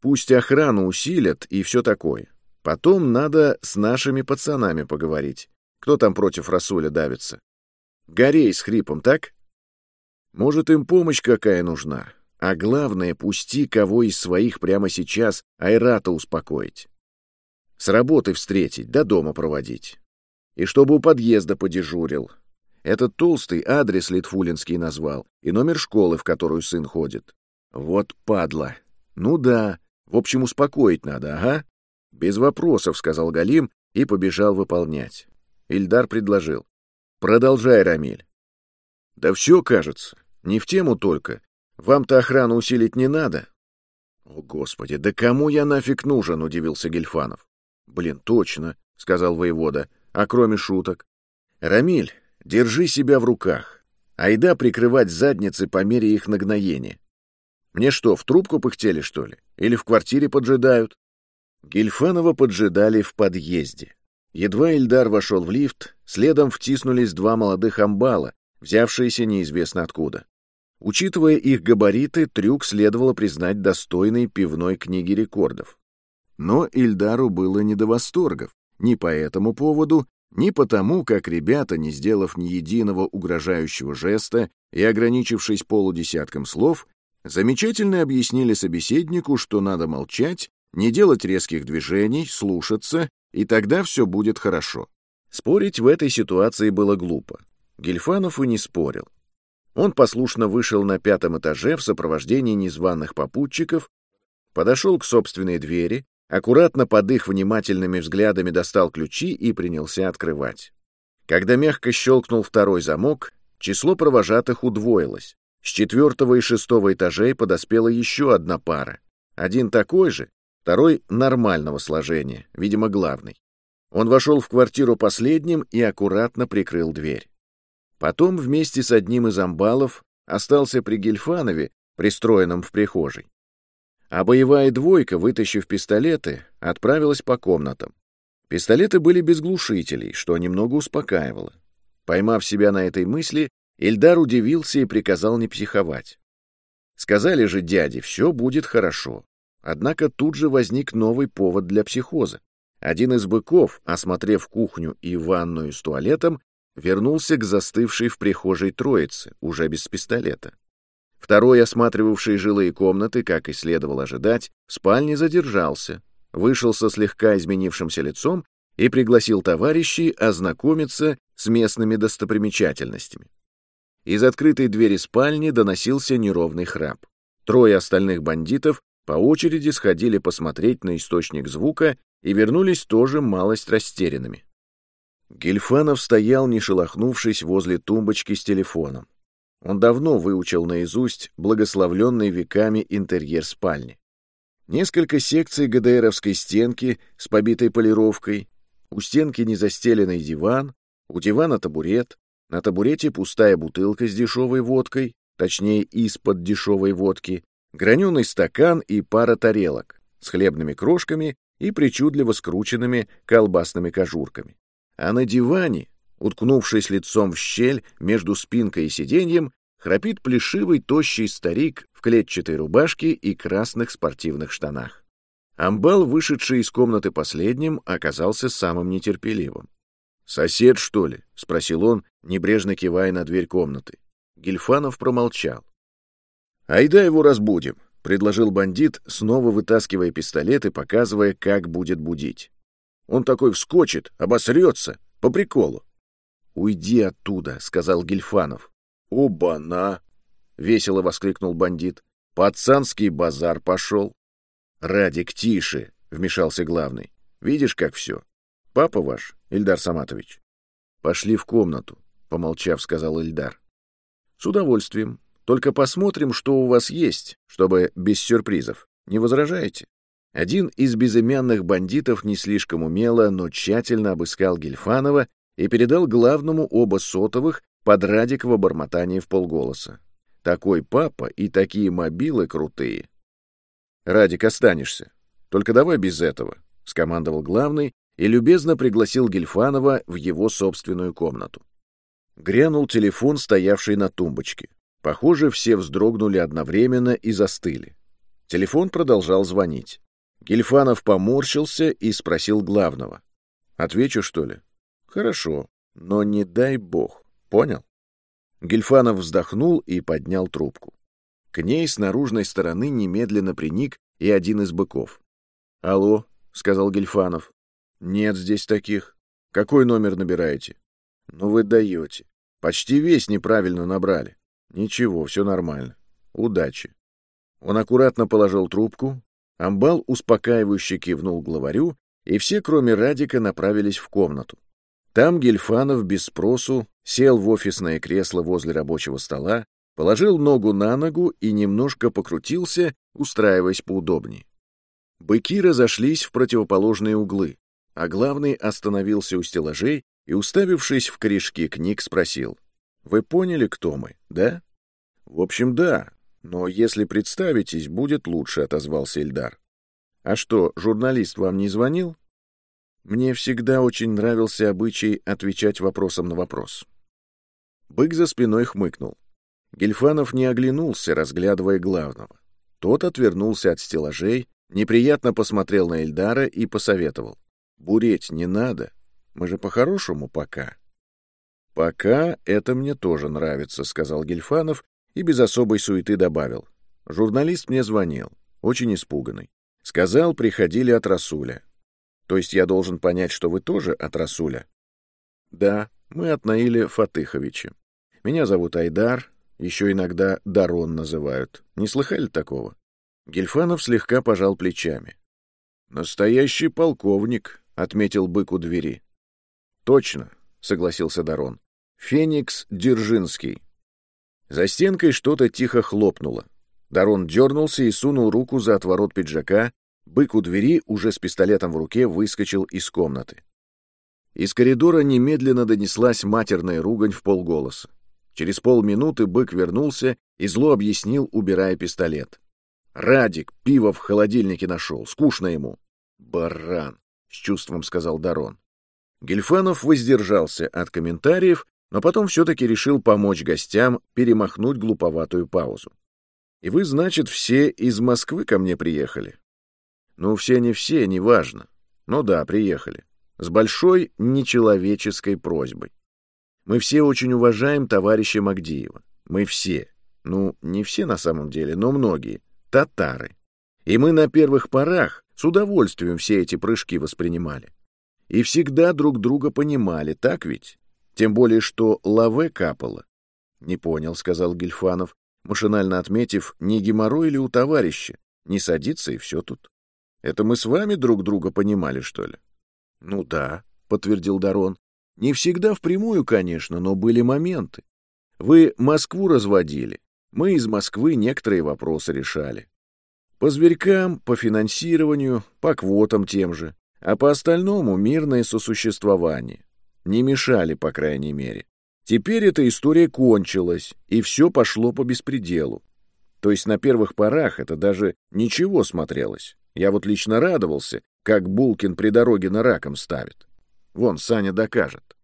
Пусть охрану усилят и все такое. Потом надо с нашими пацанами поговорить. Кто там против Расуля давится? Горей с хрипом, так? Может, им помощь какая нужна? А главное, пусти кого из своих прямо сейчас Айрата успокоить. С работы встретить, до дома проводить. И чтобы у подъезда подежурил. Этот толстый адрес Литфулинский назвал и номер школы, в которую сын ходит. Вот падла. Ну да, в общем, успокоить надо, ага. Без вопросов, сказал Галим и побежал выполнять. Ильдар предложил. Продолжай, Рамиль. Да все, кажется. Не в тему только. Вам-то охрану усилить не надо. О, Господи, да кому я нафиг нужен, удивился Гельфанов. Блин, точно, сказал воевода. А кроме шуток? Рамиль, держи себя в руках. Айда прикрывать задницы по мере их нагноения. Мне что, в трубку пыхтели, что ли? Или в квартире поджидают? Гельфанова поджидали в подъезде. Едва Ильдар вошел в лифт, следом втиснулись два молодых амбала, взявшиеся неизвестно откуда. Учитывая их габариты, трюк следовало признать достойной пивной книги рекордов. Но Ильдару было не до восторгов, ни по этому поводу, ни потому, как ребята, не сделав ни единого угрожающего жеста и ограничившись полудесятком слов, Замечательно объяснили собеседнику, что надо молчать, не делать резких движений, слушаться, и тогда все будет хорошо. Спорить в этой ситуации было глупо. Гельфанов и не спорил. Он послушно вышел на пятом этаже в сопровождении незваных попутчиков, подошел к собственной двери, аккуратно под их внимательными взглядами достал ключи и принялся открывать. Когда мягко щелкнул второй замок, число провожатых удвоилось. С четвертого и шестого этажей подоспела еще одна пара. Один такой же, второй нормального сложения, видимо, главный. Он вошел в квартиру последним и аккуратно прикрыл дверь. Потом вместе с одним из амбалов остался при Гельфанове, пристроенном в прихожей. А боевая двойка, вытащив пистолеты, отправилась по комнатам. Пистолеты были без глушителей, что немного успокаивало. Поймав себя на этой мысли, Ильдар удивился и приказал не психовать. Сказали же дяде, все будет хорошо. Однако тут же возник новый повод для психоза. Один из быков, осмотрев кухню и ванную с туалетом, вернулся к застывшей в прихожей троице, уже без пистолета. Второй, осматривавший жилые комнаты, как и следовало ожидать, в спальне задержался, вышел со слегка изменившимся лицом и пригласил товарищей ознакомиться с местными достопримечательностями. Из открытой двери спальни доносился неровный храп. Трое остальных бандитов по очереди сходили посмотреть на источник звука и вернулись тоже малость растерянными. Гельфанов стоял, не шелохнувшись, возле тумбочки с телефоном. Он давно выучил наизусть благословленный веками интерьер спальни. Несколько секций ГДРовской стенки с побитой полировкой, у стенки незастеленный диван, у дивана табурет, на табурете пустая бутылка с дешевой водкой, точнее, из-под дешевой водки, граненый стакан и пара тарелок с хлебными крошками и причудливо скрученными колбасными кожурками. А на диване, уткнувшись лицом в щель между спинкой и сиденьем, храпит плешивый тощий старик в клетчатой рубашке и красных спортивных штанах. Амбал, вышедший из комнаты последним, оказался самым нетерпеливым. «Сосед, что ли?» — спросил он, небрежно кивая на дверь комнаты. Гельфанов промолчал. «Айда его разбудим», — предложил бандит, снова вытаскивая пистолет и показывая, как будет будить. «Он такой вскочит, обосрется, по приколу». «Уйди оттуда», — сказал Гельфанов. «Оба-на!» — весело воскликнул бандит. «Пацанский базар пошел». «Радик, тише!» — вмешался главный. «Видишь, как все? Папа ваш, Ильдар Саматович?» «Пошли в комнату», — помолчав, сказал Ильдар. «С удовольствием. Только посмотрим, что у вас есть, чтобы без сюрпризов. Не возражаете?» Один из безымянных бандитов не слишком умело, но тщательно обыскал Гельфанова и передал главному оба сотовых под Радикова бормотание в полголоса. «Такой папа и такие мобилы крутые!» «Радик, останешься. Только давай без этого», — скомандовал главный и любезно пригласил Гельфанова в его собственную комнату. Грянул телефон, стоявший на тумбочке. Похоже, все вздрогнули одновременно и застыли. Телефон продолжал звонить. Гельфанов поморщился и спросил главного. «Отвечу, что ли?» «Хорошо, но не дай бог. Понял?» Гельфанов вздохнул и поднял трубку. К ней с наружной стороны немедленно приник и один из быков. «Алло», — сказал Гельфанов. «Нет здесь таких. Какой номер набираете?» «Ну вы даете. Почти весь неправильно набрали. Ничего, все нормально. Удачи. Он аккуратно положил трубку, Амбал успокаивающе кивнул главарю, и все, кроме Радика, направились в комнату. Там Гельфанов без спросу сел в офисное кресло возле рабочего стола, положил ногу на ногу и немножко покрутился, устраиваясь поудобнее. Быки разошлись в противоположные углы, а главный остановился у стеллажей и, уставившись в корешки книг, спросил — вы поняли, кто мы, да? В общем, да. Но если представитесь, будет лучше, отозвался Ильдар. А что, журналист вам не звонил? Мне всегда очень нравился обычай отвечать вопросом на вопрос. Бык за спиной хмыкнул. Гельфанов не оглянулся, разглядывая главного. Тот отвернулся от стеллажей, неприятно посмотрел на Ильдара и посоветовал. «Буреть не надо. Мы же по-хорошему пока». «Пока это мне тоже нравится», — сказал Гельфанов и без особой суеты добавил. «Журналист мне звонил, очень испуганный. Сказал, приходили от Расуля. То есть я должен понять, что вы тоже от Расуля?» «Да, мы от Наиля Фатыховича. Меня зовут Айдар, еще иногда Дарон называют. Не слыхали такого?» Гельфанов слегка пожал плечами. «Настоящий полковник», — отметил бык у двери. «Точно, — согласился Дарон. «Феникс Дзержинский». За стенкой что-то тихо хлопнуло. Дарон дернулся и сунул руку за отворот пиджака. Бык у двери, уже с пистолетом в руке, выскочил из комнаты. Из коридора немедленно донеслась матерная ругань в полголоса. Через полминуты бык вернулся и зло объяснил, убирая пистолет. «Радик, пиво в холодильнике нашел, скучно ему». «Баран», — с чувством сказал Дарон. Гельфанов воздержался от комментариев, но потом все-таки решил помочь гостям перемахнуть глуповатую паузу. «И вы, значит, все из Москвы ко мне приехали?» «Ну, все не все, неважно. Ну да, приехали. С большой нечеловеческой просьбой. Мы все очень уважаем товарища Магдиева. Мы все. Ну, не все на самом деле, но многие. Татары. И мы на первых порах с удовольствием все эти прыжки воспринимали. И всегда друг друга понимали, так ведь? Тем более, что лаве капало. «Не понял», — сказал Гельфанов, машинально отметив, не геморрой ли у товарища, не садится и все тут. «Это мы с вами друг друга понимали, что ли?» «Ну да», — подтвердил Дарон. «Не всегда впрямую, конечно, но были моменты. Вы Москву разводили, мы из Москвы некоторые вопросы решали. По зверькам, по финансированию, по квотам тем же, а по остальному мирное сосуществование. Не мешали, по крайней мере. Теперь эта история кончилась, и все пошло по беспределу. То есть на первых порах это даже ничего смотрелось. Я вот лично радовался, как Булкин при дороге на раком ставит. Вон, Саня докажет.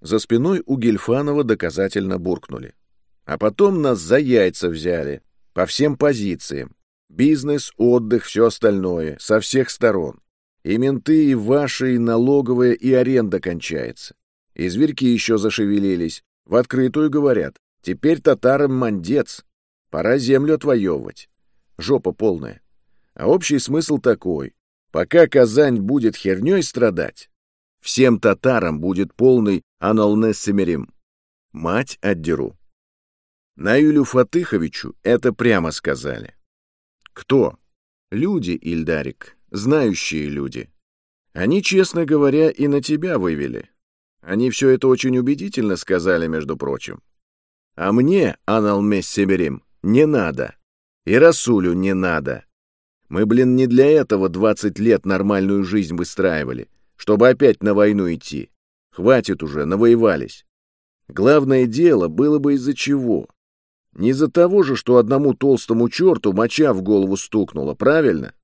За спиной у Гельфанова доказательно буркнули. А потом нас за яйца взяли, по всем позициям. Бизнес, отдых, все остальное, со всех сторон. И менты, и ваши, и налоговая, и аренда кончается. И зверьки еще зашевелились. В открытую говорят, теперь татарам мандец. Пора землю отвоевывать. Жопа полная. А общий смысл такой. Пока Казань будет херней страдать, всем татарам будет полный аналнессемерим. Мать отдеру. Наилю Фатыховичу это прямо сказали. Кто? Люди, Ильдарик, знающие люди. Они, честно говоря, и на тебя вывели. Они все это очень убедительно сказали, между прочим. А мне, Аналмес Себерим, не надо. И Расулю не надо. Мы, блин, не для этого 20 лет нормальную жизнь выстраивали, чтобы опять на войну идти. Хватит уже, навоевались. Главное дело было бы из-за чего. Не из-за того же, что одному толстому черту моча в голову стукнула, правильно?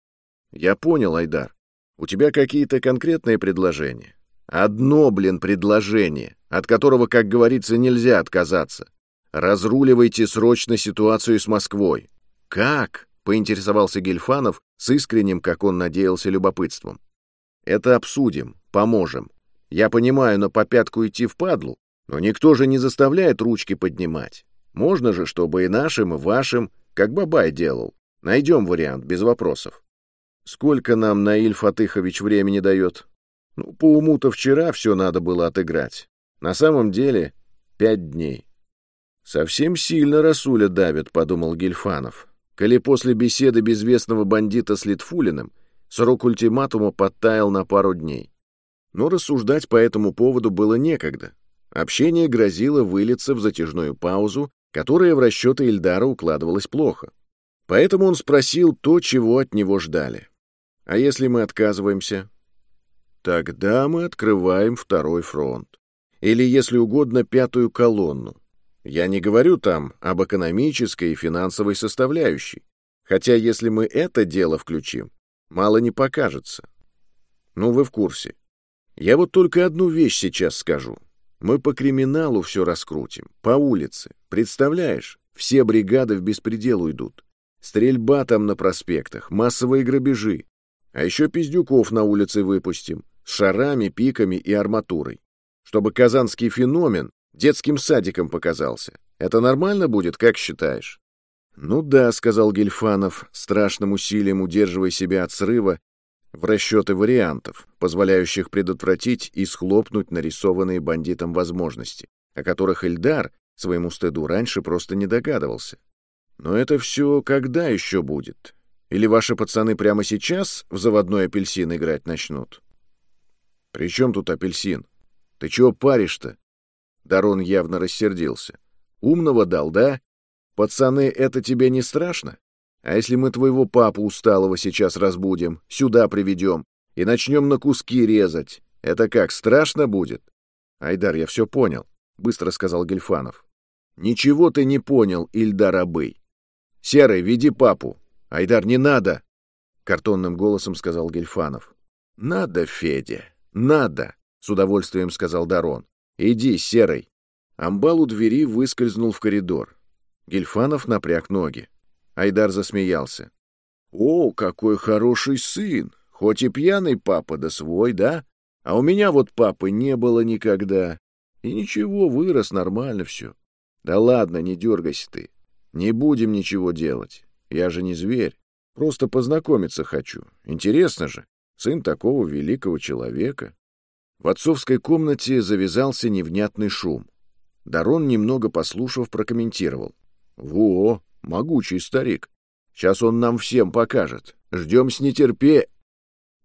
Я понял, Айдар. У тебя какие-то конкретные предложения? Одно, блин, предложение, от которого, как говорится, нельзя отказаться. Разруливайте срочно ситуацию с Москвой. Как? поинтересовался Гельфанов с искренним, как он надеялся, любопытством. Это обсудим, поможем. Я понимаю, на попятку идти в падлу, но никто же не заставляет ручки поднимать. Можно же, чтобы и нашим, и вашим, как Бабай делал. Найдем вариант, без вопросов. Сколько нам Наиль Фатыхович времени дает? Ну, по уму-то вчера все надо было отыграть. На самом деле, пять дней. Совсем сильно Расуля давит, подумал Гельфанов коли после беседы безвестного бандита с Литфулиным срок ультиматума подтаял на пару дней. Но рассуждать по этому поводу было некогда. Общение грозило вылиться в затяжную паузу, которая в расчеты Ильдара укладывалась плохо. Поэтому он спросил то, чего от него ждали. «А если мы отказываемся?» «Тогда мы открываем второй фронт. Или, если угодно, пятую колонну. Я не говорю там об экономической и финансовой составляющей, хотя если мы это дело включим, мало не покажется. Ну, вы в курсе. Я вот только одну вещь сейчас скажу. Мы по криминалу все раскрутим, по улице. Представляешь, все бригады в беспредел уйдут. Стрельба там на проспектах, массовые грабежи. А еще пиздюков на улице выпустим, с шарами, пиками и арматурой. Чтобы казанский феномен Детским садиком показался. Это нормально будет, как считаешь? Ну да, сказал Гельфанов, страшным усилием удерживая себя от срыва в расчеты вариантов, позволяющих предотвратить и схлопнуть нарисованные бандитам возможности, о которых Эльдар, своему стыду, раньше просто не догадывался. Но это все когда еще будет? Или ваши пацаны прямо сейчас в заводной апельсин играть начнут? При чем тут апельсин? Ты чего паришь-то? Дарон явно рассердился. «Умного дал, да? Пацаны, это тебе не страшно? А если мы твоего папу усталого сейчас разбудим, сюда приведем и начнем на куски резать, это как, страшно будет?» «Айдар, я все понял», — быстро сказал Гельфанов. «Ничего ты не понял, Ильдар Абый. Серый, веди папу. Айдар, не надо!» Картонным голосом сказал Гельфанов. «Надо, Федя, надо!» — с удовольствием сказал Дарон. Иди, серый. Амбал у двери выскользнул в коридор. Гельфанов напряг ноги. Айдар засмеялся. «О, какой хороший сын! Хоть и пьяный папа, да свой, да? А у меня вот папы не было никогда. И ничего, вырос, нормально все. Да ладно, не дергайся ты. Не будем ничего делать. Я же не зверь. Просто познакомиться хочу. Интересно же. Сын такого великого человека. В отцовской комнате завязался невнятный шум. Дарон, немного послушав, прокомментировал. «Во, могучий старик. Сейчас он нам всем покажет. Ждем с нетерпе...»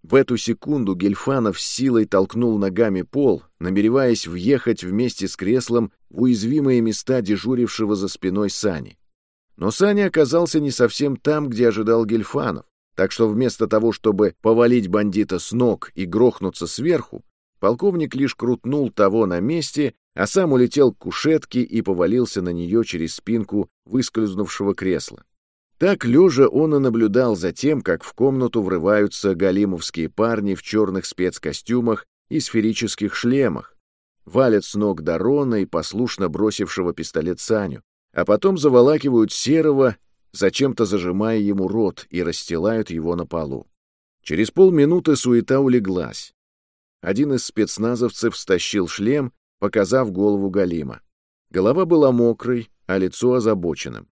В эту секунду Гельфанов силой толкнул ногами пол, намереваясь въехать вместе с креслом в уязвимые места дежурившего за спиной Сани. Но Саня оказался не совсем там, где ожидал Гельфанов, так что вместо того, чтобы повалить бандита с ног и грохнуться сверху, полковник лишь крутнул того на месте, а сам улетел к кушетке и повалился на нее через спинку выскользнувшего кресла. Так, лежа, он и наблюдал за тем, как в комнату врываются галимовские парни в черных спецкостюмах и сферических шлемах, валят с ног Дарона и послушно бросившего пистолет Саню, а потом заволакивают Серого, зачем-то зажимая ему рот и расстилают его на полу. Через полминуты суета улеглась. Один из спецназовцев стащил шлем, показав голову Галима. Голова была мокрой, а лицо озабоченным.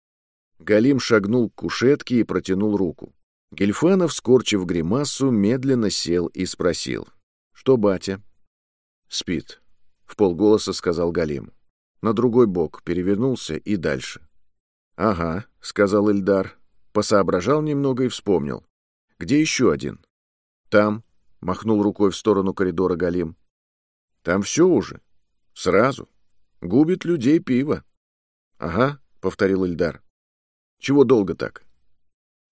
Галим шагнул к кушетке и протянул руку. Гельфанов, скорчив гримасу, медленно сел и спросил. «Что, батя?» «Спит», — в полголоса сказал Галим. На другой бок перевернулся и дальше. «Ага», — сказал Ильдар. Посоображал немного и вспомнил. «Где еще один?» «Там», — махнул рукой в сторону коридора Галим. «Там все уже. Сразу. Губит людей пиво». «Ага», — повторил Ильдар. Чего долго так?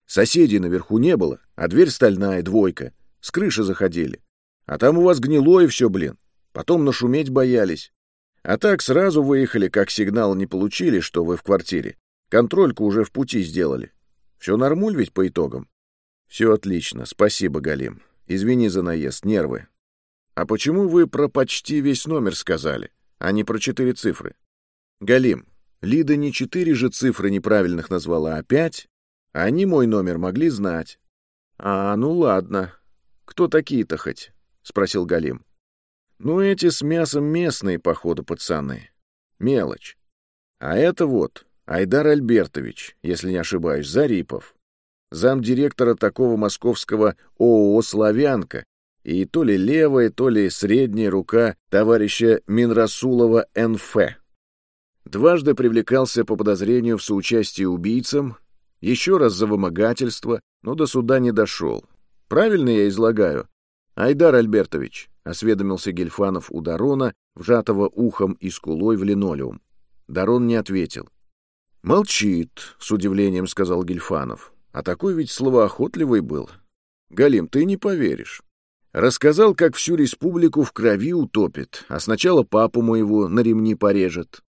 Соседей наверху не было, а дверь стальная, двойка. С крыши заходили. А там у вас гнило и все, блин. Потом нашуметь боялись. А так сразу выехали, как сигнал не получили, что вы в квартире. Контрольку уже в пути сделали. Все нормуль ведь по итогам? Все отлично, спасибо, Галим. Извини за наезд, нервы. А почему вы про почти весь номер сказали, а не про четыре цифры? Галим, Лида не четыре же цифры неправильных назвала, а пять. Они мой номер могли знать. — А, ну ладно. Кто такие-то хоть? — спросил Галим. — Ну, эти с мясом местные, походу, пацаны. Мелочь. А это вот Айдар Альбертович, если не ошибаюсь, Зарипов. Замдиректора такого московского ООО «Славянка» и то ли левая, то ли средняя рука товарища Минрасулова Н.Ф дважды привлекался по подозрению в соучастии убийцам, еще раз за вымогательство, но до суда не дошел. Правильно я излагаю? Айдар Альбертович, — осведомился Гельфанов у Дарона, вжатого ухом и скулой в линолеум. Дарон не ответил. «Молчит», — с удивлением сказал Гельфанов. «А такой ведь словоохотливый был. Галим, ты не поверишь. Рассказал, как всю республику в крови утопит, а сначала папу моего на ремни порежет,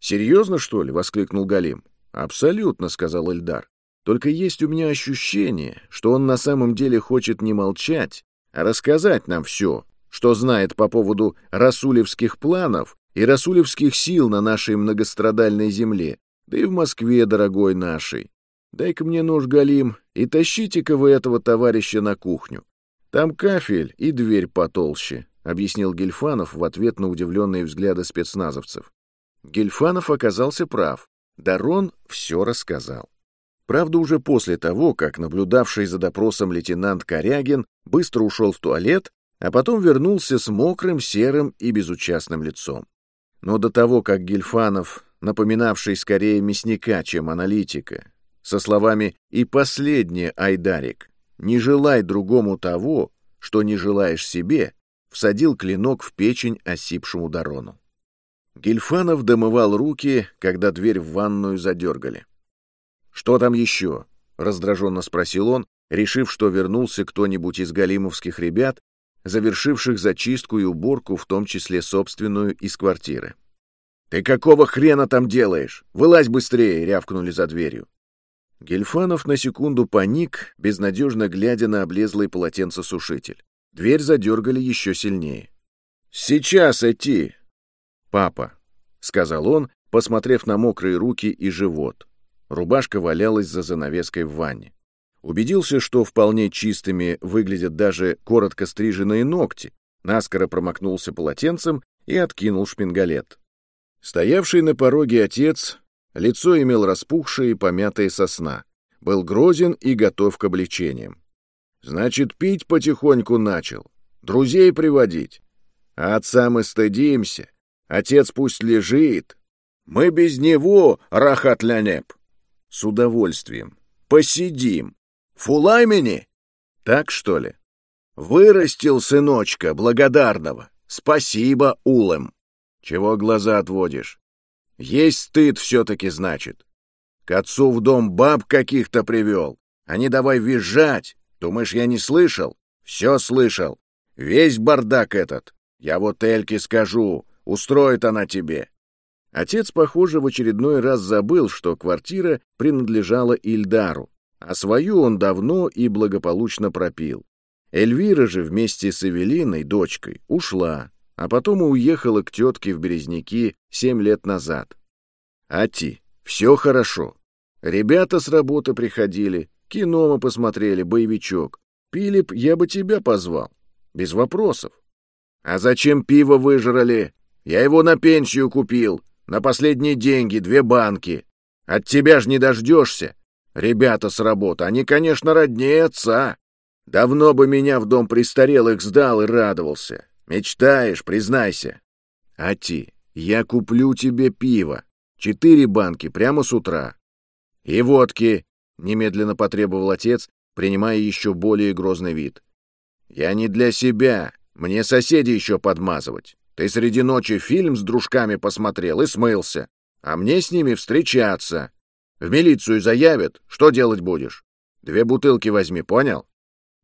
«Серьезно, что ли?» — воскликнул Галим. «Абсолютно», — сказал Эльдар. «Только есть у меня ощущение, что он на самом деле хочет не молчать, а рассказать нам все, что знает по поводу расулевских планов и расулевских сил на нашей многострадальной земле, да и в Москве, дорогой нашей. Дай-ка мне нож, Галим, и тащите-ка вы этого товарища на кухню. Там кафель и дверь потолще», — объяснил Гельфанов в ответ на удивленные взгляды спецназовцев. Гельфанов оказался прав. Дарон все рассказал. Правда, уже после того, как наблюдавший за допросом лейтенант Корягин быстро ушел в туалет, а потом вернулся с мокрым, серым и безучастным лицом. Но до того, как Гельфанов, напоминавший скорее мясника, чем аналитика, со словами «И последнее, Айдарик, не желай другому того, что не желаешь себе», всадил клинок в печень осипшему Дарону. Гельфанов домывал руки, когда дверь в ванную задергали. «Что там еще?» — раздраженно спросил он, решив, что вернулся кто-нибудь из галимовских ребят, завершивших зачистку и уборку, в том числе собственную, из квартиры. «Ты какого хрена там делаешь? Вылазь быстрее!» — рявкнули за дверью. Гельфанов на секунду паник, безнадежно глядя на облезлый полотенцесушитель. Дверь задергали еще сильнее. «Сейчас идти!» «Папа», — сказал он, посмотрев на мокрые руки и живот. Рубашка валялась за занавеской в ванне. Убедился, что вполне чистыми выглядят даже коротко стриженные ногти, наскоро промокнулся полотенцем и откинул шпингалет. Стоявший на пороге отец, лицо имел распухшее и помятое сосна, был грозен и готов к обличениям. Значит, пить потихоньку начал, друзей приводить. А отца мы стыдимся, отец пусть лежит. Мы без него, рахат лянеп. С удовольствием. Посидим. Фулаймени? Так, что ли? Вырастил сыночка благодарного. Спасибо, Улем. Чего глаза отводишь? Есть стыд все-таки, значит. К отцу в дом баб каких-то привел. Они давай визжать. Думаешь, я не слышал? Все слышал. Весь бардак этот. Я вот Эльке скажу, устроит она тебе. Отец, похоже, в очередной раз забыл, что квартира принадлежала Ильдару, а свою он давно и благополучно пропил. Эльвира же вместе с Эвелиной, дочкой, ушла, а потом и уехала к тетке в Березники семь лет назад. Ати, все хорошо. Ребята с работы приходили, кино мы посмотрели, боевичок. Пилип, я бы тебя позвал. Без вопросов. А зачем пиво выжрали? Я его на пенсию купил. На последние деньги две банки. От тебя ж не дождешься. Ребята с работы, они, конечно, роднее отца. Давно бы меня в дом престарелых сдал и радовался. Мечтаешь, признайся. Ати, я куплю тебе пиво. Четыре банки прямо с утра. И водки, — немедленно потребовал отец, принимая еще более грозный вид. Я не для себя, мне соседи еще подмазывать. Ты среди ночи фильм с дружками посмотрел и смылся, а мне с ними встречаться. В милицию заявят, что делать будешь? Две бутылки возьми, понял?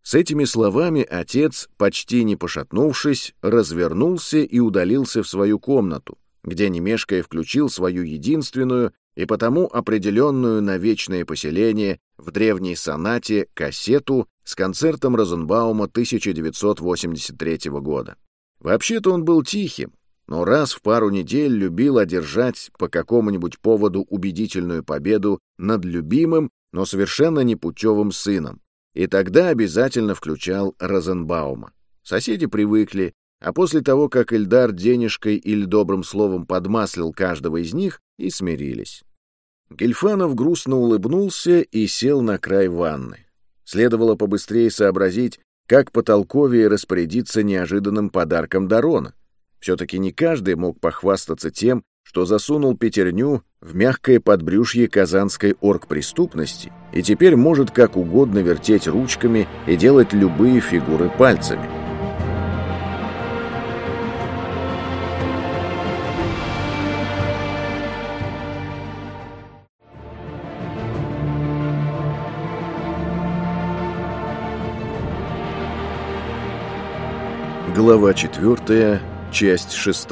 С этими словами отец, почти не пошатнувшись, развернулся и удалился в свою комнату, где, не мешкая, включил свою единственную и потому определенную на вечное поселение в древней сонате кассету с концертом Розенбаума 1983 года. Вообще-то он был тихим, но раз в пару недель любил одержать по какому-нибудь поводу убедительную победу над любимым, но совершенно непутевым сыном, и тогда обязательно включал Розенбаума. Соседи привыкли, а после того, как Эльдар денежкой или добрым словом подмаслил каждого из них, и смирились. Гельфанов грустно улыбнулся и сел на край ванны. Следовало побыстрее сообразить, как потолковее распорядиться неожиданным подарком Дарона. Все-таки не каждый мог похвастаться тем, что засунул пятерню в мягкое подбрюшье казанской оргпреступности и теперь может как угодно вертеть ручками и делать любые фигуры пальцами. Глава 4, часть 6.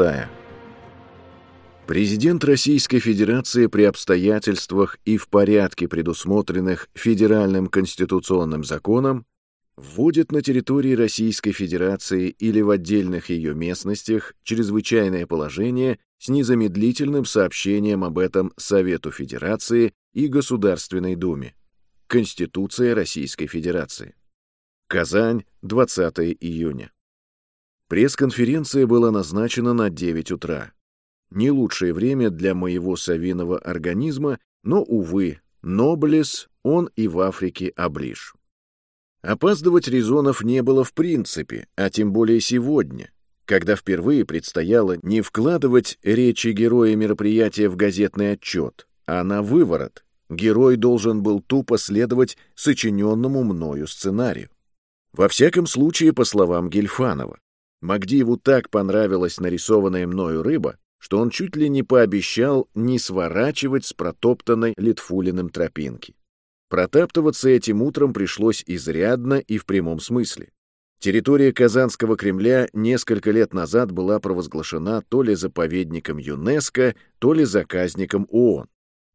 Президент Российской Федерации при обстоятельствах и в порядке, предусмотренных Федеральным конституционным законом, вводит на территории Российской Федерации или в отдельных ее местностях чрезвычайное положение с незамедлительным сообщением об этом Совету Федерации и Государственной Думе. Конституция Российской Федерации. Казань, 20 июня. Пресс-конференция была назначена на 9 утра. Не лучшее время для моего совиного организма, но, увы, Ноблес он и в Африке оближ. Опаздывать резонов не было в принципе, а тем более сегодня, когда впервые предстояло не вкладывать речи героя мероприятия в газетный отчет, а на выворот. Герой должен был тупо следовать сочиненному мною сценарию. Во всяком случае, по словам Гельфанова. Магдиеву так понравилась нарисованная мною рыба, что он чуть ли не пообещал не сворачивать с протоптанной Литфулиным тропинки. Протаптываться этим утром пришлось изрядно и в прямом смысле. Территория Казанского Кремля несколько лет назад была провозглашена то ли заповедником ЮНЕСКО, то ли заказником ООН.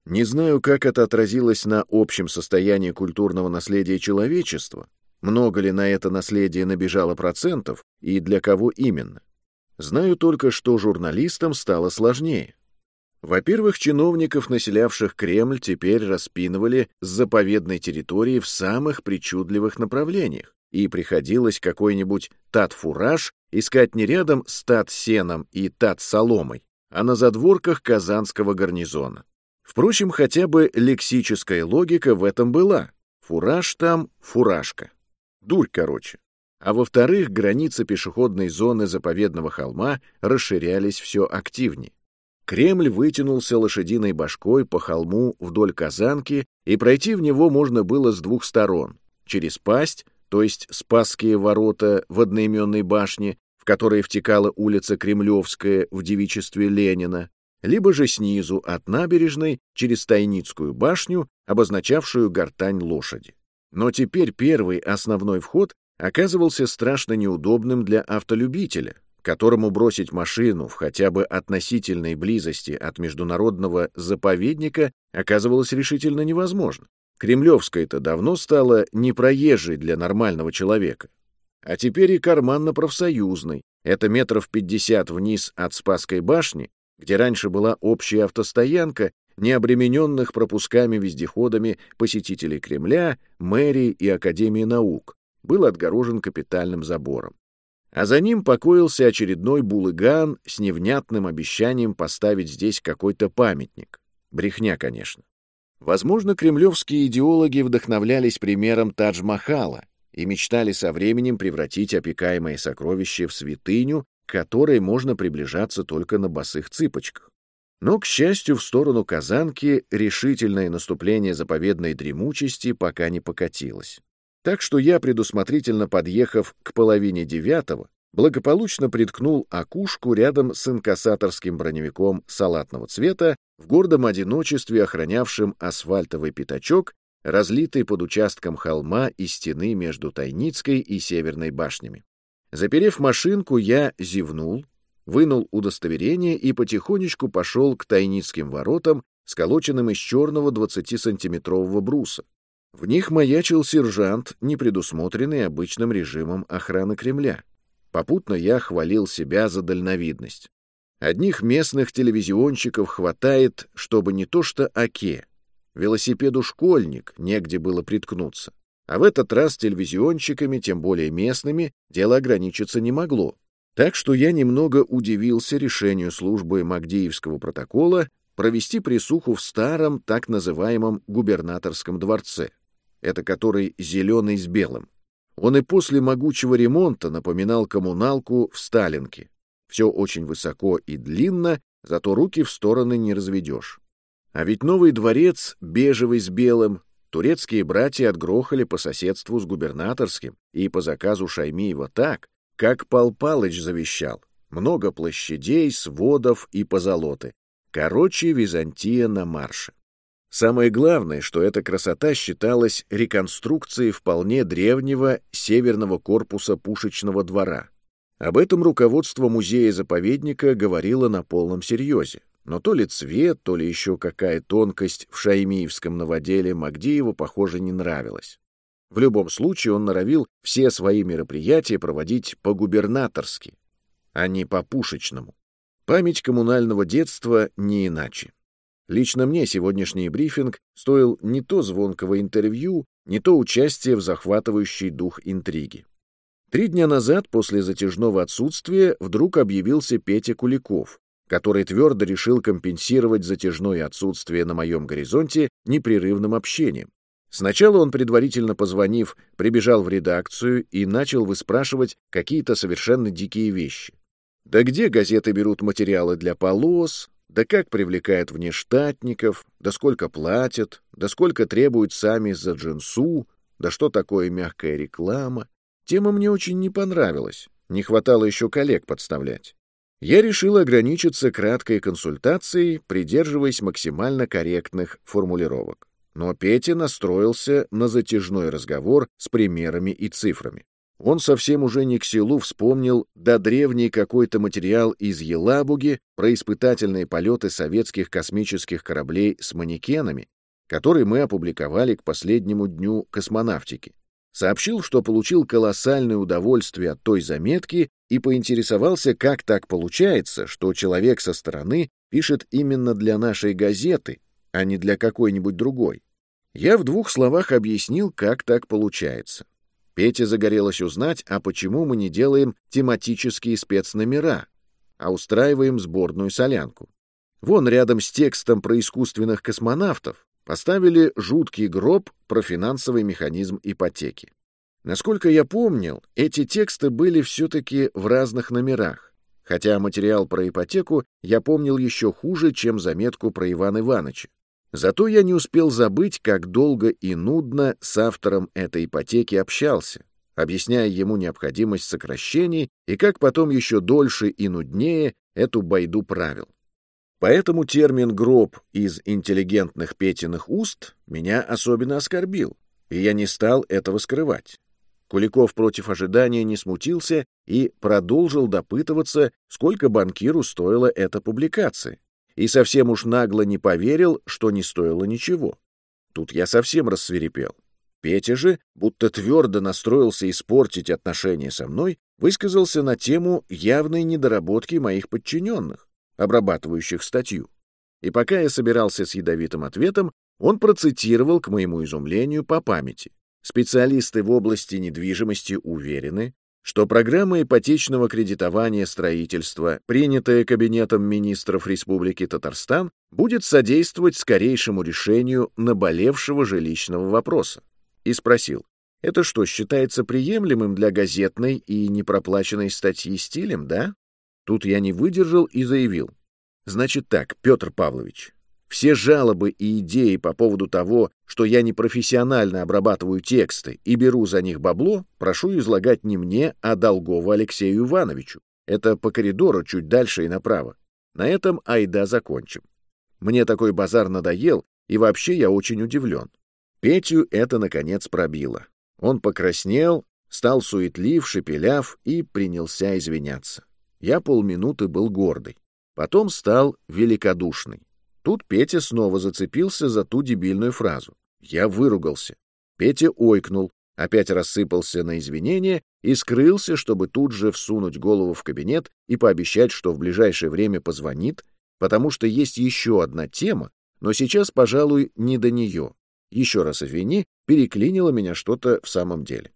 Не знаю, как это отразилось на общем состоянии культурного наследия человечества, много ли на это наследие набежало процентов и для кого именно? Знаю только, что журналистам стало сложнее. Во-первых, чиновников, населявших Кремль, теперь распинывали с заповедной территории в самых причудливых направлениях, и приходилось какой-нибудь тат-фураж искать не рядом с тат-сеном и тат-соломой, а на задворках Казанского гарнизона. Впрочем, хотя бы лексическая логика в этом была. Фураж там — фуражка. Дурь, короче. А во-вторых, границы пешеходной зоны заповедного холма расширялись все активнее. Кремль вытянулся лошадиной башкой по холму вдоль Казанки, и пройти в него можно было с двух сторон. Через пасть, то есть Спасские ворота в одноименной башне, в которой втекала улица Кремлевская в девичестве Ленина, либо же снизу от набережной через Тайницкую башню, обозначавшую гортань лошади. Но теперь первый основной вход оказывался страшно неудобным для автолюбителя, которому бросить машину в хотя бы относительной близости от международного заповедника оказывалось решительно невозможно. Кремлевская-то давно стала непроезжей для нормального человека. А теперь и карманно-профсоюзной. Это метров пятьдесят вниз от Спасской башни, где раньше была общая автостоянка, не обремененных пропусками-вездеходами посетителей Кремля, мэрии и Академии наук, был отгорожен капитальным забором а за ним покоился очередной булыган с невнятным обещанием поставить здесь какой-то памятник. Брехня, конечно. Возможно, кремлевские идеологи вдохновлялись примером Тадж-Махала и мечтали со временем превратить опекаемое сокровище в святыню, к которой можно приближаться только на босых цыпочках. Но, к счастью, в сторону Казанки решительное наступление заповедной дремучести пока не покатилось. Так что я, предусмотрительно подъехав к половине девятого, благополучно приткнул окушку рядом с инкассаторским броневиком салатного цвета, в гордом одиночестве охранявшим асфальтовый пятачок, разлитый под участком холма и стены между Тайницкой и Северной башнями. Заперев машинку, я зевнул, вынул удостоверение и потихонечку пошел к Тайницким воротам, сколоченным из черного 20-сантиметрового бруса. В них маячил сержант, не предусмотренный обычным режимом охраны Кремля. Попутно я хвалил себя за дальновидность. Одних местных телевизионщиков хватает, чтобы не то что оке. Велосипеду школьник, негде было приткнуться. А в этот раз телевизионщиками, тем более местными, дело ограничиться не могло. Так что я немного удивился решению службы Магдеевского протокола провести присуху в старом, так называемом губернаторском дворце это который зеленый с белым. Он и после могучего ремонта напоминал коммуналку в Сталинке. Все очень высоко и длинно, зато руки в стороны не разведешь. А ведь новый дворец, бежевый с белым, турецкие братья отгрохали по соседству с губернаторским и по заказу Шаймиева так, как Пал Палыч завещал. Много площадей, сводов и позолоты. Короче, Византия на марше. Самое главное, что эта красота считалась реконструкцией вполне древнего северного корпуса пушечного двора. Об этом руководство музея-заповедника говорило на полном серьезе. Но то ли цвет, то ли еще какая тонкость в шаймиевском новоделе Магдееву, похоже, не нравилась. В любом случае он норовил все свои мероприятия проводить по-губернаторски, а не по-пушечному. Память коммунального детства не иначе. Лично мне сегодняшний брифинг стоил не то звонкого интервью, не то участия в захватывающей дух интриги. Три дня назад, после затяжного отсутствия, вдруг объявился Петя Куликов, который твердо решил компенсировать затяжное отсутствие на моем горизонте непрерывным общением. Сначала он, предварительно позвонив, прибежал в редакцию и начал выспрашивать какие-то совершенно дикие вещи. Да где газеты берут материалы для полос, да как привлекают внештатников, да сколько платят, да сколько требуют сами за джинсу, да что такое мягкая реклама. Тема мне очень не понравилась, не хватало еще коллег подставлять. Я решил ограничиться краткой консультацией, придерживаясь максимально корректных формулировок. Но Петя настроился на затяжной разговор с примерами и цифрами. Он совсем уже не к селу вспомнил да древний какой-то материал из Елабуги про испытательные полеты советских космических кораблей с манекенами, который мы опубликовали к последнему дню космонавтики. Сообщил, что получил колоссальное удовольствие от той заметки и поинтересовался, как так получается, что человек со стороны пишет именно для нашей газеты, а не для какой-нибудь другой. Я в двух словах объяснил, как так получается. Пете загорелось узнать, а почему мы не делаем тематические спецномера, а устраиваем сборную солянку. Вон рядом с текстом про искусственных космонавтов поставили жуткий гроб про финансовый механизм ипотеки. Насколько я помнил, эти тексты были все-таки в разных номерах, хотя материал про ипотеку я помнил еще хуже, чем заметку про Ивана Ивановича. Зато я не успел забыть, как долго и нудно с автором этой ипотеки общался, объясняя ему необходимость сокращений и как потом еще дольше и нуднее эту байду правил. Поэтому термин «гроб» из интеллигентных Петиных уст меня особенно оскорбил, и я не стал этого скрывать. Куликов против ожидания не смутился и продолжил допытываться, сколько банкиру стоила эта публикация, и совсем уж нагло не поверил, что не стоило ничего. Тут я совсем рассверепел. Петя же, будто твердо настроился испортить отношения со мной, высказался на тему явной недоработки моих подчиненных обрабатывающих статью. И пока я собирался с ядовитым ответом, он процитировал, к моему изумлению, по памяти. Специалисты в области недвижимости уверены, что программа ипотечного кредитования строительства, принятая Кабинетом министров Республики Татарстан, будет содействовать скорейшему решению наболевшего жилищного вопроса. И спросил, это что, считается приемлемым для газетной и непроплаченной статьи стилем, да? Тут я не выдержал и заявил. Значит так, Петр Павлович, все жалобы и идеи по поводу того, что я непрофессионально обрабатываю тексты и беру за них бабло, прошу излагать не мне, а Долгову Алексею Ивановичу. Это по коридору чуть дальше и направо. На этом айда закончим. Мне такой базар надоел, и вообще я очень удивлен. Петю это, наконец, пробило. Он покраснел, стал суетлив, шепеляв и принялся извиняться. Я полминуты был гордый. Потом стал великодушный. Тут Петя снова зацепился за ту дебильную фразу. Я выругался. Петя ойкнул, опять рассыпался на извинения и скрылся, чтобы тут же всунуть голову в кабинет и пообещать, что в ближайшее время позвонит, потому что есть еще одна тема, но сейчас, пожалуй, не до нее. Еще раз извини, переклинило меня что-то в самом деле.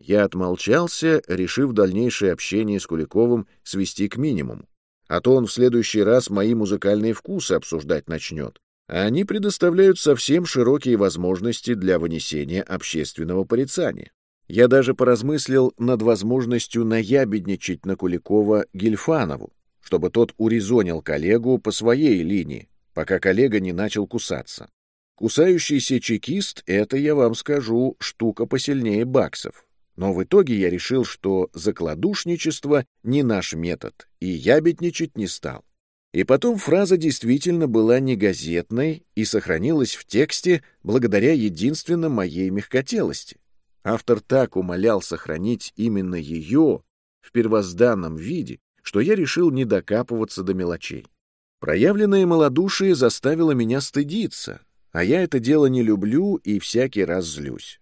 Я отмолчался, решив дальнейшее общение с Куликовым свести к минимуму. А то он в следующий раз мои музыкальные вкусы обсуждать начнет. А они предоставляют совсем широкие возможности для вынесения общественного порицания. Я даже поразмыслил над возможностью наябедничать на Куликова Гельфанову, чтобы тот урезонил коллегу по своей линии, пока коллега не начал кусаться. Кусающийся чекист — это, я вам скажу, штука посильнее баксов. Но в итоге я решил, что закладушничество не наш метод, и ябедничать не стал. И потом фраза действительно была не газетной и сохранилась в тексте благодаря единственно моей мягкотелости. Автор так умолял сохранить именно ее в первозданном виде, что я решил не докапываться до мелочей. Проявленное малодушие заставило меня стыдиться, а я это дело не люблю и всякий раз злюсь.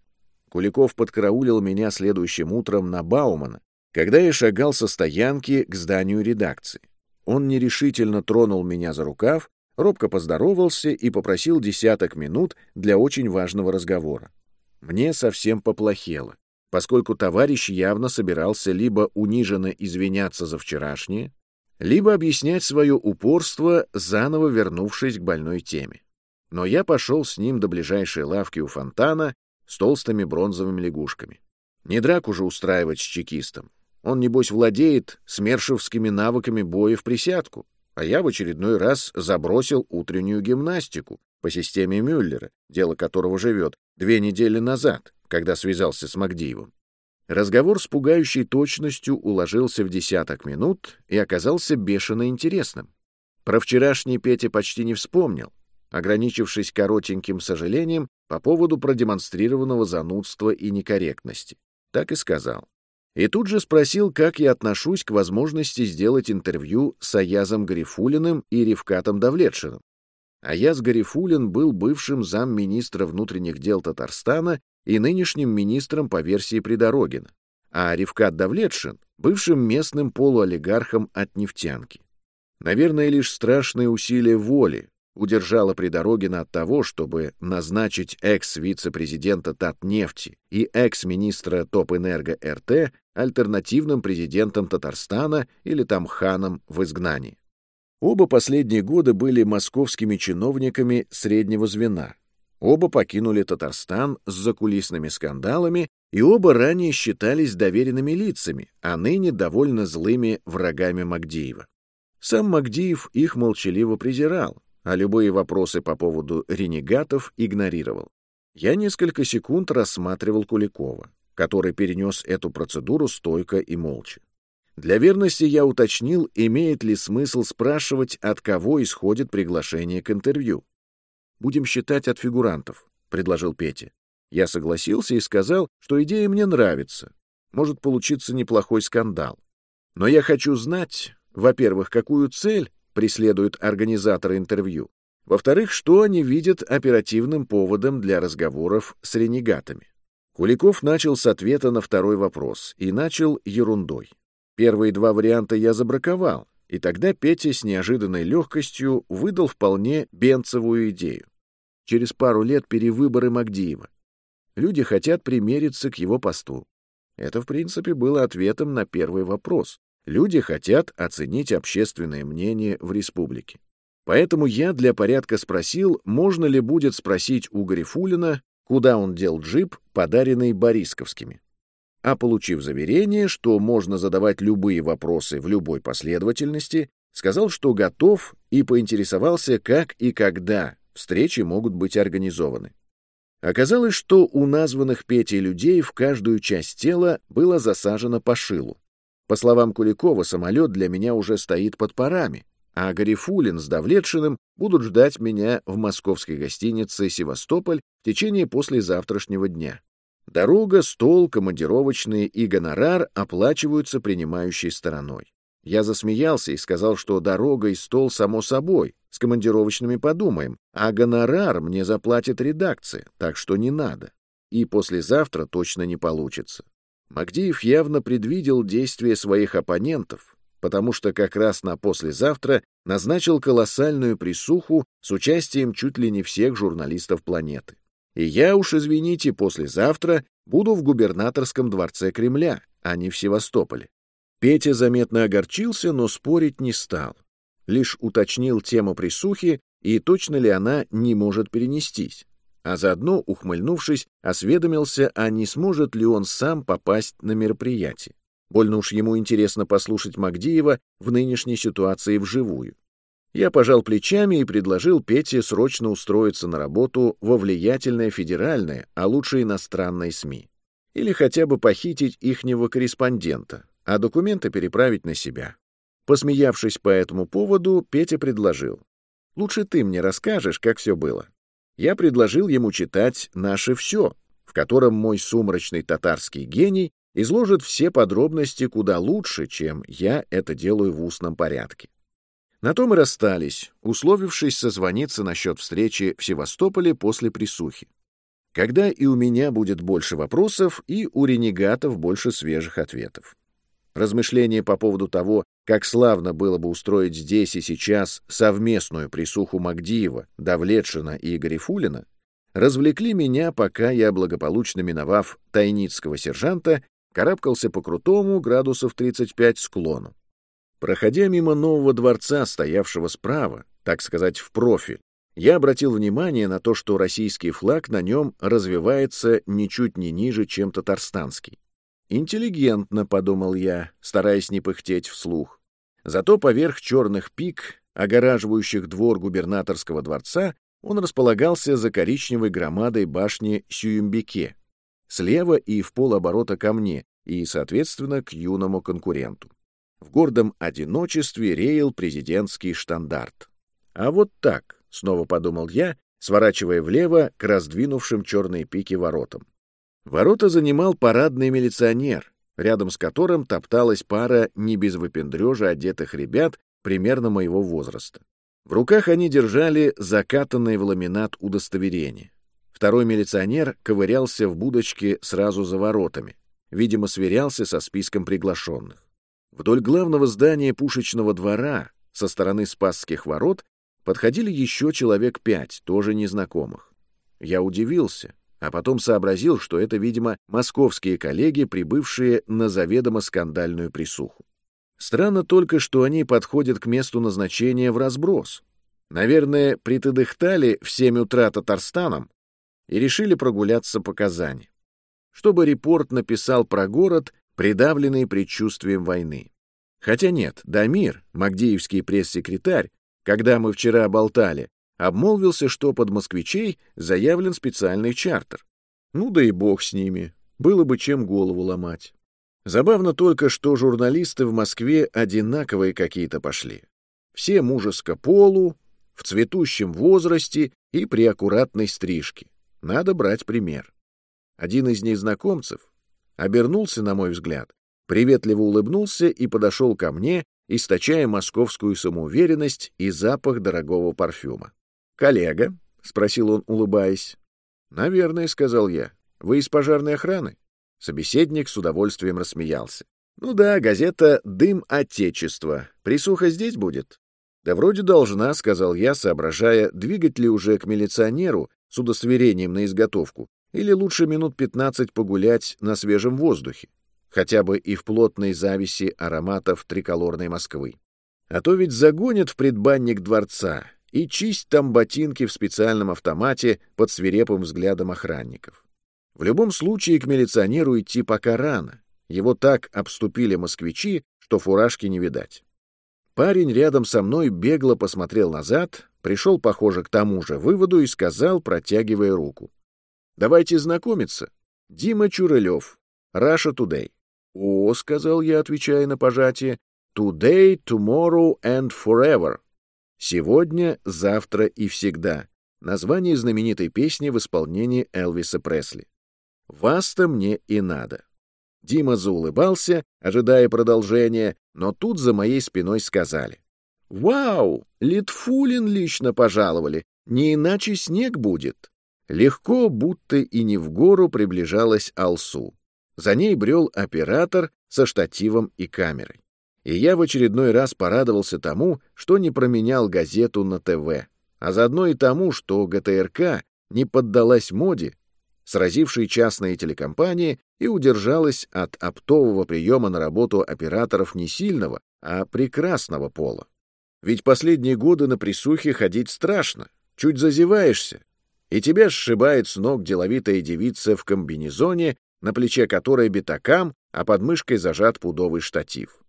Куликов подкараулил меня следующим утром на Баумана, когда я шагал со стоянки к зданию редакции. Он нерешительно тронул меня за рукав, робко поздоровался и попросил десяток минут для очень важного разговора. Мне совсем поплохело, поскольку товарищ явно собирался либо униженно извиняться за вчерашнее, либо объяснять свое упорство, заново вернувшись к больной теме. Но я пошел с ним до ближайшей лавки у фонтана с толстыми бронзовыми лягушками. Не драку же устраивать с чекистом. Он, небось, владеет смершевскими навыками боя в присядку, а я в очередной раз забросил утреннюю гимнастику по системе Мюллера, дело которого живет, две недели назад, когда связался с Магдиевым. Разговор с пугающей точностью уложился в десяток минут и оказался бешено интересным. Про вчерашний Петя почти не вспомнил, ограничившись коротеньким сожалением по поводу продемонстрированного занудства и некорректности. Так и сказал. И тут же спросил, как я отношусь к возможности сделать интервью с Аязом Гарифулиным и Ревкатом Давлетшиным. Аяз Гарифулин был бывшим замминистра внутренних дел Татарстана и нынешним министром по версии Придорогина, а Ревкат Давлетшин — бывшим местным полуолигархом от нефтянки. Наверное, лишь страшные усилия воли удержало при Дорогина от того, чтобы назначить экс-вице-президента Татнефти и экс-министра Топэнерго РТ альтернативным президентом Татарстана или там ханом в изгнании. Оба последние года были московскими чиновниками среднего звена. Оба покинули Татарстан с закулисными скандалами, и оба ранее считались доверенными лицами, а ныне довольно злыми врагами Магдиева. Сам Магдиев их молчаливо презирал, а любые вопросы по поводу ренегатов игнорировал. Я несколько секунд рассматривал Куликова, который перенес эту процедуру стойко и молча. Для верности я уточнил, имеет ли смысл спрашивать, от кого исходит приглашение к интервью. «Будем считать от фигурантов», — предложил Петя. Я согласился и сказал, что идея мне нравится. Может получиться неплохой скандал. Но я хочу знать, во-первых, какую цель преследуют организаторы интервью, во-вторых, что они видят оперативным поводом для разговоров с ренегатами. Куликов начал с ответа на второй вопрос и начал ерундой. Первые два варианта я забраковал, и тогда Петя с неожиданной легкостью выдал вполне бенцевую идею. Через пару лет перевыборы Магдиева. Люди хотят примериться к его посту. Это, в принципе, было ответом на первый вопрос. Люди хотят оценить общественное мнение в республике. Поэтому я для порядка спросил, можно ли будет спросить у Гарифулина, куда он дел джип, подаренный Борисковскими а получив заверение, что можно задавать любые вопросы в любой последовательности, сказал, что готов и поинтересовался, как и когда встречи могут быть организованы. Оказалось, что у названных Петей людей в каждую часть тела было засажено по шилу. По словам Куликова, самолет для меня уже стоит под парами, а Гарифулин с Давлетшиным будут ждать меня в московской гостинице «Севастополь» в течение послезавтрашнего дня. Дорога, стол, командировочные и гонорар оплачиваются принимающей стороной. Я засмеялся и сказал, что дорога и стол само собой, с командировочными подумаем, а гонорар мне заплатит редакция, так что не надо. И послезавтра точно не получится. Магдиев явно предвидел действия своих оппонентов, потому что как раз на послезавтра назначил колоссальную присуху с участием чуть ли не всех журналистов планеты. И я уж, извините, послезавтра буду в губернаторском дворце Кремля, а не в Севастополе. Петя заметно огорчился, но спорить не стал. Лишь уточнил тему присухи и точно ли она не может перенестись. А заодно, ухмыльнувшись, осведомился, а не сможет ли он сам попасть на мероприятие. Больно уж ему интересно послушать Магдиева в нынешней ситуации вживую. Я пожал плечами и предложил Пете срочно устроиться на работу во влиятельное федеральное, а лучше иностранное СМИ. Или хотя бы похитить ихнего корреспондента, а документы переправить на себя. Посмеявшись по этому поводу, Петя предложил. «Лучше ты мне расскажешь, как все было». Я предложил ему читать «Наше все», в котором мой сумрачный татарский гений изложит все подробности куда лучше, чем я это делаю в устном порядке. На том и расстались, условившись созвониться насчет встречи в Севастополе после присухи. Когда и у меня будет больше вопросов, и у ренегатов больше свежих ответов. Размышления по поводу того, как славно было бы устроить здесь и сейчас совместную присуху Магдиева, Давлетшина и Гарифулина, развлекли меня, пока я, благополучно миновав тайницкого сержанта, карабкался по крутому градусов 35 склону. Проходя мимо нового дворца, стоявшего справа, так сказать, в профиль, я обратил внимание на то, что российский флаг на нем развивается ничуть не ниже, чем татарстанский. «Интеллигентно», — подумал я, стараясь не пыхтеть вслух. Зато поверх черных пик, огораживающих двор губернаторского дворца, он располагался за коричневой громадой башни Сююмбеке, слева и в полоборота ко мне, и, соответственно, к юному конкуренту. В гордом одиночестве реял президентский штандарт. А вот так, снова подумал я, сворачивая влево к раздвинувшим черные пики воротам. Ворота занимал парадный милиционер, рядом с которым топталась пара не без выпендрежа одетых ребят примерно моего возраста. В руках они держали закатанное в ламинат удостоверение. Второй милиционер ковырялся в будочке сразу за воротами. Видимо, сверялся со списком приглашенных. Вдоль главного здания пушечного двора со стороны Спасских ворот подходили еще человек пять, тоже незнакомых. Я удивился, а потом сообразил, что это, видимо, московские коллеги, прибывшие на заведомо скандальную присуху. Странно только, что они подходят к месту назначения в разброс. Наверное, притыдыхтали в семь утра Татарстаном и решили прогуляться по Казани. Чтобы репорт написал про город, придавленный предчувствием войны. Хотя нет, Дамир, магдиевский пресс-секретарь, когда мы вчера болтали, обмолвился, что под москвичей заявлен специальный чартер. Ну да и бог с ними, было бы чем голову ломать. Забавно только, что журналисты в Москве одинаковые какие-то пошли. Все мужеско полу, в цветущем возрасте и при аккуратной стрижке. Надо брать пример. Один из незнакомцев обернулся, на мой взгляд, приветливо улыбнулся и подошел ко мне, источая московскую самоуверенность и запах дорогого парфюма. «Коллега?» — спросил он, улыбаясь. «Наверное», — сказал я. «Вы из пожарной охраны?» Собеседник с удовольствием рассмеялся. «Ну да, газета «Дым Отечества». Присуха здесь будет?» «Да вроде должна», — сказал я, соображая, двигать ли уже к милиционеру с удостоверением на изготовку, или лучше минут пятнадцать погулять на свежем воздухе, хотя бы и в плотной зависи ароматов триколорной Москвы. А то ведь загонят в предбанник дворца и чисть там ботинки в специальном автомате под свирепым взглядом охранников. В любом случае к милиционеру идти пока рано. Его так обступили москвичи, что фуражки не видать. Парень рядом со мной бегло посмотрел назад, пришел, похоже, к тому же выводу и сказал, протягивая руку. «Давайте знакомиться. Дима Чурылев, Russia Today». «О», — сказал я, отвечая на пожатие, «Today, tomorrow and forever». «Сегодня, завтра и всегда». Название знаменитой песни в исполнении Элвиса Пресли. Вас-то мне и надо. Дима заулыбался, ожидая продолжения, но тут за моей спиной сказали. «Вау! Литфулин лично пожаловали, не иначе снег будет». Легко, будто и не в гору, приближалась Алсу. За ней брел оператор со штативом и камерой. И я в очередной раз порадовался тому, что не променял газету на ТВ, а заодно и тому, что ГТРК не поддалась моде сразившей частные телекомпании и удержалась от оптового приема на работу операторов не сильного, а прекрасного пола. Ведь последние годы на присухе ходить страшно, чуть зазеваешься, и тебя сшибает с ног деловитая девица в комбинезоне, на плече которой битакам, а под мышкой зажат пудовый штатив.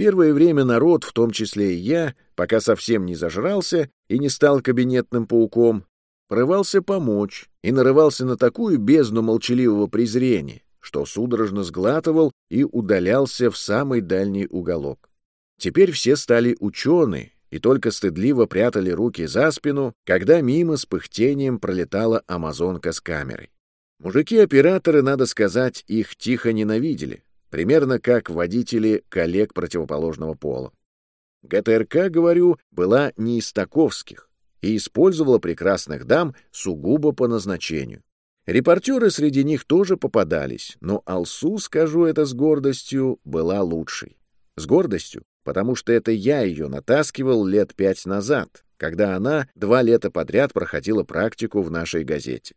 Первое время народ, в том числе и я, пока совсем не зажрался и не стал кабинетным пауком, порывался помочь и нарывался на такую бездну молчаливого презрения, что судорожно сглатывал и удалялся в самый дальний уголок. Теперь все стали ученые и только стыдливо прятали руки за спину, когда мимо с пыхтением пролетала амазонка с камерой. Мужики-операторы, надо сказать, их тихо ненавидели, примерно как водители коллег противоположного пола. ГТРК, говорю, была не из таковских, и использовала прекрасных дам сугубо по назначению. Репортеры среди них тоже попадались, но Алсу, скажу это с гордостью, была лучшей. С гордостью, потому что это я ее натаскивал лет пять назад, когда она два лета подряд проходила практику в нашей газете.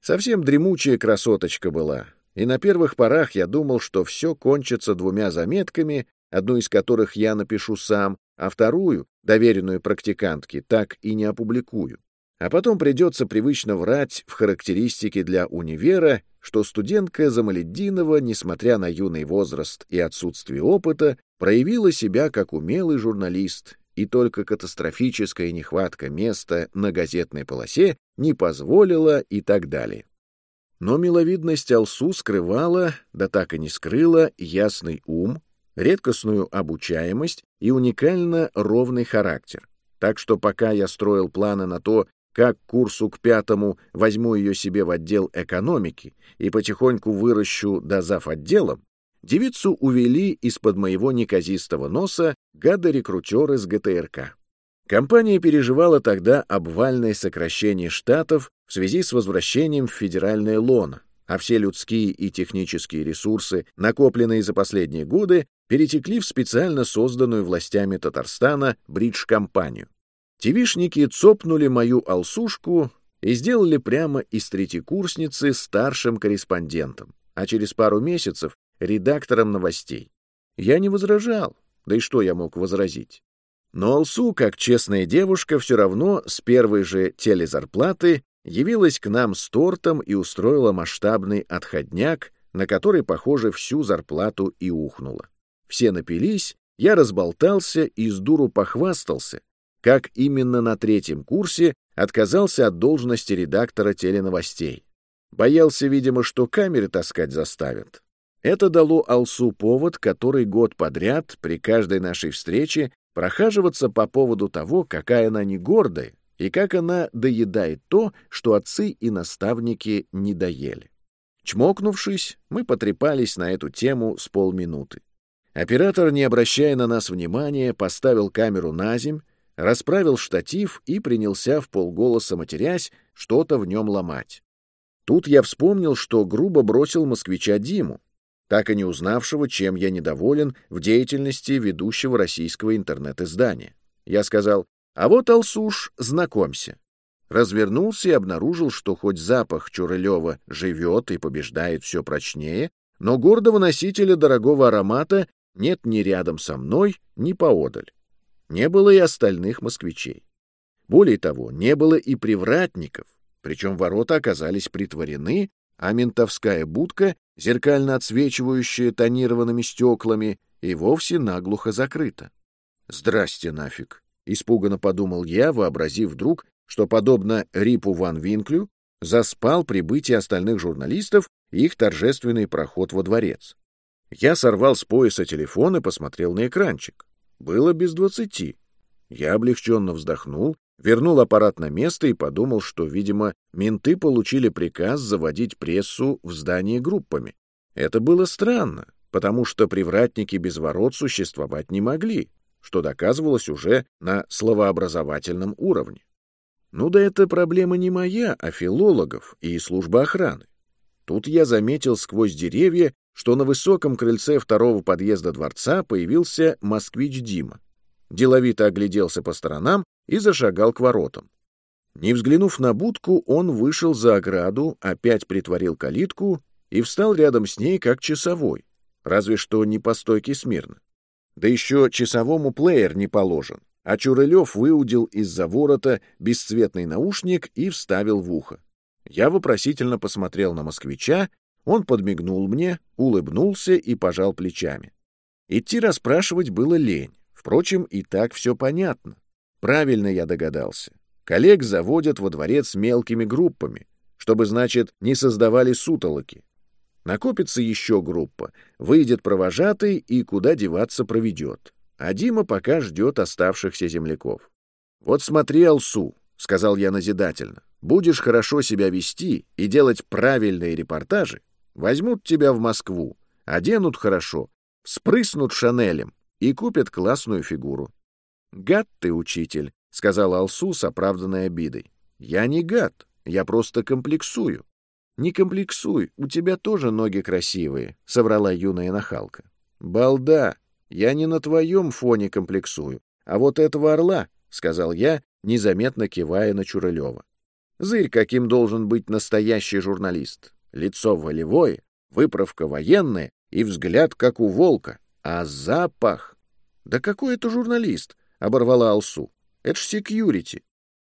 Совсем дремучая красоточка была, и на первых порах я думал, что все кончится двумя заметками, одну из которых я напишу сам, а вторую, доверенную практикантке, так и не опубликую. А потом придется привычно врать в характеристике для универа, что студентка Замаледдинова, несмотря на юный возраст и отсутствие опыта, проявила себя как умелый журналист, и только катастрофическая нехватка места на газетной полосе не позволила и так далее. Но миловидность Алсу скрывала, да так и не скрыла, ясный ум, редкостную обучаемость и уникально ровный характер. Так что пока я строил планы на то, как курсу к пятому возьму ее себе в отдел экономики и потихоньку выращу до зав. отделом, девицу увели из-под моего неказистого носа гады-рекрутеры с ГТРК. Компания переживала тогда обвальное сокращение штатов в связи с возвращением в федеральное лоно, а все людские и технические ресурсы, накопленные за последние годы, перетекли в специально созданную властями Татарстана бридж-компанию. Тивишники цопнули мою алсушку и сделали прямо из третьекурсницы старшим корреспондентом, а через пару месяцев — редактором новостей. Я не возражал, да и что я мог возразить? Но Алсу, как честная девушка, все равно с первой же телезарплаты явилась к нам с тортом и устроила масштабный отходняк, на который, похоже, всю зарплату и ухнула. Все напились, я разболтался и с дуру похвастался, как именно на третьем курсе отказался от должности редактора теленовостей. Боялся, видимо, что камеры таскать заставят. Это дало Алсу повод, который год подряд при каждой нашей встрече прохаживаться по поводу того, какая она не гордая и как она доедает то, что отцы и наставники не доели. Чмокнувшись, мы потрепались на эту тему с полминуты. Оператор, не обращая на нас внимания, поставил камеру на земь, расправил штатив и принялся в полголоса матерясь что-то в нем ломать. Тут я вспомнил, что грубо бросил москвича Диму, так и не узнавшего, чем я недоволен в деятельности ведущего российского интернет-издания. Я сказал, а вот, Алсуш, знакомься. Развернулся и обнаружил, что хоть запах Чурылева живет и побеждает все прочнее, но гордого носителя дорогого аромата нет ни рядом со мной, ни поодаль. Не было и остальных москвичей. Более того, не было и привратников, причем ворота оказались притворены, а ментовская будка, зеркально отсвечивающая тонированными стеклами, и вовсе наглухо закрыта. «Здрасте нафиг!» — испуганно подумал я, вообразив вдруг, что, подобно Рипу Ван Винклю, заспал прибытие остальных журналистов и их торжественный проход во дворец. Я сорвал с пояса телефон и посмотрел на экранчик. Было без двадцати. Я облегченно вздохнул, вернул аппарат на место и подумал, что, видимо, менты получили приказ заводить прессу в здании группами. Это было странно, потому что привратники без ворот существовать не могли, что доказывалось уже на словообразовательном уровне. Ну да это проблема не моя, а филологов и службы охраны. Тут я заметил сквозь деревья что на высоком крыльце второго подъезда дворца появился москвич Дима. Деловито огляделся по сторонам и зашагал к воротам. Не взглянув на будку, он вышел за ограду, опять притворил калитку и встал рядом с ней как часовой, разве что не по стойке смирно. Да еще часовому плеер не положен, а Чурылев выудил из-за ворота бесцветный наушник и вставил в ухо. Я вопросительно посмотрел на москвича он подмигнул мне, улыбнулся и пожал плечами. Идти расспрашивать было лень. Впрочем, и так все понятно. Правильно я догадался. Коллег заводят во дворец мелкими группами, чтобы, значит, не создавали сутолоки. Накопится еще группа, выйдет провожатый и куда деваться проведет. А Дима пока ждет оставшихся земляков. «Вот смотри, Алсу», — сказал я назидательно, — «будешь хорошо себя вести и делать правильные репортажи, Возьмут тебя в Москву, оденут хорошо, спрыснут шанелем и купят классную фигуру. «Гад ты, учитель», — сказал Алсу с оправданной обидой. «Я не гад, я просто комплексую». «Не комплексуй, у тебя тоже ноги красивые», — соврала юная нахалка. «Балда, я не на твоем фоне комплексую, а вот этого орла», — сказал я, незаметно кивая на Чурылева. «Зырь, каким должен быть настоящий журналист лицо волевое, выправка военная и взгляд, как у волка. А запах... Да какой это журналист? — оборвала Алсу. Это ж секьюрити.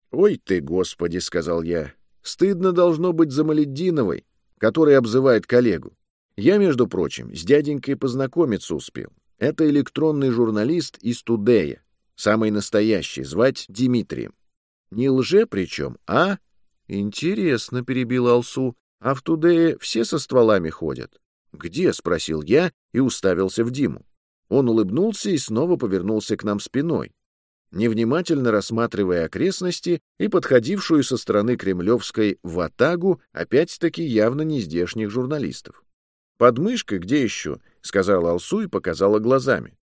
Ой ты, господи, — сказал я. Стыдно должно быть за Маледдиновой, который обзывает коллегу. Я, между прочим, с дяденькой познакомиться успел. Это электронный журналист из Тудея, самый настоящий, звать Дмитрием. Не лже причем, а? Интересно, — перебил Алсу. А в Тудее все со стволами ходят. «Где?» — спросил я и уставился в Диму. Он улыбнулся и снова повернулся к нам спиной, невнимательно рассматривая окрестности и подходившую со стороны Кремлевской ватагу, опять-таки явно нездешних журналистов. «Под мышкой где еще?» — сказала Алсу и показала глазами.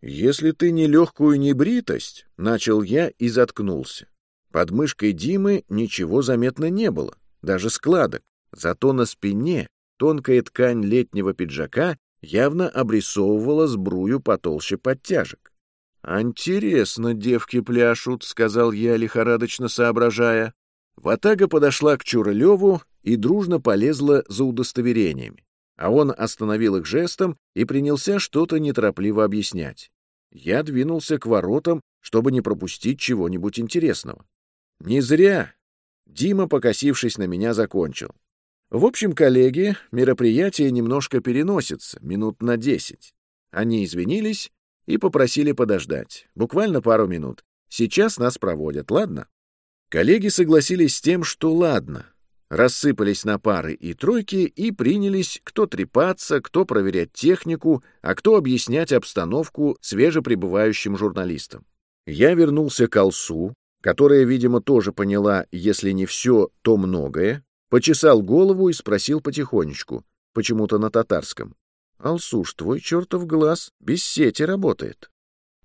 «Если ты не легкую небритость», — начал я и заткнулся. Под мышкой Димы ничего заметно не было, даже складок. Зато на спине тонкая ткань летнего пиджака явно обрисовывала сбрую потолще подтяжек. «Интересно, девки пляшут», — сказал я, лихорадочно соображая. Ватага подошла к Чурылеву и дружно полезла за удостоверениями, а он остановил их жестом и принялся что-то неторопливо объяснять. Я двинулся к воротам, чтобы не пропустить чего-нибудь интересного. Не зря. Дима, покосившись на меня, закончил. В общем, коллеги, мероприятие немножко переносится, минут на десять. Они извинились и попросили подождать. Буквально пару минут. Сейчас нас проводят, ладно? Коллеги согласились с тем, что ладно. Рассыпались на пары и тройки и принялись кто трепаться, кто проверять технику, а кто объяснять обстановку свежеприбывающим журналистам. Я вернулся к Алсу, которая, видимо, тоже поняла, если не все, то многое, почесал голову и спросил потихонечку, почему-то на татарском. Алсуш, твой чертов глаз без сети работает.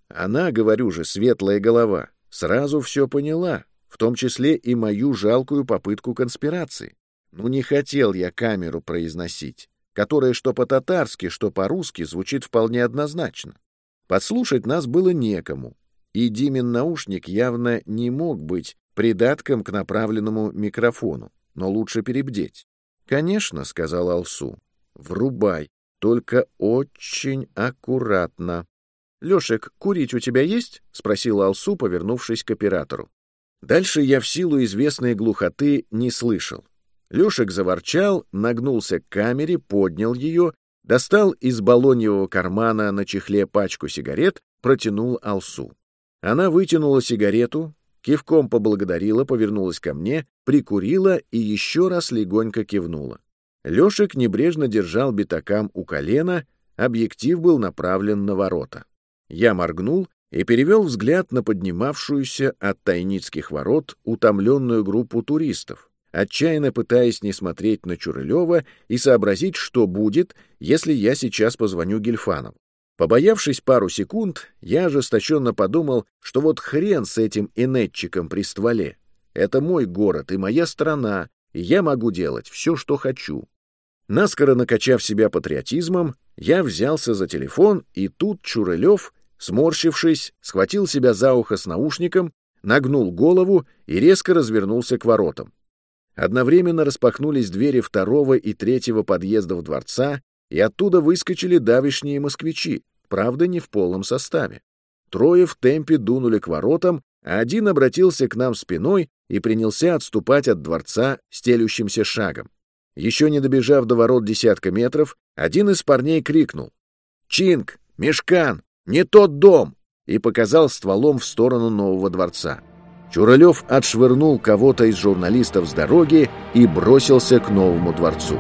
Она, говорю же, светлая голова, сразу все поняла, в том числе и мою жалкую попытку конспирации. Ну, не хотел я камеру произносить, которая что по-татарски, что по-русски звучит вполне однозначно. Подслушать нас было некому, и Димин наушник явно не мог быть придатком к направленному микрофону, но лучше перебдеть. «Конечно», — сказал Алсу, — «врубай, только очень аккуратно. «Лешек, курить у тебя есть?» — спросил Алсу, повернувшись к оператору. Дальше я в силу известной глухоты не слышал. Лешек заворчал, нагнулся к камере, поднял ее, достал из балоньевого кармана на чехле пачку сигарет, протянул Алсу. Она вытянула сигарету, кивком поблагодарила, повернулась ко мне, прикурила и еще раз легонько кивнула. Лешек небрежно держал битакам у колена, объектив был направлен на ворота. Я моргнул и перевел взгляд на поднимавшуюся от тайницких ворот утомленную группу туристов, отчаянно пытаясь не смотреть на Чурылева и сообразить, что будет, если я сейчас позвоню Гельфанову. Побоявшись пару секунд, я ожесточенно подумал, что вот хрен с этим инетчиком при стволе. Это мой город и моя страна, и я могу делать все, что хочу. Наскоро накачав себя патриотизмом, я взялся за телефон, и тут Чурылев, сморщившись, схватил себя за ухо с наушником, нагнул голову и резко развернулся к воротам. Одновременно распахнулись двери второго и третьего подъездов дворца, и оттуда выскочили давишние москвичи, правда, не в полном составе. Трое в темпе дунули к воротам, а один обратился к нам спиной и принялся отступать от дворца стелющимся шагом. Еще не добежав до ворот десятка метров, один из парней крикнул «Чинг! Мешкан! Не тот дом!» и показал стволом в сторону нового дворца. Чуралев отшвырнул кого-то из журналистов с дороги и бросился к новому дворцу.